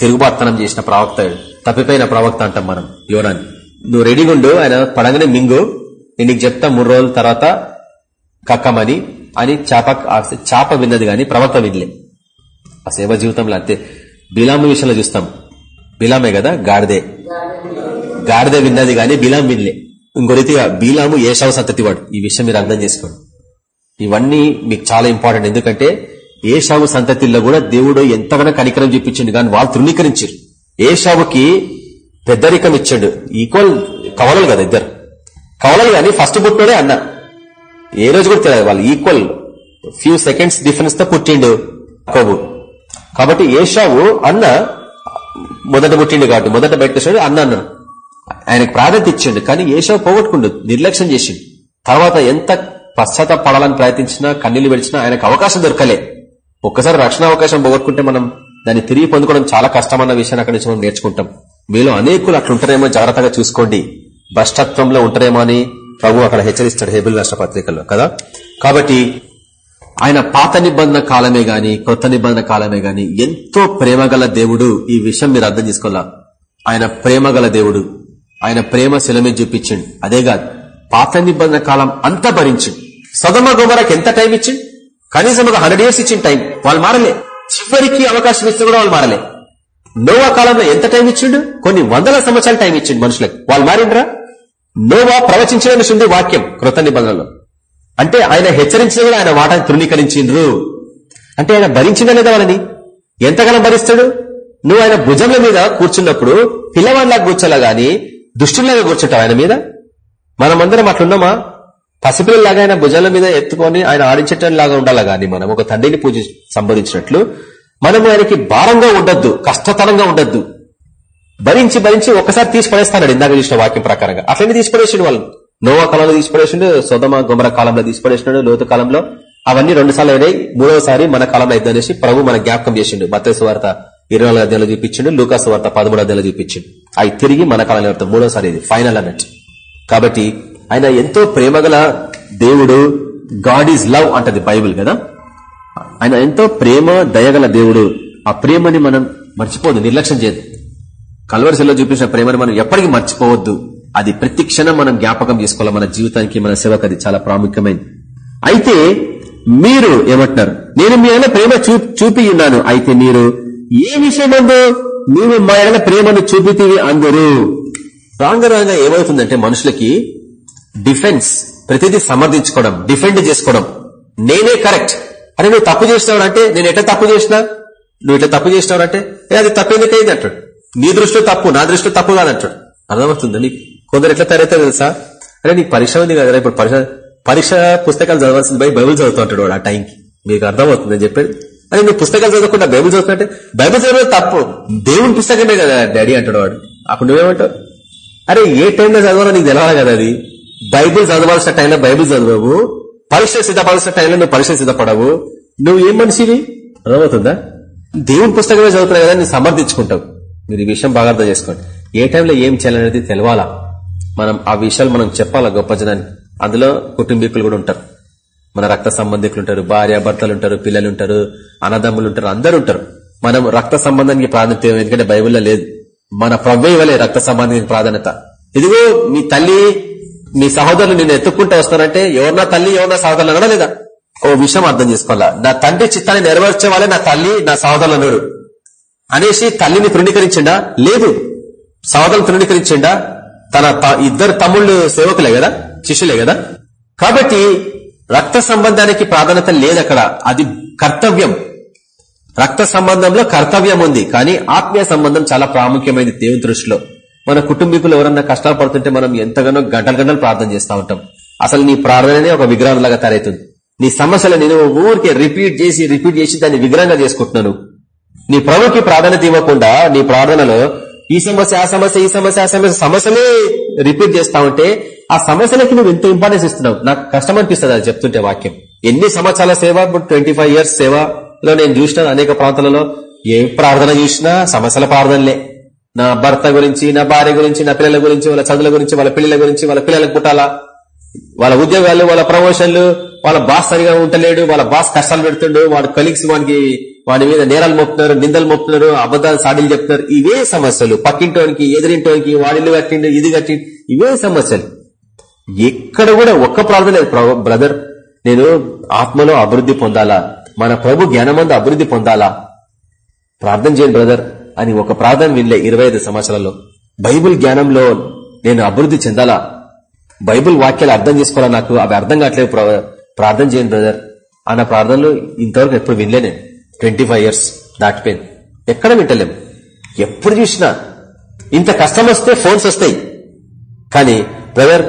A: తిరుగుబాటుతనం చేసిన ప్రవక్త తప్పిపోయిన ప్రవక్త అంటాం మనం యోనాన్ని నువ్వు రెడీగా ఉండు ఆయన పడంగానే మింగు. నేను నీకు చెప్తా మూడు రోజుల తర్వాత కక్కమని అని చేప చేప విన్నది గాని ప్రవక్త వినలే. ఆ సేవ జీవితంలో అంతే. బిలాము విషయంలో చూస్తాం. బిలామే కదా? గాడిదే. గాడిదే విన్నది గాని బిలాం వినలే. ఇంకో రీతిగా బీలాము ఏషావు సంతతి వాడు. ఈ విషయం మీరు అర్థం చేసుకోండి. ఇవన్నీ మీకు చాలా ఇంపార్టెంట్. ఎందుకంటే ఏషావు సంతతిలో కూడా దేవుడు ఎంతగానో కనికరం చూపించిండు కానీ వాళ్ళు తృణీకరించారు ఏషావుకి పెద్దరికం ఇచ్చాడు. ఈక్వల్ కవలలు కదా ఇద్దరు. కవలలు కానీ ఫస్ట్ పుట్టినోడే అన్న. ఏ రోజు కూడా తెలియదు వాళ్ళు. ఈక్వల్ ఫ్యూ సెకండ్స్ డిఫరెన్స్తో పుట్టిండు కబు కాబట్టి ఏషావు అన్న మొదట పుట్టిండు కాబట్టి మొదట పెట్టేసాడు అన్న అన్నాడు. ఆయనకు ప్రాధాన్యత ఇచ్చిండు కానీ ఏషావు పోగొట్టుకుండు నిర్లక్ష్యం చేసిండు. తర్వాత ఎంత పశ్చాత్తాపడాలని ప్రయత్నించినా కన్నీళ్ళు విడిచినా ఆయనకు అవకాశం దొరకలే. ఒక్కసారి రక్షణ అవకాశం పోగొట్టుకుంటే మనం దాన్ని తిరిగి పొందుకోవడం చాలా కష్టమన్న విషయాన్ని అక్కడి నుంచి మనం నేర్చుకుంటాం. మీలో అనేకులు అట్లుంటారేమో జాగ్రత్తగా చూసుకోండి. భ్రష్టత్వంలో ఉంటారేమో అని ప్రభు అక్కడ హెచ్చరిస్తాడు హేబుల్ రాష్ట్ర పత్రికల్లో కదా? కాబట్టి ఆయన పాత నిబంధన కాలమే గాని కొత్త నిబంధన కాలమే గాని ఎంతో ప్రేమగల దేవుడు ఈ విషయం మీరు అర్థం చేసుకోవాలా? ఆయన ప్రేమగల దేవుడు. ఆయన ప్రేమ శిలమే చూపించిండు. అదే కాదు పాత నిబంధన కాలం అంతా భరించిండు. సదమ గోమరాకి ఎంత టైం ఇచ్చిండు? కనీసం ఒక హండ్రెడ్ ఇయర్స్ ఇచ్చిన టైం వాళ్ళు మారలే. చివరికి అవకాశం ఇస్తే కూడా వాళ్ళు మారలే. నోవా కాలంలో ఎంత టైం ఇచ్చిండు? కొన్ని వందల సంవత్సరాలు టైం ఇచ్చిండు మనుషులకు. వాళ్ళు మారిండ్రా? నోవా ప్రవచించడం ఉంది వాక్యం కృత నిబంధనలో. అంటే ఆయన హెచ్చరించిన కూడా ఆయన వాటని తృణీకరించిండ్రు. అంటే ఆయన భరించిందనేదా వాళ్ళని? ఎంతగానో భరిస్తాడు? నువ్వు ఆయన భుజంల మీద కూర్చున్నప్పుడు పిల్లవాడిలా కూర్చోలా గాని దుష్టులాగా కూర్చుంటావు ఆయన మీద? మనమందరం అట్లున్నామా? పసిపిల్లలాగా ఆయన భుజాల మీద ఎత్తుకొని ఆయన ఆడించటం లాగా ఉండాలా గాని మనం? ఒక తండ్రిని పూజ సంబోధించినట్లు మనము ఆయనకి భారంగా ఉండొద్దు కష్టతరంగా ఉండొద్దు. భరించి భరించి ఒకసారి తీసి పడేస్తాడు ఇందాక చూసిన వాక్యం ప్రకారంగా. అట్లనే తీసి పడేసిండు వాళ్ళు నోవా కాలంలో తీసి సొదమ గుమర కాలంలో తీసి లోతు కాలంలో. అవన్నీ రెండు సార్లు అయినాయి. మూడవసారి మన కాలంలో అయితే అనేసి ప్రభు మన జ్ఞాపకం చేసిండు. మత్స్సు వార్త ఇరవై నాలుగు అధ్యాయులు చూపించిండు లూకాస్ వార్త పదమూడు అధ్యాయులు చూపించిండు. అవి తిరిగి మన కాలంలో అవుతాం మూడోసారి ఇది ఫైనల్ అన్నట్టు. కాబట్టి ఆయన ఎంతో ప్రేమగల దేవుడు గాడ్ ఈజ్ లవ్ అంటది బైబిల్ కదా.
B: ఆయన ఎంతో ప్రేమ దయగల దేవుడు. ఆ ప్రేమని మనం మర్చిపోదు నిర్లక్ష్యం చేయదు కల్వరిశిలో చూపించిన ప్రేమను మనం ఎప్పటికీ మర్చిపోవద్దు. అది ప్రతి క్షణం మనం జ్ఞాపకం చేసుకోవాలి. మన జీవితానికి మన సేవకు అది చాలా ప్రాముఖ్యమైనది. అయితే మీరు ఏమంటున్నారు? నేను మీ ఆయన ప్రేమ చూ- చూపి ఉన్నాను. అయితే మీరు ఏ విషయమందు నువ్వు మా ఆయన ప్రేమను చూపితివి అందరూ?
A: రాంగ రాంగ ఏమవుతుందంటే మనుషులకి డిఫెన్స్ ప్రతిదీ సమర్థించుకోవడం డిఫెండ్ చేసుకోవడం నేనే కరెక్ట్. అరే నువ్వు తప్పు చేసినావు అంటే నేను ఎట్లా తప్పు చేసినా? నువ్వు ఎట్లా తప్పు చేసినావు అంటే అది తప్పు ఎందుకైంది అంటాడు. నీ దృష్టిలో తప్పు నా దృష్టిలో తప్పు కాదంటాడు. అర్థమవుతుంది నీకు? కొందరు ఎట్లా తయారైతే తెలుసా? అరే నీకు పరీక్ష ఉంది కదా ఇప్పుడు పరీక్ష పరీక్ష పుస్తకాలు చదవాల్సింది పోయి బైబుల్ చదువుతూ ఉంటాడు ఆ టైంకి. మీకు అర్థమవుతుంది అని చెప్పేది? అరే నువ్వు పుస్తకాలు చదవకుండా బైబుల్ చదువుతుంటే బైబుల్ చదవడం తప్పు. దేవుని పుస్తకమే కదా డాడీ అంటాడు వాడు. అప్పుడు నువ్వేమంటావు? అరే ఏ టైంలో చదవాలో నీకు తెలవాలి కదా అది. బైబిల్ చదవాల్సిన టైంలో బైబిల్ చదవవు. పరీక్ష సిద్ధపడాల్సిన టైంలో నువ్వు పరీక్ష సిద్ధపడవు. నువ్వు ఏం మనిషివి? అర్థమవుతుందా? దేవుని పుస్తకమే చదువుతున్నావు కదా నువ్వు సమర్థించుకుంటావు. మీరు ఈ విషయం బాగా అర్థం చేసుకోండి. ఏ టైంలో ఏం చేయాలనేది తెలవాలా? మనం ఆ విషయాలు మనం చెప్పాలా గొప్ప జనానికి? అందులో కుటుంబీకులు కూడా ఉంటారు. మన రక్త సంబంధికులు ఉంటారు భార్య భర్తలు ఉంటారు పిల్లలు ఉంటారు అన్నదమ్ములు ఉంటారు అందరు ఉంటారు. మనం రక్త సంబంధానికి ప్రాధాన్యత ఎందుకంటే బైబిల్లో లేదు. మన ప్రవ్వే ఇవ్వలే రక్త సంబంధానికి ప్రాధాన్యత. ఇదిగో మీ తల్లి మీ సహోదరులు నేను ఎత్తుక్కుంటూ వస్తానంటే ఎవరు తల్లి ఎవరు సహోదరులు అనడా లేదా? ఓ విషయం అర్థం చేసుకోవాలా? నా తండ్రి చిత్తాన్ని నెరవేర్చే వాళ్ళే నా తల్లి నా సహోదరులు అన్నాడు అనేసి తల్లిని తృణీకరించిండా? లేదు. సహోదరులు తృణీకరించిండా? తన త- ఇద్దరు తమ్ముళ్ళు సేవకులే కదా? శిష్యులే కదా? కాబట్టి రక్త సంబంధానికి ప్రాధాన్యత లేదు అక్కడ. అది కర్తవ్యం. రక్త సంబంధంలో కర్తవ్యం ఉంది. కానీ ఆత్మీయ సంబంధం చాలా ప్రాముఖ్యమైనది దేవుని దృష్టిలో. మన కుటుంబీకులు ఎవరన్నా కష్టాలు పడుతుంటే మనం ఎంతగానో గంటలు గంటలు ప్రార్థన చేస్తూ ఉంటాం. అసలు నీ ప్రార్థననే ఒక విగ్రహం లాగా తయారైతుంది నీ సమస్యలు నేను ఊరికే రిపీట్ చేసి రిపీట్ చేసి దాన్ని విగ్రహంగా చేసుకుంటున్నాను. నీ ప్రభుకి ప్రాధాన్యత ఇవ్వకుండా నీ ప్రార్థనలో ఈ సమస్య ఆ సమస్య ఈ సమస్య ఆ సమస్య సమస్యలే రిపీట్ చేస్తా ఉంటే ఆ సమస్యలకి నువ్వు ఎంత ఇంపార్టెన్స్ ఇస్తున్నావు? నాకు కష్టం అనిపిస్తుంది అది చెప్తుంటే వాక్యం. ఎన్ని సంవత్సరాల సేవ? ట్వంటీ ఫైవ్ ఇయర్స్ సేవలో నేను చూసిన అనేక ప్రాంతాలలో ఏ ప్రార్థన చూసినా సమస్యల ప్రార్థనలే. నా భర్త గురించి నా భార్య గురించి నా పిల్లల గురించి వాళ్ళ చదువుల గురించి వాళ్ళ పిల్లల గురించి వాళ్ళ పిల్లలకు పుట్టాలా? వాళ్ళ ఉద్యోగాలు వాళ్ళ ప్రమోషన్లు వాళ్ళ బాస్ సరిగా ఉంటలేడు వాళ్ళ బాస్ కష్టాలు పెడుతుండు వాడు కలీగ్స్ వానికి వాడి మీద నేరాలు మోపుతున్నారు నిందలు మోపుతున్నారు అబద్దాలు సాడీలు చెప్తున్నారు. ఇవే సమస్యలు. పక్కింటోనికి ఎదిరింటోనికి వాడిల్లు కట్టిండు ఇది కట్టిండు ఇవే సమస్యలు. ఎక్కడ కూడా ఒక్క ప్రార్థన లేదు. బ్రదర్ నేను ఆత్మలో అభివృద్ధి పొందాలా? మన ప్రభు జ్ఞానమందు అభివృద్ధి పొందాలా? ప్రార్థన చేయండి బ్రదర్ అని ఒక ప్రార్థన వినలే ఇరవై ఐదు సంవత్సరాల్లో. బైబిల్ జ్ఞానంలో నేను అభివృద్ధి చెందాలా? బైబిల్ వాక్యాలు అర్థం చేసుకోవాలా నాకు? అవి అర్థం కావట్లేదు ప్రార్థన చేయండి బ్రదర్. అన్న ప్రార్థనలు ఇంతవరకు ఎప్పుడు వినలే నేను. ట్వంటీ ఫైవ్ ఇయర్స్ దాటిపోయింది. ఎక్కడ వింటలేం. ఎప్పుడు చూసినా ఇంత కష్టం వస్తే ఫోన్స్ వస్తాయి. కానీ బ్రదర్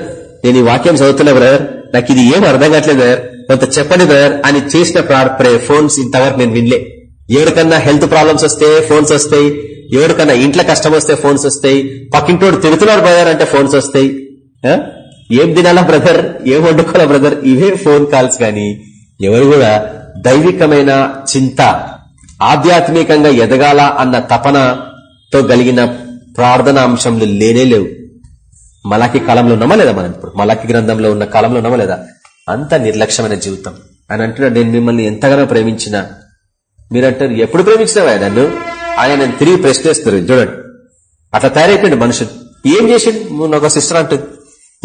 A: నేను ఈ వాక్యం చదువుతున్నా బ్రదర్. నాకు ఇది ఏం అర్థం కావట్లేదు బ్రదర్. కొంత చెప్పండి బ్రదర్ అని చేసిన ప్రే ఫోన్స్ ఇంతవరకు నేను వినలే. ఎవరికన్నా హెల్త్ ప్రాబ్లమ్స్ వస్తే ఫోన్స్ వస్తాయి. ఎవరికన్నా ఇంట్లో కష్టం వస్తే ఫోన్స్ వస్తాయి. పక్కింటోడు తిడుతున్నారు బ్రదర్ అంటే ఫోన్స్ వస్తాయి. ఆ? ఏం తినాలా బ్రదర్? ఏం వండుకోవాలా బ్రదర్? ఇవే ఫోన్ కాల్స్ కానీ ఎవరు కూడా దైవికమైన చింత ఆధ్యాత్మికంగా ఎదగాల అన్న తపనతో కలిగిన ప్రార్థన అంశంలు లేనే లేవు. మలాకి కాలంలో ఉన్నామా లేదా మనం ఇప్పుడు? మలాకి గ్రంథంలో ఉన్న కాలంలో ఉన్నామా లేదా అంత నిర్లక్ష్యమైన జీవితం. ఆయన అంటున్నాడు నేను మిమ్మల్ని ఎంతగానో ప్రేమించినా మీరంటారు ఎప్పుడు ప్రేమించినావా నన్ను? ఆయన నేను తిరిగి ప్రశ్నిస్తారు చూడండి అట్లా తయారైపోయింది మనుషుడు. ఏం చేసిండు? మొన్న ఒక సిస్టర్ అంటుంది.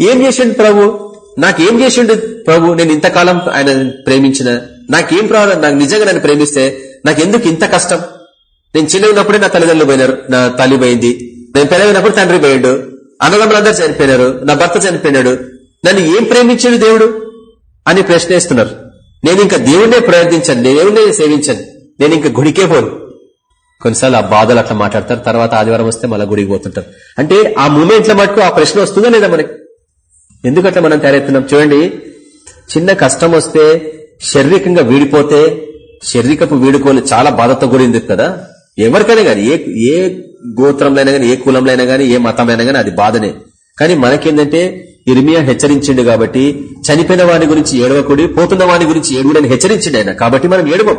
A: ఏం చేసిండు ప్రభు? నాకేం చేసిండు? ప్రభు నేను ఇంతకాలం ఆయన ప్రేమించిన నాకేం ప్రాబ్లం నాకు నిజంగా నన్ను ప్రేమిస్తే నాకెందుకు ఇంత కష్టం? నేను చిన్న ఉన్నప్పుడే నా తల్లిదండ్రులు పోయినారు నా తల్లి పోయింది. నేను పెళ్ళైనప్పుడు తండ్రి పోయాడు. అన్నదమ్ములందరూ చనిపోయినారు నా భర్త చనిపోయినాడు. నన్ను ఏం ప్రేమించాడు దేవుడు? అని ప్రశ్నిస్తున్నారు నేను ఇంకా దేవుడే ప్రార్థించాను నేను సేవించాను నేను ఇంకా గుడికే పోను. కొన్నిసార్లు ఆ బాధలు అట్లా మాట్లాడతారు తర్వాత ఆదివారం వస్తే మళ్ళీ గుడికి పోతుంటారు. అంటే ఆ మూమెంట్ మటుకు ఆ ప్రశ్న వస్తుందా లేదా మనకి? ఎందుకట్లా మనం తయారెత్తున్నాం చూడండి చిన్న కష్టం వస్తే శారీరకంగా వీడిపోతే శారీరకపు వీడుకోలు చాలా బాధతో కూడింది కదా? ఎవరికైనా కానీ ఏ ఏ గోత్రంలో అయినా గానీ ఏ కులంలో అయినా గానీ ఏ మతంలో అయినా గానీ అది బాధనే. కానీ మనకేంటంటే ఇర్మియా హెచ్చరించిండు కాబట్టి చనిపోయిన వాని గురించి ఏడవకుడి పోతున్న వాడి గురించి ఏడుగుడని హెచ్చరించిండు ఆయన. కాబట్టి మనం ఏడవం.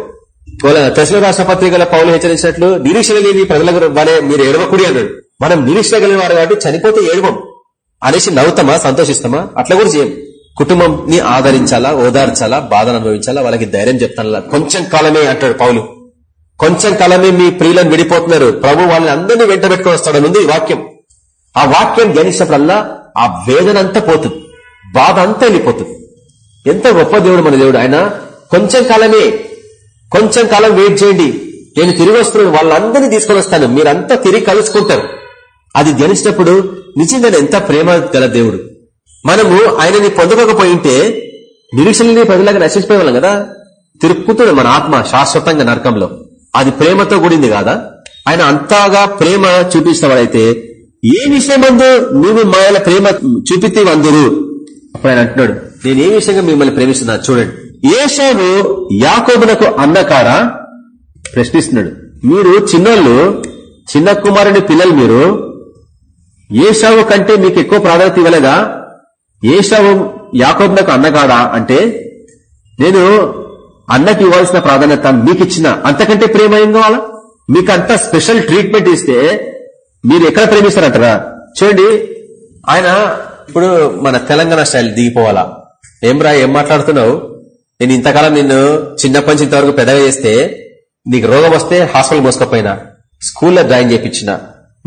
A: తెసల రాష్ట్ర పత్రికల పౌలు హెచ్చరించినట్లు నిరీక్షణ లేని ప్రజల గురి- వలె మీరు ఏడవకుడి అన్నాడు. మనం నిరీక్షణ కలిగిన వారు కాబట్టి చనిపోతే ఏడవం అనేసి నవ్వుతామా సంతోషిస్తామా? అట్లా కూడా చేయం కుటుంబంని ఆదరించాలా ఓదార్చాలా బాధను అనుభవించాలా వాళ్ళకి ధైర్యం చెప్తాను కొంచెం కాలమే అంటాడు పౌలు. కొంచెం కాలమే మీ ప్రియులను విడిపోతున్నారు. ప్రభు వాళ్ళని అందరినీ వెంట పెట్టుకుని వస్తాడని ఉంది ఈ వాక్యం. ఆ వాక్యం ధ్యానించినప్పుడల్లా ఆ వేదన అంతా పోతుంది. బాధ అంతా వెళ్ళిపోతుంది. ఎంత గొప్ప దేవుడు మన దేవుడు. ఆయన కొంచెం కాలమే కొంచెం కాలం వెయిట్ చేయండి. నేను తిరిగి వస్తున్నాను వాళ్ళందరినీ తీసుకొని వస్తాను. మీరంతా తిరిగి కలుసుకుంటారు. అది ధ్యానించినప్పుడు నిజంగా ఎంత ప్రేమ గల దేవుడు. మనము ఆయనని పొందుకోకపోయింటే నిరీక్షణ ప్రజలాగా నశించిపోయేవాళ్ళం కదా? తిరుక్కుతుంది మన ఆత్మ శాశ్వతంగా నరకంలో. అది ప్రేమతో కూడింది కాదా? ఆయన అంతగా ప్రేమ చూపించిన వాడైతే ఏ విషయమందు నువ్వు మాయల ప్రేమ చూపితే వందరు? అప్పుడు ఆయన అంటున్నాడు నేను ఏ విషయంగా మిమ్మల్ని ప్రేమిస్తున్నా చూడండి. ఏషావు యాకోబునకు అన్నకారా ప్రశ్నిస్తున్నాడు మీరు చిన్నోళ్ళు చిన్న కుమారుని పిల్లలు మీరు? ఏషావు కంటే మీకు ఎక్కువ ప్రాధాన్యత ఇవ్వలేదా? ఏ శవం యాకోబునకు అన్నగాడా అంటే నేను అన్నకి ఇవ్వాల్సిన ప్రాధాన్యత మీకు ఇచ్చిన అంతకంటే ప్రేమ ఏం కావాలా మీకు అంత స్పెషల్ ట్రీట్మెంట్ ఇస్తే మీరు ఎక్కడ ప్రేమిస్తారంటారా? చూడండి ఆయన ఇప్పుడు మన తెలంగాణ స్టైల్ దిగిపోవాలా? ఏం రా ఏం మాట్లాడుతున్నావు? నేను ఇంతకాలం నిన్ను చిన్నప్పటి నుంచి ఇంతవరకు పెద్దగా చేస్తే నీకు రోగం వస్తే హాస్పిటల్ మోసుకపోయినా స్కూల్లో జాయిన్ చేయించిన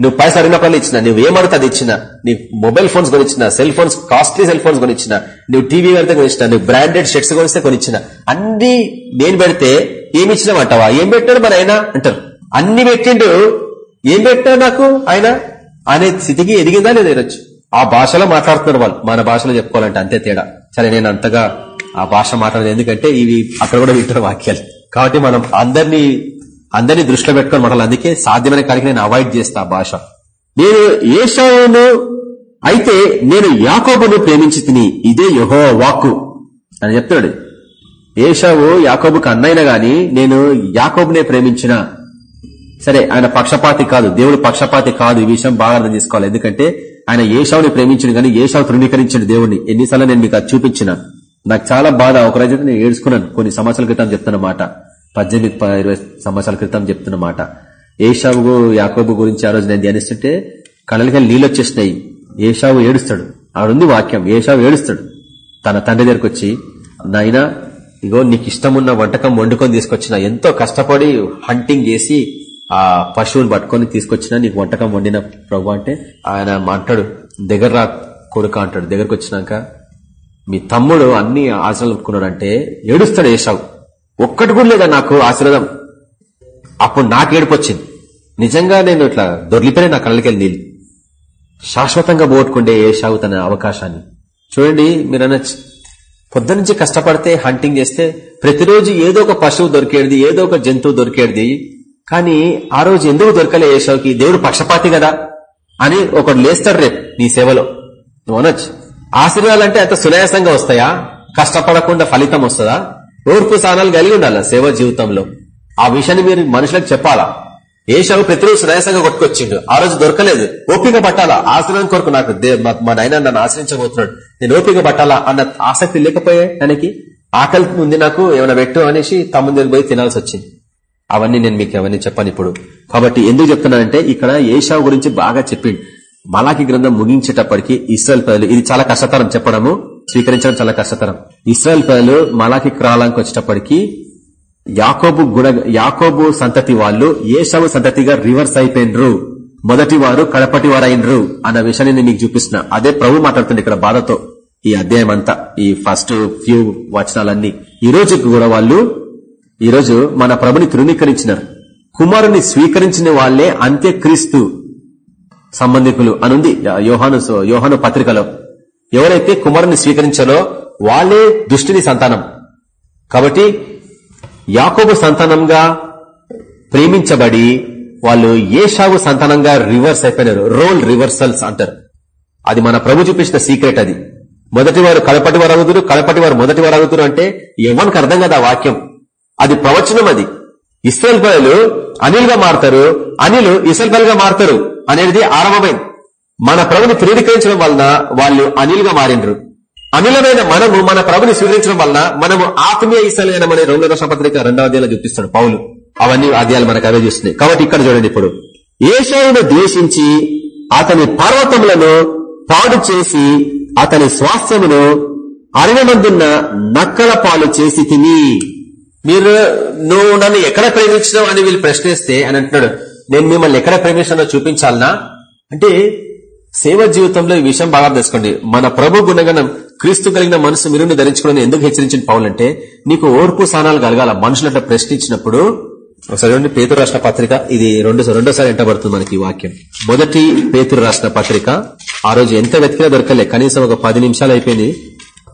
A: నువ్వు పైసలు అడిగినప్పుడు ఇచ్చిన నువ్వు ఏమడితే అది ఇచ్చిన నీ mobile phones కొనిచ్చిన cell phones costly cell phones కొనిచ్చిన నువ్వు టీవీ పెడితే కొనిచ్చిన నువ్వు బ్రాండెడ్ షర్ట్స్ కొనిస్తే కొనిచ్చిన అన్ని నేను పెడితే ఏమి ఇచ్చినామంటావా? ఏం పెట్టాడు మరి ఆయన? అంటారు. అన్ని పెట్టిండు. ఏం పెట్టాడు నాకు ఆయన? అనే స్థితికి ఎదిగిందా లేదా ఎదొచ్చు ఆ భాషలో మాట్లాడుతున్నారు వాళ్ళు. మన భాషలో చెప్పుకోవాలంటే అంతే తేడా. సరే నేను అంతగా ఆ భాష మాట్లాడదు ఎందుకంటే ఇవి అక్కడ కూడా వింటున్న వాక్యాలు. కాబట్టి మనం అందరినీ అందరినీ దృష్టిలో పెట్టుకొని మాటలు అందుకే సాధ్యమైన కాడికి నేను అవాయిడ్ చేస్తా భాష. నేను ఏషావును అయితే నేను యాకోబును ప్రేమించి తిని ఇదే యహో వాక్కు. అని చెప్తున్నాడు. ఏషావు యాకోబుకు అన్నైనా గాని నేను యాకోబునే ప్రేమించిన. సరే ఆయన పక్షపాతి కాదు. దేవుడు పక్షపాతి కాదు. ఈ విషయం బాగా అర్థం చేసుకోవాలి. ఎందుకంటే ఆయన ఏషావుని ప్రేమించింది కానీ ఏషావు తృణీకరించిన దేవుడిని ఎన్నిసార్లు నేను మీకు అది చూపించిన. నాకు చాలా బాధ. ఒక రోజు నేను ఏడ్చుకున్నాను. కొన్ని సంవత్సరాల క్రితం చెప్తున్న మాట. పద్దెనిమిది ఇరవై సంవత్సరాల క్రితం చెప్తున్న మాట. ఏషావు యాకోబు గురించి ఆ రోజు నేను ధ్యానిస్తుంటే కళలకి నీళ్ళు వచ్చేసినాయి. ఏషావు ఏడుస్తాడు. ఆడుంది వాక్యం. ఏషావు ఏడుస్తాడు. తన తండ్రి దగ్గరకు వచ్చి నాయనా ఇగో నీకు ఇష్టమున్న వంటకం వండుకొని తీసుకొచ్చిన. ఎంతో కష్టపడి హంటింగ్ చేసి ఆ పశువుని పట్టుకొని తీసుకొచ్చిన నీకు వంటకం వండిన ప్రభు అంటే ఆయన అంటాడు దగ్గర రా కొడుక అంటాడు. దగ్గరకు వచ్చినాక మీ తమ్ముడు అన్ని ఆశలు అంటే ఏడుస్తాడు ఏషావు. ఒక్కటి కూడా లేదా నాకు ఆశీర్వాదం? అప్పుడు నాకు ఏడుపు వచ్చింది. నిజంగా నేను ఇట్లా దొర్లిపోయిన నా కళ్ళకెళ్ళి నీళ్ళు. శాశ్వతంగా పోగొట్టుకుండే ఏషావు తన అవకాశాన్ని? చూడండి మీరు పొద్దు నుంచి కష్టపడితే హంటింగ్ చేస్తే ప్రతిరోజు ఏదో ఒక పశువు దొరికేది ఏదో ఒక జంతువు దొరికేది కానీ ఆ రోజు ఎందుకు దొరకలే ఏషావుకి దేవుడు పక్షపాతి కదా? అని ఒకడు లేస్తాడు రేపు నీ సేవలో. నువ్వు అనొచ్చు. ఆశీర్వాదాలంటే అంత సునాయాసంగా వస్తాయా? కష్టపడకుండా ఫలితం వస్తుందా? ఓర్పు స్థానాలు కలిగి ఉండాలా సేవ జీవితంలో? ఆ విషయాన్ని మీరు మనుషులకు చెప్పాలా? ఏషావు ప్రతిరోజు సునాయాసంగా కొట్టుకొచ్చిండు. ఆ రోజు దొరకలేదు. ఓపిక పట్టాలా? ఆశ్రయం కొరకు నాకు మా- నాయన నన్ను ఆశ్రయించబోతున్నాడు. నేను ఓపిక పట్టాలా? అన్న ఆసక్తి లేకపోయే ఆయనకి ఆకలి ఉంది నాకు ఏమైనా పెట్టు అనేసి తమ్ముని దగ్గర పోయి తినాల్సి వచ్చింది. అవన్నీ నేను మీకు అవన్నీ చెప్పాను ఇప్పుడు. కాబట్టి ఎందుకు చెప్తున్నానంటే ఇక్కడ ఏషావు గురించి బాగా చెప్పిండు. మలాకి గ్రంథం ముగించేటప్పటికి ఇస్రాయల్ ప్రజలు ఇది చాలా కష్టతరం చెప్పడము. స్వీకరించడం చాలా కష్టతరం. ఇస్రాయల్ ప్రజలు మలాకి క్రాలానికి వచ్చేటప్పటికి యాకోబు గుణ యాకోబు సంతతి వాళ్ళు ఏషావు సంతతిగా రివర్స్ అయిపోయినరు. మొదటి వారు కడపటి వారు అయినరు అన్న విషయాన్ని నేను మీకు చూపిస్తున్నా. అదే ప్రభు మాట్లాడుతుంది ఇక్కడ బాధతో ఈ అధ్యాయం అంతా ఈ ఫస్ట్ ఫ్యూ వచనాలన్నీ. ఈ రోజు కూడా వాళ్ళు ఈ రోజు మన ప్రభుని తృణీకరించినారు. కుమారుని స్వీకరించిన వాళ్ళే అంత్యక్రీస్తు సంబంధికులు అనుంది. యోహాను యోహాను పత్రికలో. ఎవరైతే కుమారుని స్వీకరించారో వాళ్ళే దుష్టిని సంతానం. కాబట్టి యాకోబు సంతానంగా ప్రేమించబడి వాళ్ళు ఏషావు సంతానంగా రివర్స్ అయిపోయినారు. రోల్ రివర్సల్స్ అంటారు. అది మన ప్రభు చూపించిన సీక్రెట్ అది. మొదటి వారు కలపటి వారు అగుతురు కలపటి వారు మొదటి వారు అగుతురు అంటే ఎవరికి అర్థం కదా వాక్యం. అది ప్రవచనం అది. ఇస్రాయల్ ప్రజలు అనిల్గా మారతారు అనిలు ఇస్రాయల్గా మారతారు అనేది ఆరంభమైంది. మన ప్రభుని ధృవీకరించడం వలన వాళ్ళు అనిల్గా మారిండ్రు. అనిలమైన మనము మన ప్రభుని స్వీకరించడం వలన మనము ఆత్మీయ ఇసలైన రెండో దశ పత్రిక రెండవ అధ్యాయంలో చూపిస్తాడు పౌలు. అవన్నీ అధ్యాయాలు మనకు అవే చూస్తున్నాయి. కాబట్టి ఇక్కడ చూడండి ఇప్పుడు. ఏషావును ద్వేషించి అతని పర్వతములను పాడు చేసి అతని స్వాస్థ్యమును
B: అరణమందున్న నక్కల పాలు చేసి తిని.
A: మీరు నువ్వు నన్ను ఎక్కడ ప్రేమించినావు అని వీళ్ళు ప్రశ్నిస్తే అని అంటున్నాడు. నేను మిమ్మల్ని ఎక్కడ ప్రేమించానో చూపించాలనా? అంటే సేవ జీవితంలో ఈ విషయం బాగా తెలుసుకోండి మన ప్రభు గుణగణం క్రీస్తు కలిగిన మనసు మీరు ధరించుకోవడం ఎందుకు హెచ్చరించిన పౌలంటే నీకు ఓర్పు స్థానాలు కలగాల. మనుషులంట ప్రశ్నించినప్పుడు ఒకసారి చూడండి పేతురు రాసిన పత్రిక ఇది రెండు రెండోసారి ఎంటబడుతుంది మనకి ఈ వాక్యం. మొదటి పేతురు రాసిన పత్రిక ఆ రోజు ఎంత వెతికినా దొరకలే కనీసం ఒక పది నిమిషాలు అయిపోయింది.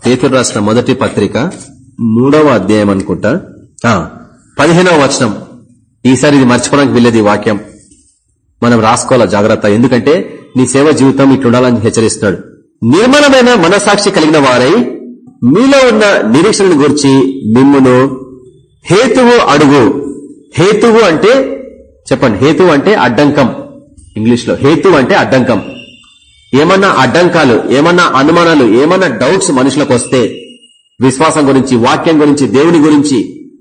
A: పేతురు రాసిన మొదటి పత్రిక మూడవ అధ్యాయం అనుకుంటా. ఆ, పదిహేనవ వచనం. ఈసారి ఇది మర్చిపోవడానికి వెళ్ళేది ఈ వాక్యం. మనం రాసుకోవాలా జాగ్రత్త. ఎందుకంటే నీ సేవ జీవితం ఇట్లుండాలని హెచ్చరిస్తున్నాడు నిర్మలమైన మనసాక్షి కలిగిన వారై మీలో ఉన్న నిరీక్షణను గురించి మిమ్మును హేతువు అడుగు. హేతువు అంటే చెప్పండి హేతువు అంటే అడ్డంకం. ఇంగ్లీష్లో హేతువు అంటే అడ్డంకం. ఏమన్నా అడ్డంకాలు ఏమన్నా అనుమానాలు ఏమన్నా డౌట్స్ మనుషులకు వస్తే విశ్వాసం గురించి వాక్యం గురించి దేవుని గురించి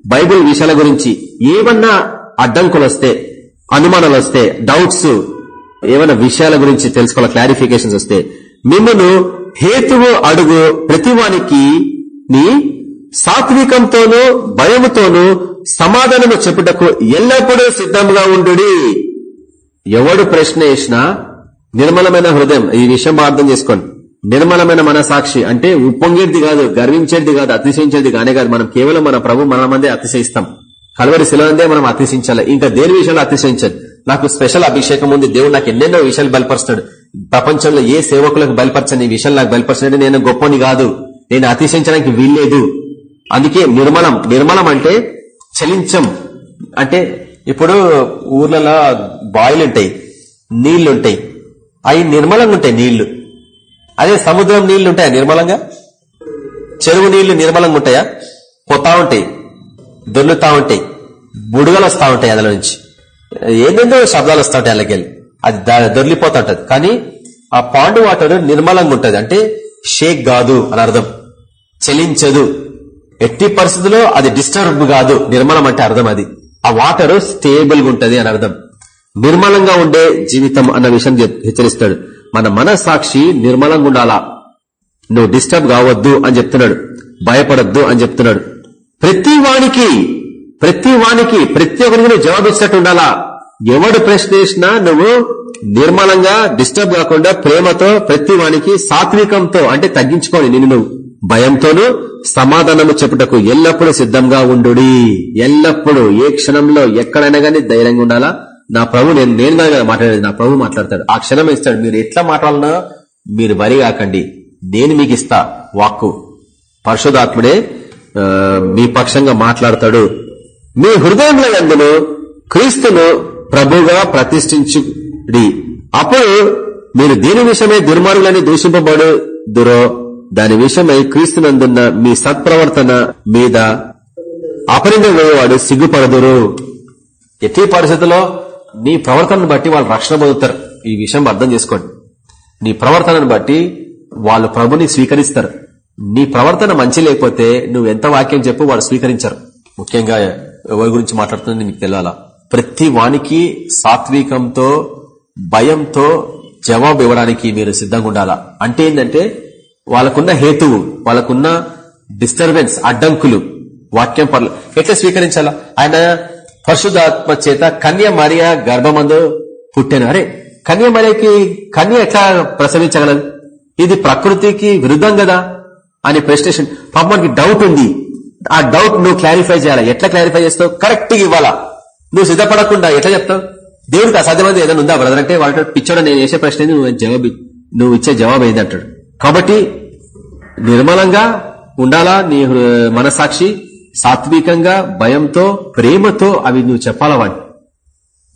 A: బైబిల్ విషయాల గురించి ఏమన్నా అడ్డంకులు వస్తే అనుమానాలు వస్తే డౌట్స్ ఏమైనా విషయాల గురించి తెలుసుకోవాలి క్లారిఫికేషన్స్ వస్తే? మిమ్మను హేతువు అడుగు ప్రతివానికి నీ సాత్వికంతోనూ భయముతోనూ సమాధానము చెప్పుటకు ఎల్లప్పుడూ సిద్ధంగా ఉండు ఎవడు ప్రశ్న వేసినా నిర్మలమైన హృదయం ఈ విషయం అర్థం చేసుకోండి. నిర్మలమైన మనసాక్షి అంటే ఉప్పొంగేది కాదు గర్వించేది కాదు అతిశయించేది కానే కాదు. మనం కేవలం మన ప్రభు మన మందే అతిశయిస్తాం. కలవరి శిలందే మనం అతిశయించాలి. ఇంకా దేని విషయంలో అతిశయించదు? నాకు స్పెషల్ అభిషేకం ఉంది. దేవుడు నాకు ఎన్నెన్నో విషయాలు బయలుపరుస్తాడు ప్రపంచంలో ఏ సేవకులకు బయలుపరచని విషయాలు నాకు బయలుపరచండి నేను గొప్పని కాదు. నేను అతిశయించడానికి వీల్లేదు. అందుకే నిర్మలం నిర్మలం అంటే చలించం. అంటే ఇప్పుడు ఊర్లలో బాయిలు ఉంటాయి నీళ్ళుంటాయి. అవి నిర్మలంగా ఉంటాయి నీళ్ళు. అదే సముద్రం నీళ్ళు ఉంటాయా నిర్మలంగా? చెరువు నీళ్ళు నిర్మలంగా ఉంటాయా? పోతా ఉంటాయి దొర్లుతా ఉంటాయి బుడుగలు వస్తా ఉంటాయి అందులో నుంచి. ఏందో శబ్దాలు వస్తాయి ఉంటాయి అది ద- కానీ ఆ పాండు వాటర్ నిర్మలంగా ఉంటది. అంటే షేక్ కాదు అని అర్థం. చెలించదు. ఎట్టి పరిస్థితుల్లో అది డిస్టర్బ్ కాదు. నిర్మలం అంటే అర్థం అది. ఆ వాటర్ స్టేబుల్ ఉంటది అని అర్థం. నిర్మలంగా ఉండే జీవితం అన్న విషయం హెచ్చరిస్తాడు. మన మనసాక్షి నిర్మలంగా ఉండాలా? నువ్వు డిస్టర్బ్ కావద్దు అని చెప్తున్నాడు. భయపడద్దు అని చెప్తున్నాడు. ప్రతి వానికి ప్రతి వానికి ప్రతి ఒక్కరికి నువ్వు జవాబిచ్చినట్టు ఉండాలా? ఎవడు ప్రశ్నించినా నువ్వు నిర్మలంగా డిస్టర్బ్ కాకుండా ప్రేమతో ప్రతి వానికి సాత్వికంతో అంటే తగ్గించుకోని నిన్ను నువ్వు భయంతోనూ సమాధానము చెప్పుటకు ఎల్లప్పుడూ సిద్ధంగా ఉండు ఎల్లప్పుడూ ఏ క్షణంలో ఎక్కడైనా గానీ ధైర్యంగా ఉండాలా? నా ప్రభు నేను నేను కాదు కదా మాట్లాడేది నా ప్రభు మాట్లాడతాడు. ఆ క్షణం ఇస్తాడు. మీరు ఎట్లా మాట్లాడినా మీరు వరి కాకండి నేను మీకు ఇస్తా. వాక్కు. పరిశుధాత్ముడే మీ పక్షంగా మాట్లాడతాడు. మీ హృదయంలో ఎందును? క్రీస్తును ప్రభుగా ప్రతిష్ఠించుడి. అప్పుడు మీరు దీని విషయమై దుర్మార్గులని దూషింపబడుదురో దాని విషయమై క్రీస్తునందున్న మీ సత్ప్రవర్తన మీద అపరింద వేయవాడు సిగ్గుపడదురు. ఎట్టి పరిస్థితుల్లో నీ ప్రవర్తనను బట్టి వాళ్ళు రక్షణ పొందుతారు. ఈ విషయం అర్థం చేసుకోండి. నీ ప్రవర్తనను బట్టి వాళ్ళు ప్రభుని స్వీకరిస్తారు. నీ ప్రవర్తన మంచి లేకపోతే నువ్వు ఎంత వాక్యం చెప్పు వాళ్ళు స్వీకరించరు. ముఖ్యంగా ఎవరి గురించి మాట్లాడుతుంది నీకు తెలియాలా? ప్రతి వానికి సాత్వికంతో భయంతో జవాబు ఇవ్వడానికి మీరు సిద్ధంగా ఉండాలా. అంటే ఏంటంటే వాళ్ళకున్న హేతువు వాళ్ళకున్న డిస్టర్బెన్స్ అడ్డంకులు వాక్యం పర్లు ఎట్లా స్వీకరించాలా? ఆయన పరిశుద్ధాత్మ చేత కన్య మరియ గర్భమందు పుట్టాను. అరే కన్య మరియకి కన్య ఎట్లా ప్రసవించగలదు? ఇది ప్రకృతికి విరుద్ధం కదా? అని ప్రశ్నేషన్ పాప మనకి డౌట్ ఉంది. ఆ డౌట్ నువ్వు క్లారిఫై చేయాలా? ఎట్లా క్లారిఫై చేస్తావు? కరెక్ట్గా ఇవ్వాలా? నువ్వు సిద్ధపడకుండా ఎట్లా చెప్తావు? దేవుడికి అసాధ్యమైనది ఏదైనా ఉందా? బ్రదర్ అంటే వాళ్ళ పిచ్చోడ నేను చేసే ప్రశ్న నువ్వు జవాబు నువ్వు ఇచ్చే జవాబు ఏంది అంటాడు? కాబట్టి నిర్మలంగా ఉండాలా నీ హృ- మనసాక్షి సాత్వికంగా భయంతో ప్రేమతో అవి నువ్వు చెప్పాలా వాడిని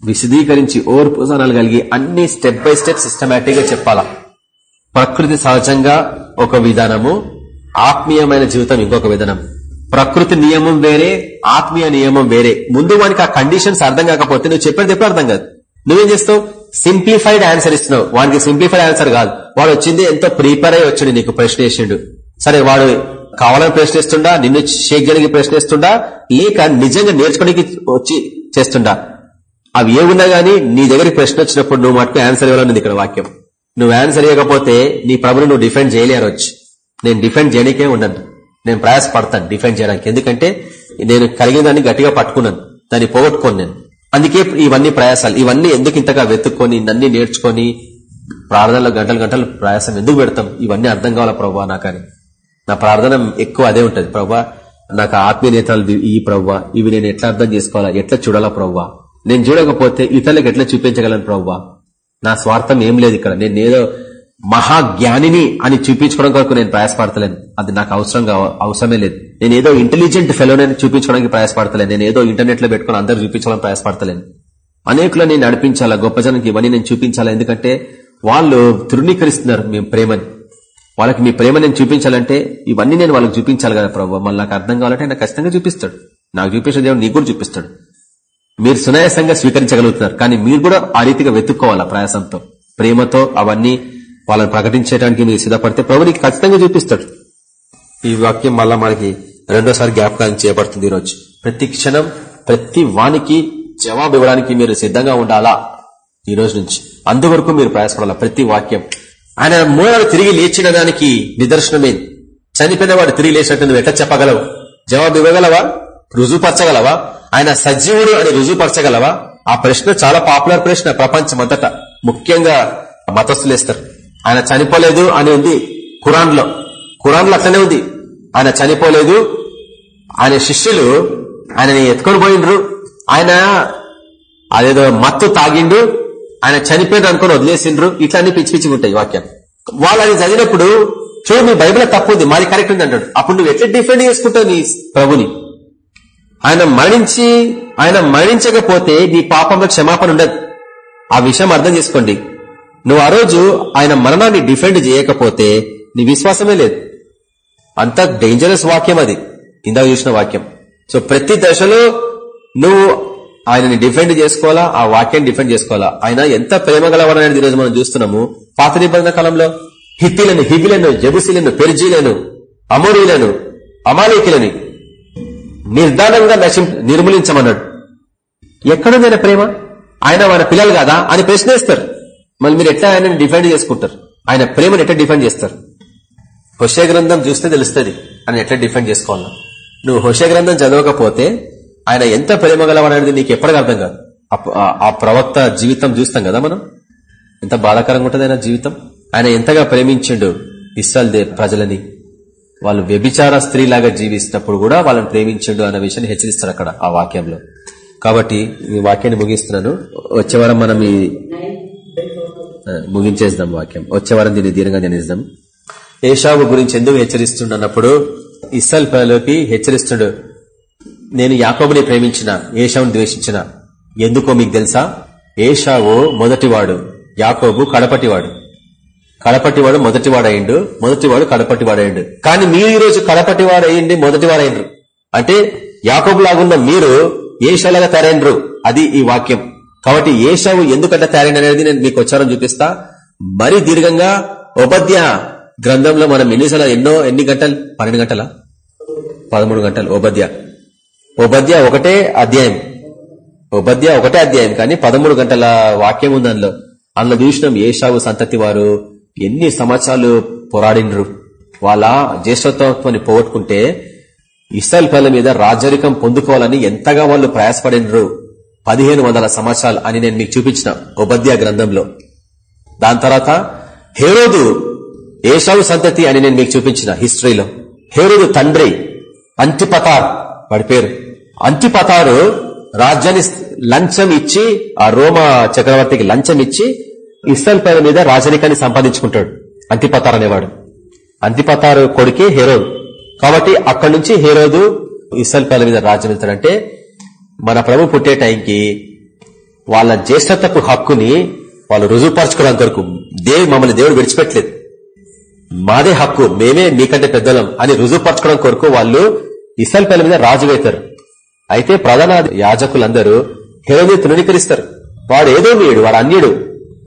A: విశదీకరించి ఓర్పు సనాలు కలిగి అన్ని స్టెప్ బై స్టెప్ సిస్టమేటిక్గా చెప్పాలా? ప్రకృతి సహజంగా ఒక విధానము ఆత్మీయమైన జీవితం ఇంకొక విధానం ప్రకృతి నియమం వేరే ఆత్మీయ నియమం వేరే. ముందు వానికి ఆ కండిషన్స్ అర్థం కాకపోతే నువ్వు చెప్పేది ఎప్పుడు అర్థం కాదు. నువ్వేం చేస్తావు? సింప్లిఫైడ్ ఆన్సర్ ఇస్తున్నావు. వానికి సింప్లిఫైడ్ ఆన్సర్ కాదు. వాడు వచ్చింది ఎంతో ప్రిపేర్ అయ్యి వచ్చిండు నీకు ప్రశ్న వేసిండు. సరే వాడు కావాలని ప్రశ్నిస్తుండా నిన్ను షేక్ జరిగి ప్రశ్నిస్తుండా లేక నిజంగా నేర్చుకోడానికి వచ్చి చేస్తుండా? అవి ఏమున్నా గానీ నీ దగ్గరికి ప్రశ్న వచ్చినప్పుడు నువ్వు మటుకు ఆన్సర్ ఇవ్వాలని ఇక్కడ వాక్యం. నువ్వు ఆన్సర్ ఇవ్వకపోతే నీ ప్రభుని నువ్వు డిఫెండ్ చేయలేరు నేను డిఫెండ్ చేయడానికే ఉండను. నేను ప్రయాసపడతాను డిఫెండ్ చేయడానికి. ఎందుకంటే నేను కలిగిన దాన్ని గట్టిగా పట్టుకున్నాను. దాన్ని పోగొట్టుకోను నేను. అందుకే ఇవన్నీ ప్రయాసాలు. ఇవన్నీ ఎందుకు ఇంతగా వెతుక్కొని ఇవన్నీ నేర్చుకొని ప్రార్థనలో గంటలు గంటలు ప్రయాసం ఎందుకు పెడతాం? ఇవన్నీ అర్థం కావాలా ప్రభావ నాకని? నా ప్రార్థన ఎక్కువ అదే ఉంటది. ప్రభా నాకు ఆత్మీయ నేతలు ఈ ప్రవ్వా ఇవి నేను ఎట్లా అర్థం చేసుకోవాలా? ఎట్లా చూడాలా ప్రవ్వా నేను చూడకపోతే ఇతరులకు ఎట్లా చూపించగలను ప్రవ్వా నా స్వార్థం ఏం లేదు ఇక్కడ. నేను ఏదో మహాజ్ఞానిని అని చూపించుకోవడం కొరకు నేను ప్రయాసపడతలేను అది నాకు అవసరం అవసరమే లేదు. నేను ఏదో ఇంటెలిజెంట్ ఫెలోని చూపించుకోవడానికి ప్రయాసపడతలేను నేను ఏదో ఇంటర్నెట్లో పెట్టుకుని అందరూ చూపించాలని ప్రయాసపడతలేను అనేకులు నేను నడిపించాలా గొప్ప జనానికి ఇవన్నీ నేను చూపించాలా? ఎందుకంటే వాళ్ళు తృణీకరిస్తున్నారు మేము ప్రేమని. వాళ్ళకి మీ ప్రేమ నేను చూపించాలంటే ఇవన్నీ నేను వాళ్ళకి చూపించాలి కదా ప్రభు. మళ్ళీ నాకు అర్థం కావాలంటే నాకు ఖచ్చితంగా చూపిస్తాడు. నాకు చూపించిన దేవుడు నీకు కూడా చూపిస్తాడు. మీరు సునాయాసంగా స్వీకరించగలుగుతున్నారు. కానీ మీరు కూడా ఆ రీతిగా వెతుక్కోవాలా ప్రయాసంతో? ప్రేమతో అవన్నీ వాళ్ళని ప్రకటించడానికి మీరు సిద్ధపడితే ప్రభునికి ఖచ్చితంగా చూపిస్తాడు. ఈ వాక్యం మళ్ళా మనకి రెండోసారి జ్ఞాపకం చేపడుతుంది ఈరోజు. ప్రతి క్షణం ప్రతి వానికి జవాబు ఇవ్వడానికి మీరు సిద్ధంగా ఉండాలా? ఈ రోజు నుంచి. అందువరకు మీరు ప్రయాసపడాలా? ప్రతి వాక్యం. ఆయన మూలాలు తిరిగి లేచిన దానికి నిదర్శనమే చనిపోయిన వాడు తిరిగి లేచినట్టు నువ్వు ఎట్లా చెప్పగలవు? జవాబు ఇవ్వగలవా? రుజువుపరచగలవా? ఆయన సజీవుడు అని రుజువుపరచగలవా? ఆ ప్రశ్న చాలా పాపులర్ ప్రశ్న ప్రపంచమంతటా. ముఖ్యంగా మతస్థులేస్తారు ఆయన చనిపోలేదు అని ఉంది ఖురాన్లో ఖురాన్లో అట్లనే ఉంది. ఆయన చనిపోలేదు. ఆయన శిష్యులు ఆయనని ఎత్తుకొని పోయిండ్రు. ఆయన అదేదో మత్తు తాగిండు. ఆయన చనిపోయిన అనుకుని వదిలేసిండ్రు. ఇట్లా అన్ని పిచ్చి పిచ్చి ఉంటాయి వాక్యం. వాళ్ళు అది చదివినప్పుడు చూడు మీ బైబిల్ తప్పు ఉంది. మాది కరెక్ట్ ఉంది అంటాడు. అప్పుడు నువ్వు ఎట్లా డిఫెండ్ చేసుకుంటావు నీ ప్రభుని? ఆయన మరణించి ఆయన మరణించకపోతే నీ పాపంలో క్షమాపణ ఉండదు. ఆ విషయం అర్థం చేసుకోండి. నువ్వు ఆ రోజు ఆయన మరణాన్ని డిఫెండ్ చేయకపోతే నీ విశ్వాసమే లేదు. అంత డేంజరస్ వాక్యం అది. ఇందాక చూసిన వాక్యం. సో ప్రతి దశలో నువ్వు ఆయనని డిఫెండ్ చేసుకోవాలా? ఆ వాక్యాన్ని డిఫెండ్ చేసుకోవాలా? ఆయన ఎంత ప్రేమ గలవడనేది ఈరోజు మనం చూస్తున్నాము. పాత నిబంధన కాలంలో హిత్తిలను హిబిలను జబుసిలను పెర్జీలను అమోరీలను అమాలికులని నిర్ధానంగా నశి నిర్మూలించమన్నాడు. ఎక్కడుందైనా ప్రేమ? ఆయన మన పిల్లలు కాదా? అని ప్రశ్నిస్తారు. మళ్ళీ మీరు ఎట్లా ఆయనని డిఫెండ్ చేసుకుంటారు? ఆయన ప్రేమను ఎట్లా డిఫెండ్ చేస్తారు? హుషయ గ్రంథం చూస్తే తెలుస్తుంది ఆయన ఎట్లా డిఫెండ్ చేసుకోవాలా నువ్వు హుషయ గ్రంథం చదవకపోతే ఆయన ఎంత ప్రేమ గలవనేది నీకు ఎప్పటికీ అర్థం కాదు. ఆ ప్రవక్త జీవితం చూస్తాం కదా మనం? ఎంత బాధాకరంగా ఉంటుంది ఆయన జీవితం? ఆయన ఎంతగా ప్రేమించిండు ఇస్రాల్ ప్రజలని? వాళ్ళు వ్యభిచార స్త్రీలాగా జీవిస్తున్నప్పుడు కూడా వాళ్ళని ప్రేమించిండు అన్న విషయాన్ని హెచ్చరిస్తారు అక్కడ ఆ వాక్యంలో. కాబట్టి ఈ వాక్యాన్ని ముగిస్తున్నాను. వచ్చే వారం మనం ఈ ముగించేద్దాం వాక్యం. వచ్చే వారం దీన్ని దీర్ఘంగా ధ్యానిస్తాం ఏషావు గురించి ఎందుకు హెచ్చరిస్తుండన్నప్పుడు ఇస్సల్ పలోకి హెచ్చరిస్తుడు నేను యాకోబుని ప్రేమించిన ఏషావుని ద్వేషించిన ఎందుకో మీకు తెలుసా? ఏషావు మొదటివాడు యాకోబు కడపటివాడు. కడపటివాడు మొదటివాడయిండు మొదటివాడు కడపటివాడయిండు కానీ మీరు ఈ రోజు కడపటివాడయిండి మొదటివాడైండ్రు. అంటే యాకోబు లాగున్న మీరు ఏషాలాగా తరైనరు అది ఈ వాక్యం. కాబట్టి ఏషావు ఎందుకంటే తయారైన అనేది నేను మీకు వచ్చారని చూపిస్తా. మరీ దీర్ఘంగా ఉపద్య గ్రంథంలో మనం ఎన్నిసార్లు ఎన్నో ఎన్ని గంటలు? పన్నెండు గంటల? పదమూడు గంటలు ఉపద్య ఉపద్య ఒకటే అధ్యాయం. ఉపద్య ఒకటే అధ్యాయం కానీ పదమూడు గంటల వాక్యం ఉంది అందులో. అందులో చూసినాం ఏషావు సంతతి వారు ఎన్ని సంవత్సరాలు పోరాడినరు. వాళ్ళ జ్యేష్ఠత్వాన్ని పోగొట్టుకుంటే ఇస్రాయల్ పిల్లల మీద రాజరికం పొందుకోవాలని ఎంతగా వాళ్ళు ప్రయాసపడినరు. పదిహేను వందల సంవత్సరాలు అని నేను మీకు చూపించిన ఉపద్య గ్రంథంలో. దాని తర్వాత హేరోదు ఏషావు సంతతి అని నేను మీకు చూపించిన హిస్టరీలో. హేరోదు తండ్రి అంతిపతార్ వాడి పేరు. అంతిపతారు రాజ్యాన్ని లంచం ఇచ్చి ఆ రోమ చక్రవర్తికి లంచం ఇచ్చి ఇస్రాయల్ పేరు మీద రాజరికాన్ని సంపాదించుకుంటాడు అంతిపతార్ అనేవాడు. అంతిపతారు కొడుకే హేరోదు. కాబట్టి అక్కడి నుంచి హేరోదు ఇస్రాయల్ పేర్ల మీద రాజ్యం వెళ్తాడంటే మన ప్రభు పుట్టే టైంకి వాళ్ళ జ్యేష్ఠతకు హక్కుని వాళ్ళు రుజువుపరచుకోవడం కొరకు దేవి మమ్మల్ని దేవుడు విడిచిపెట్టలేదు. మాదే హక్కు మేమే మీకంటే పెద్దలం అని రుజువుపరచుకోవడం కొరకు వాళ్ళు ఇసల్ పేల మీద రాజు అవుతారు అయితే ప్రధాన యాజకులందరూ హెరోని తృణీకరిస్తారు. వాడు ఏదో వీడు వాడు అన్యుడు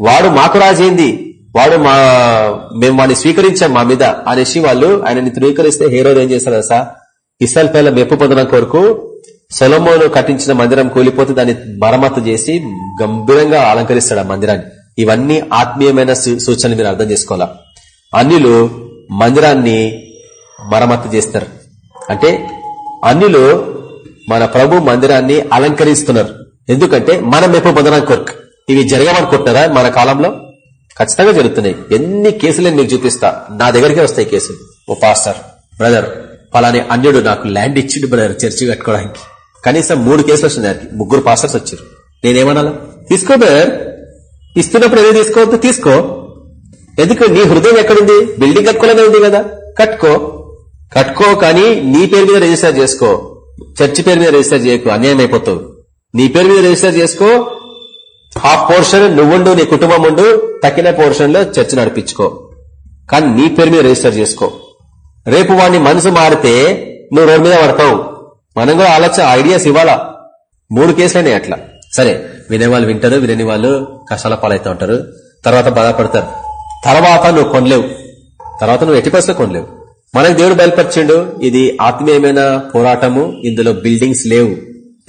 A: వాడు మాకు రాజైంది వాడు మా మేము వాడిని స్వీకరించాం మా మీద అనేసి వాళ్ళు ఆయనని తృణీకరిస్తే హీరో ఏం చేస్తారు సార్ ఇసల్ పేల మెప్పు పొందడం కొరకు సొలమోను కట్టించిన మందిరం కూలిపోతే దాన్ని మరమ్మతు చేసి గంభీరంగా అలంకరిస్తాడు ఆ మందిరాన్ని. ఇవన్నీ ఆత్మీయమైన సూచనలు మీరు అర్థం చేసుకోవాలా? అన్యులు మందిరాన్ని మరమ్మతు చేస్తారు. అంటే అన్యులు మన ప్రభు మందిరాన్ని అలంకరిస్తున్నారు. ఎందుకంటే మనం ఎప్పుడు పొందడానికి కొరకు. ఇవి జరగమనుకుంటున్నారా మన కాలంలో? ఖచ్చితంగా జరుగుతున్నాయి. ఎన్ని కేసులు నేను మీకు చూపిస్తా. నా దగ్గరికే వస్తాయి కేసులు. ఓ పాస్టర్ బ్రదర్ పలాని అన్యుడు నాకు ల్యాండ్ ఇచ్చిండు బ్రదర్ చర్చి కట్టుకోవడానికి. కనీసం మూడు కేసులు వచ్చినాయి దానికి ముగ్గురు పాస్టర్స్ వచ్చారు. నేనేమనాలా? తీసుకో బ్రదర్ ఇస్తున్నప్పుడు ఏదో తీసుకోవద్దు తీసుకో. ఎందుకు? నీ హృదయం ఎక్కడుంది? బిల్డింగ్ కట్టుకోలేనే ఉంది కదా. కట్టుకో. కట్టుకో కానీ నీ పేరు మీద రిజిస్టర్ చేసుకో. చర్చి పేరు మీద రిజిస్టర్ చేయకు. అన్యాయం అయిపోతావు. నీ పేరు మీద రిజిస్టర్ చేసుకో. హాఫ్ పోర్షన్ నువ్వుండు నీ కుటుంబం ఉండు తక్కిన పోర్షన్లో చర్చ నడిపించుకో. కానీ నీ పేరు మీద రిజిస్టర్ చేసుకో. రేపు వాడిని మనసు మారితే నువ్వు రోడ్డు మీద పడతావు. మనం కూడా ఆలోచన ఐడియాస్ ఇవ్వాలా? మూడు కేసులైనాయి అట్లా. సరే వినేవాళ్ళు వింటారు వినని వాళ్ళు కష్టాల పాలైతూ ఉంటారు. తర్వాత బాధపడతారు. తర్వాత నువ్వు కొనలేవు. తర్వాత నువ్వు ఎట్టి పరిస్థితుల్లో కొనలేవు. మనకు దేవుడు బయలుపరిచిండు ఇది ఆత్మీయమైన పోరాటము ఇందులో బిల్డింగ్స్ లేవు.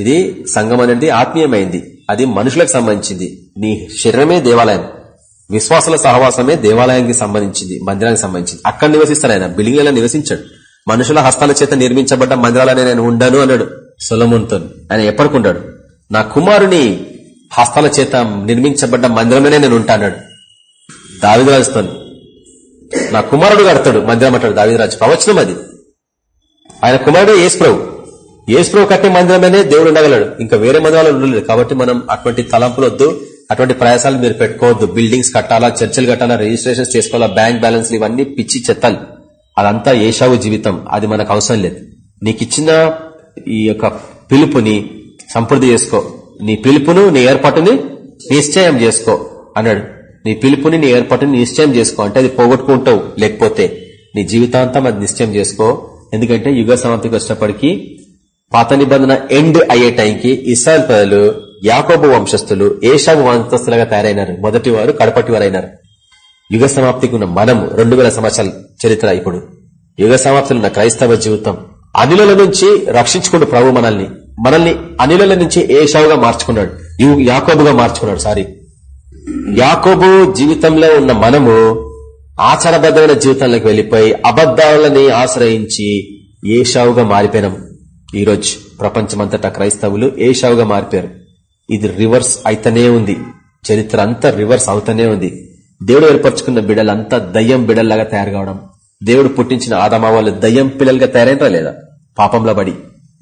A: ఇది సంఘం అనేది ఆత్మీయమైంది. అది మనుషులకు సంబంధించింది. నీ శరీరమే దేవాలయం. విశ్వాసాల సహవాసమే దేవాలయానికి సంబంధించింది మందిరానికి సంబంధించింది. అక్కడ నివసిస్తాడు ఆయన బిల్డింగ్ నివసించాడు. మనుషుల హస్తాల చేత నిర్మించబడ్డ మందిరాలనే నేను ఉండను అన్నాడు. సొలమున్తో ఆయన ఎప్పటికుంటాడు నా కుమారుని హస్తాల చేత నిర్మించబడ్డ మందిరమనే నేను ఉంటాడు దావిదరాజుతో నా కుమారుడు కడతాడు మందిరం అంటాడు దావిదరాజు. ప్రవచనం అది. ఆయన కుమారుడు ఏసుప్రభు ఏసుప్రభు కట్టే మందిరమనే దేవుడు ఉండగలడు. ఇంకా వేరే మందిరాలు ఉండలేదు. కాబట్టి మనం అటువంటి తలంపులు వద్దు అటువంటి ప్రయాసాలు మీరు పెట్టుకోవద్దు. బిల్డింగ్స్ కట్టాలా చర్చలు కట్టాలా రిజిస్ట్రేషన్స్ చేసుకోవాలా బ్యాంక్ బ్యాలెన్స్ ఇవన్నీ పిచ్చి చెత్తాలి. అదంతా ఏషావు జీవితం. అది మనకు అవసరం లేదు. నీకు ఇచ్చిన ఈ యొక్క పిలుపుని సంపృద్ధి చేసుకో. నీ పిలుపును నీ ఏర్పాటుని నిశ్చయం చేసుకో అన్నాడు. నీ పిలుపుని నీ ఏర్పాటుని నిశ్చయం చేసుకో. అంటే అది పోగొట్టుకుంటావు లేకపోతే. నీ జీవితాంతం అది నిశ్చయం చేసుకో. ఎందుకంటే యుగ సమాప్తికి వచ్చినప్పటికీ పాత నిబంధన ఎండ్ అయ్యే టైంకి ఇస్రాయల్ ప్రజలు యాకోబు వంశస్థులు ఏషాబు వంశస్థులుగా తయారైనారు. మొదటి వారు కడపటి వారు అయినారు యుగ సమాప్తికి ఉన్న మనం రెండు వేల సంవత్సరాల చరిత్ర ఇప్పుడు. యుగ సమాప్తిలో ఉన్న క్రైస్తవ జీవితం అనిలల నుంచి రక్షించుకుంటూ ప్రభు మనల్ని మనల్ని అనిలల నుంచి ఏషావుగా మార్చుకున్నాడు. యు- యాకోబుగా మార్చుకున్నాడు సారీ. యాకోబు జీవితంలో ఉన్న మనము ఆచారబద్ధమైన జీవితంలోకి వెళ్ళిపోయి అబద్దాలని ఆశ్రయించి ఏషావుగా మారిపోయినాం. ఈరోజు ప్రపంచమంతటా క్రైస్తవులు ఏషావుగా మారిపోయారు. ఇది రివర్స్ అయితేనే ఉంది. చరిత్ర అంతా రివర్స్ అవుతూనే ఉంది. దేవుడు ఏర్పరచుకున్న బిడ్డలంతా దయ్యం బిడల్లాగా తయారు కావడం దేవుడు పుట్టించిన ఆదమా వాళ్ళు దయ్యం పిల్లలుగా తయారైనరా లేదా? పాపంలో పడి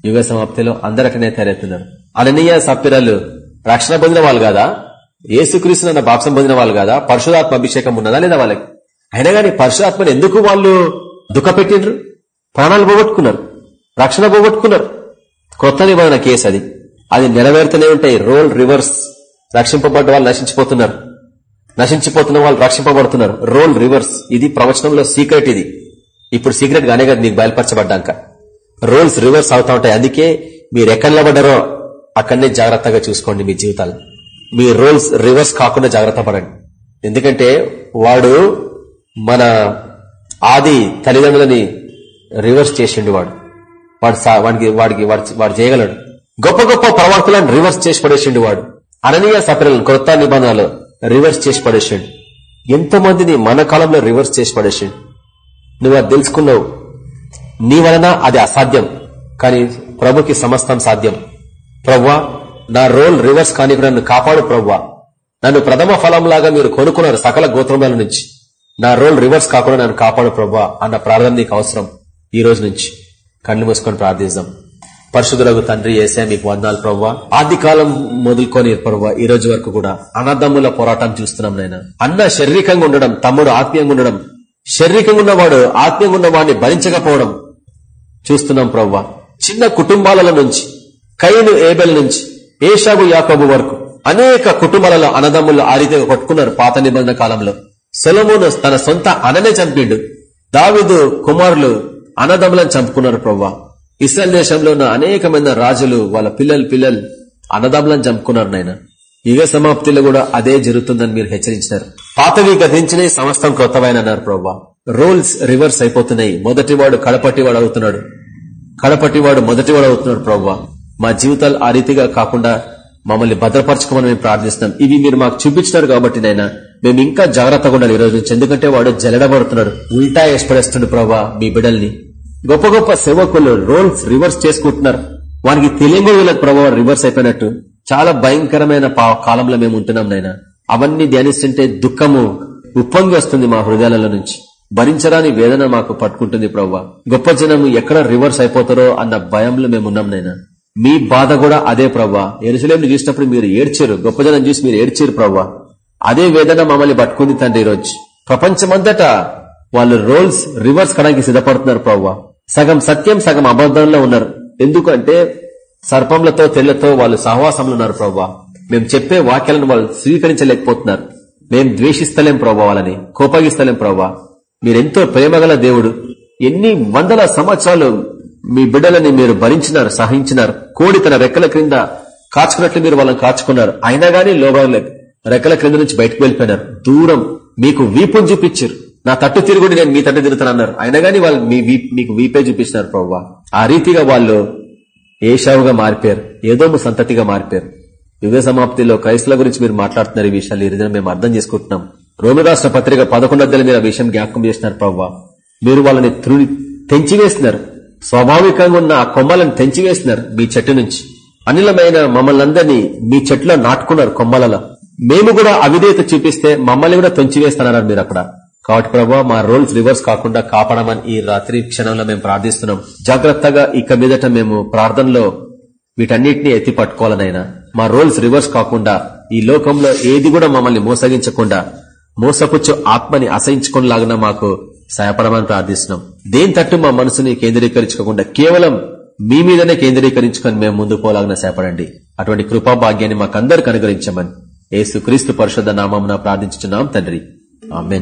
A: యుగ సమాప్తిలో అందరు అట్లనే తయారవుతున్నారు. అననీయ సప్పిరలు రక్షణ పొందిన వాళ్ళు కాదా? ఏసుక్రీస్తు అన్న బాప్సం పొందిన వాళ్ళు కాదా? పరశురాత్మ అభిషేకం ఉన్నదా లేదా వాళ్ళకి? అయినా కానీ పరశురాత్మని ఎందుకు వాళ్ళు దుఃఖపెట్టినరు ప్రాణాలు పోగొట్టుకున్నారు. రక్షణ పోగొట్టుకున్నారు. కొత్త నిబంధన కేసు అది. అది నెరవేరుతూనే ఉంటాయి. రోల్ రివర్స్ రక్షింపబడ్డ వాళ్ళు నశించిపోతున్నారు. నశించిపోతున్న వాళ్ళు రక్షింపబడుతున్నారు. Role reverse. ఇది ప్రవచనంలో సీక్రెట్ ఇది. ఇప్పుడు సీక్రెట్ గానే కదా నీకు బయలుపరచబడ్డాక. రోల్స్ రివర్స్ అవుతా ఉంటాయి. అందుకే మీరు ఎక్కడ నిలబడ్డారో అక్కడనే జాగ్రత్తగా చూసుకోండి మీ జీవితాలు. మీ రోల్స్ రివర్స్ కాకుండా జాగ్రత్త పడండి. ఎందుకంటే వాడు మన ఆది తల్లిదండ్రులని రివర్స్ చేసిండు వాడు. వాడు వాడికి వాడికి వాడు వాడు చేయగలడు. గొప్ప గొప్ప ప్రవర్తలను రివర్స్ చేసి పడేసిండు వాడు. అననీయ సపరలను కొత్త నిబంధనలు. రివర్స్ చేసి పడేసాడు. ఎంతో మందిని మన కాలంలో రివర్స్ చేసి పడేసాడు. నువ్వు అది తెలుసుకున్నావు. నీ వలన అది అసాధ్యం. కానీ ప్రభుకి సమస్తం సాధ్యం. ప్రవ్వా నా రోల్ రివర్స్ కానీ నన్ను కాపాడు ప్రవ్వా. నన్ను ప్రథమ ఫలంలాగా మీరు కొనుక్కున్నారు సకల గోత్రముల నుంచి. నా రోల్ రివర్స్ కాకుండా నన్ను కాపాడు ప్రవ్వా అన్న ప్రార్థన నీకు అవసరం ఈ రోజు నుంచి. కన్ను మూసుకొని ప్రార్థిద్దాం. పరిశుద్ధులకు తండ్రి ఏసే మీకు వందాలు ప్రవ్వా. ఆది కాలం మొదలుకొని ప్రవ్వా ఈ రోజు వరకు కూడా అన్నదమ్ముల పోరాటం చూస్తున్నాం నాయన అన్న శారీరకంగా ఉండడం తమ్ముడు ఆత్మీయంగా ఉండడం శారీరకంగా ఉన్నవాడు ఆత్మీయంగా ఉన్నవాడిని భరించకపోవడం చూస్తున్నాం ప్రవ్వా. చిన్న కుటుంబాల నుంచి కైను ఏబెల్ నుంచి ఏషాబు యాకబు వరకు అనేక కుటుంబాలలో అనదమ్ములు ఆ కొట్టుకున్నారు పాత నిబంధన కాలంలో. సెలమును తన సొంత అననే చంపిండు. దావిదు కుమారులు అనదములను చంపుకున్నారు ప్రవ్వా. ఇస్రాయల్ దేశంలో ఉన్న అనేకమైన రాజులు వాళ్ళ పిల్లలు పిల్లలు అన్నదమ్ములను చంపుకున్నారు నాయన. యుగ సమాప్తిలో కూడా అదే జరుగుతుందని మీరు హెచ్చరించినారు. పాతవి గతించిన సమస్తం కొత్తవైన అన్నారు ప్రవ్వా. రోల్స్ రివర్స్ అయిపోతున్నాయి. మొదటివాడు కడపటివాడు అవుతున్నాడు. కడపటివాడు మొదటివాడు అవుతున్నాడు ప్రభా మా జీవితాలు ఆ రీతిగా కాకుండా మమ్మల్ని భద్రపరచుకోమని మేము ప్రార్థిస్తున్నాం. ఇవి మీరు మాకు చూపించినారు కాబట్టి నైనా
B: మేము ఇంకా జాగ్రత్తగా ఉండాలి ఈ రోజు నుంచి. ఎందుకంటే వాడు జలడబడుతున్నాడు ఉల్టా ఏర్పడేస్తుండే ప్రభా మీ బిడల్ని గొప్ప గొప్ప సేవకులు రోల్స్ రివర్స్ చేసుకుంటున్నారు. వారికి తెలియని వీళ్ళకి ప్రభావ రివర్స్ అయిపోయినట్టు. చాలా భయంకరమైన పా- కాలంలో మేము ఉంటున్నాం నాయన. అవన్నీ ధ్యానిస్తుంటే దుఃఖము ఉప్పొంగి వస్తుంది మా హృదయాలలో నుంచి. భరించరాని వేదన మాకు పట్టుకుంటుంది ప్రవ్వ. గొప్ప జనము ఎక్కడ రివర్స్ అయిపోతారో అన్న భయంలో మేమున్నాం నైనా మీ బాధ కూడా అదే ప్రవ్వా. ఎరుసలేం చూసినప్పుడు మీరు ఏడ్చారు. గొప్ప జనం చూసి మీరు ఏడ్చారు ప్రవ్వా. అదే వేదన మమ్మల్ని పట్టుకుంది తండ్రి ఈరోజు. ప్రపంచమంతటా వాళ్ళు రోల్స్ రివర్స్ కడానికి సిద్ధపడుతున్నారు ప్రవ్వా. సగం సత్యం సగం అబద్ధంలో ఉన్నారు. ఎందుకంటే సర్పంలతో తెల్లతో వాళ్ళు సహవాసంలో ఉన్నారు ప్రభావ మేము చెప్పే వాక్యాలను వాళ్ళు స్వీకరించలేకపోతున్నారు. మేం ద్వేషిస్తలేం ప్రభా వాళ్ళని. కోపగిస్తలేం ప్రభా మీరెంతో ప్రేమగల దేవుడు. ఎన్ని వందల సంవత్సరాలు మీ బిడ్డలని మీరు భరించినారు సహించినారు. కోడి తన రెక్కల క్రింద కాచుకున్నట్లు మీరు వాళ్ళని కాచుకున్నారు. అయినా గానీ లోబడలే రెక్కల క్రింద నుంచి బయటకు వెళ్ళిపోయినారు. దూరం మీకు వీపుని చూపించారు. నా తట్టు తిరుగుడు నేను మీ తట్టు తిరుగుతానన్నారు. అయినా కానీ వాళ్ళు మీ మీకు వీపే చూపిస్తున్నారు ప్రభా ఆ రీతిగా వాళ్ళు ఏషావుగా మారిపోయారు. ఏదో సంతతిగా మారిపోయారు. యుగ సమాప్తిలో క్రైస్తవుల గురించి మీరు మాట్లాడుతున్నారు ఈ విషయాలు. ఈ మేము అర్థం చేసుకుంటున్నాం. రోమి రాష్ట్ర పత్రిక పదకొండద్దలు మీరు ఆ విషయం జ్ఞాపకం చేస్తున్నారు ప్రవ్వా. మీరు వాళ్ళని త్రుని తెంచివేస్తున్నారు. స్వాభావికంగా ఉన్న ఆ కొమ్మలను తెంచివేస్తున్నారు మీ చెట్టు నుంచి. అనిలమైన మమ్మల్ని అందరినీ మీ చెట్లో నాటుకున్నారు కొమ్మలలో. మేము కూడా అవిధేయత చూపిస్తే మమ్మల్ని కూడా తొంచివేస్తున్నారు మీరు అక్కడ. కాబట్టి ప్రభావ మా రోల్స్ రివర్స్ కాకుండా కాపాడమని ఈ రాత్రి క్షణంలో మేము ప్రార్థిస్తున్నాం. జాగ్రత్తగా ఇక మీదట మేము ప్రార్థనలో వీటన్నిటిని ఎత్తి పట్టుకోవాలనైనా మా రోల్స్ రివర్స్ కాకుండా ఈ లోకంలో ఏది కూడా మమ్మల్ని మోసగించకుండా మోసపుచ్చు ఆత్మని అసహించుకునేలాగా మాకు సహాయపడమని ప్రార్థిస్తున్నాం. దేని తట్టు మా మనసుని కేంద్రీకరించుకోకుండా కేవలం మీ మీదనే కేంద్రీకరించుకొని మేము ముందుకు పోలాగిన సేపడండి అటువంటి కృపా భాగ్యాన్ని మాకందరికి అనుగ్రహించమని ఏసు క్రీస్తు పరిషత్ నామం ప్రార్థించున్నాం తండ్రి. ఆమెన్.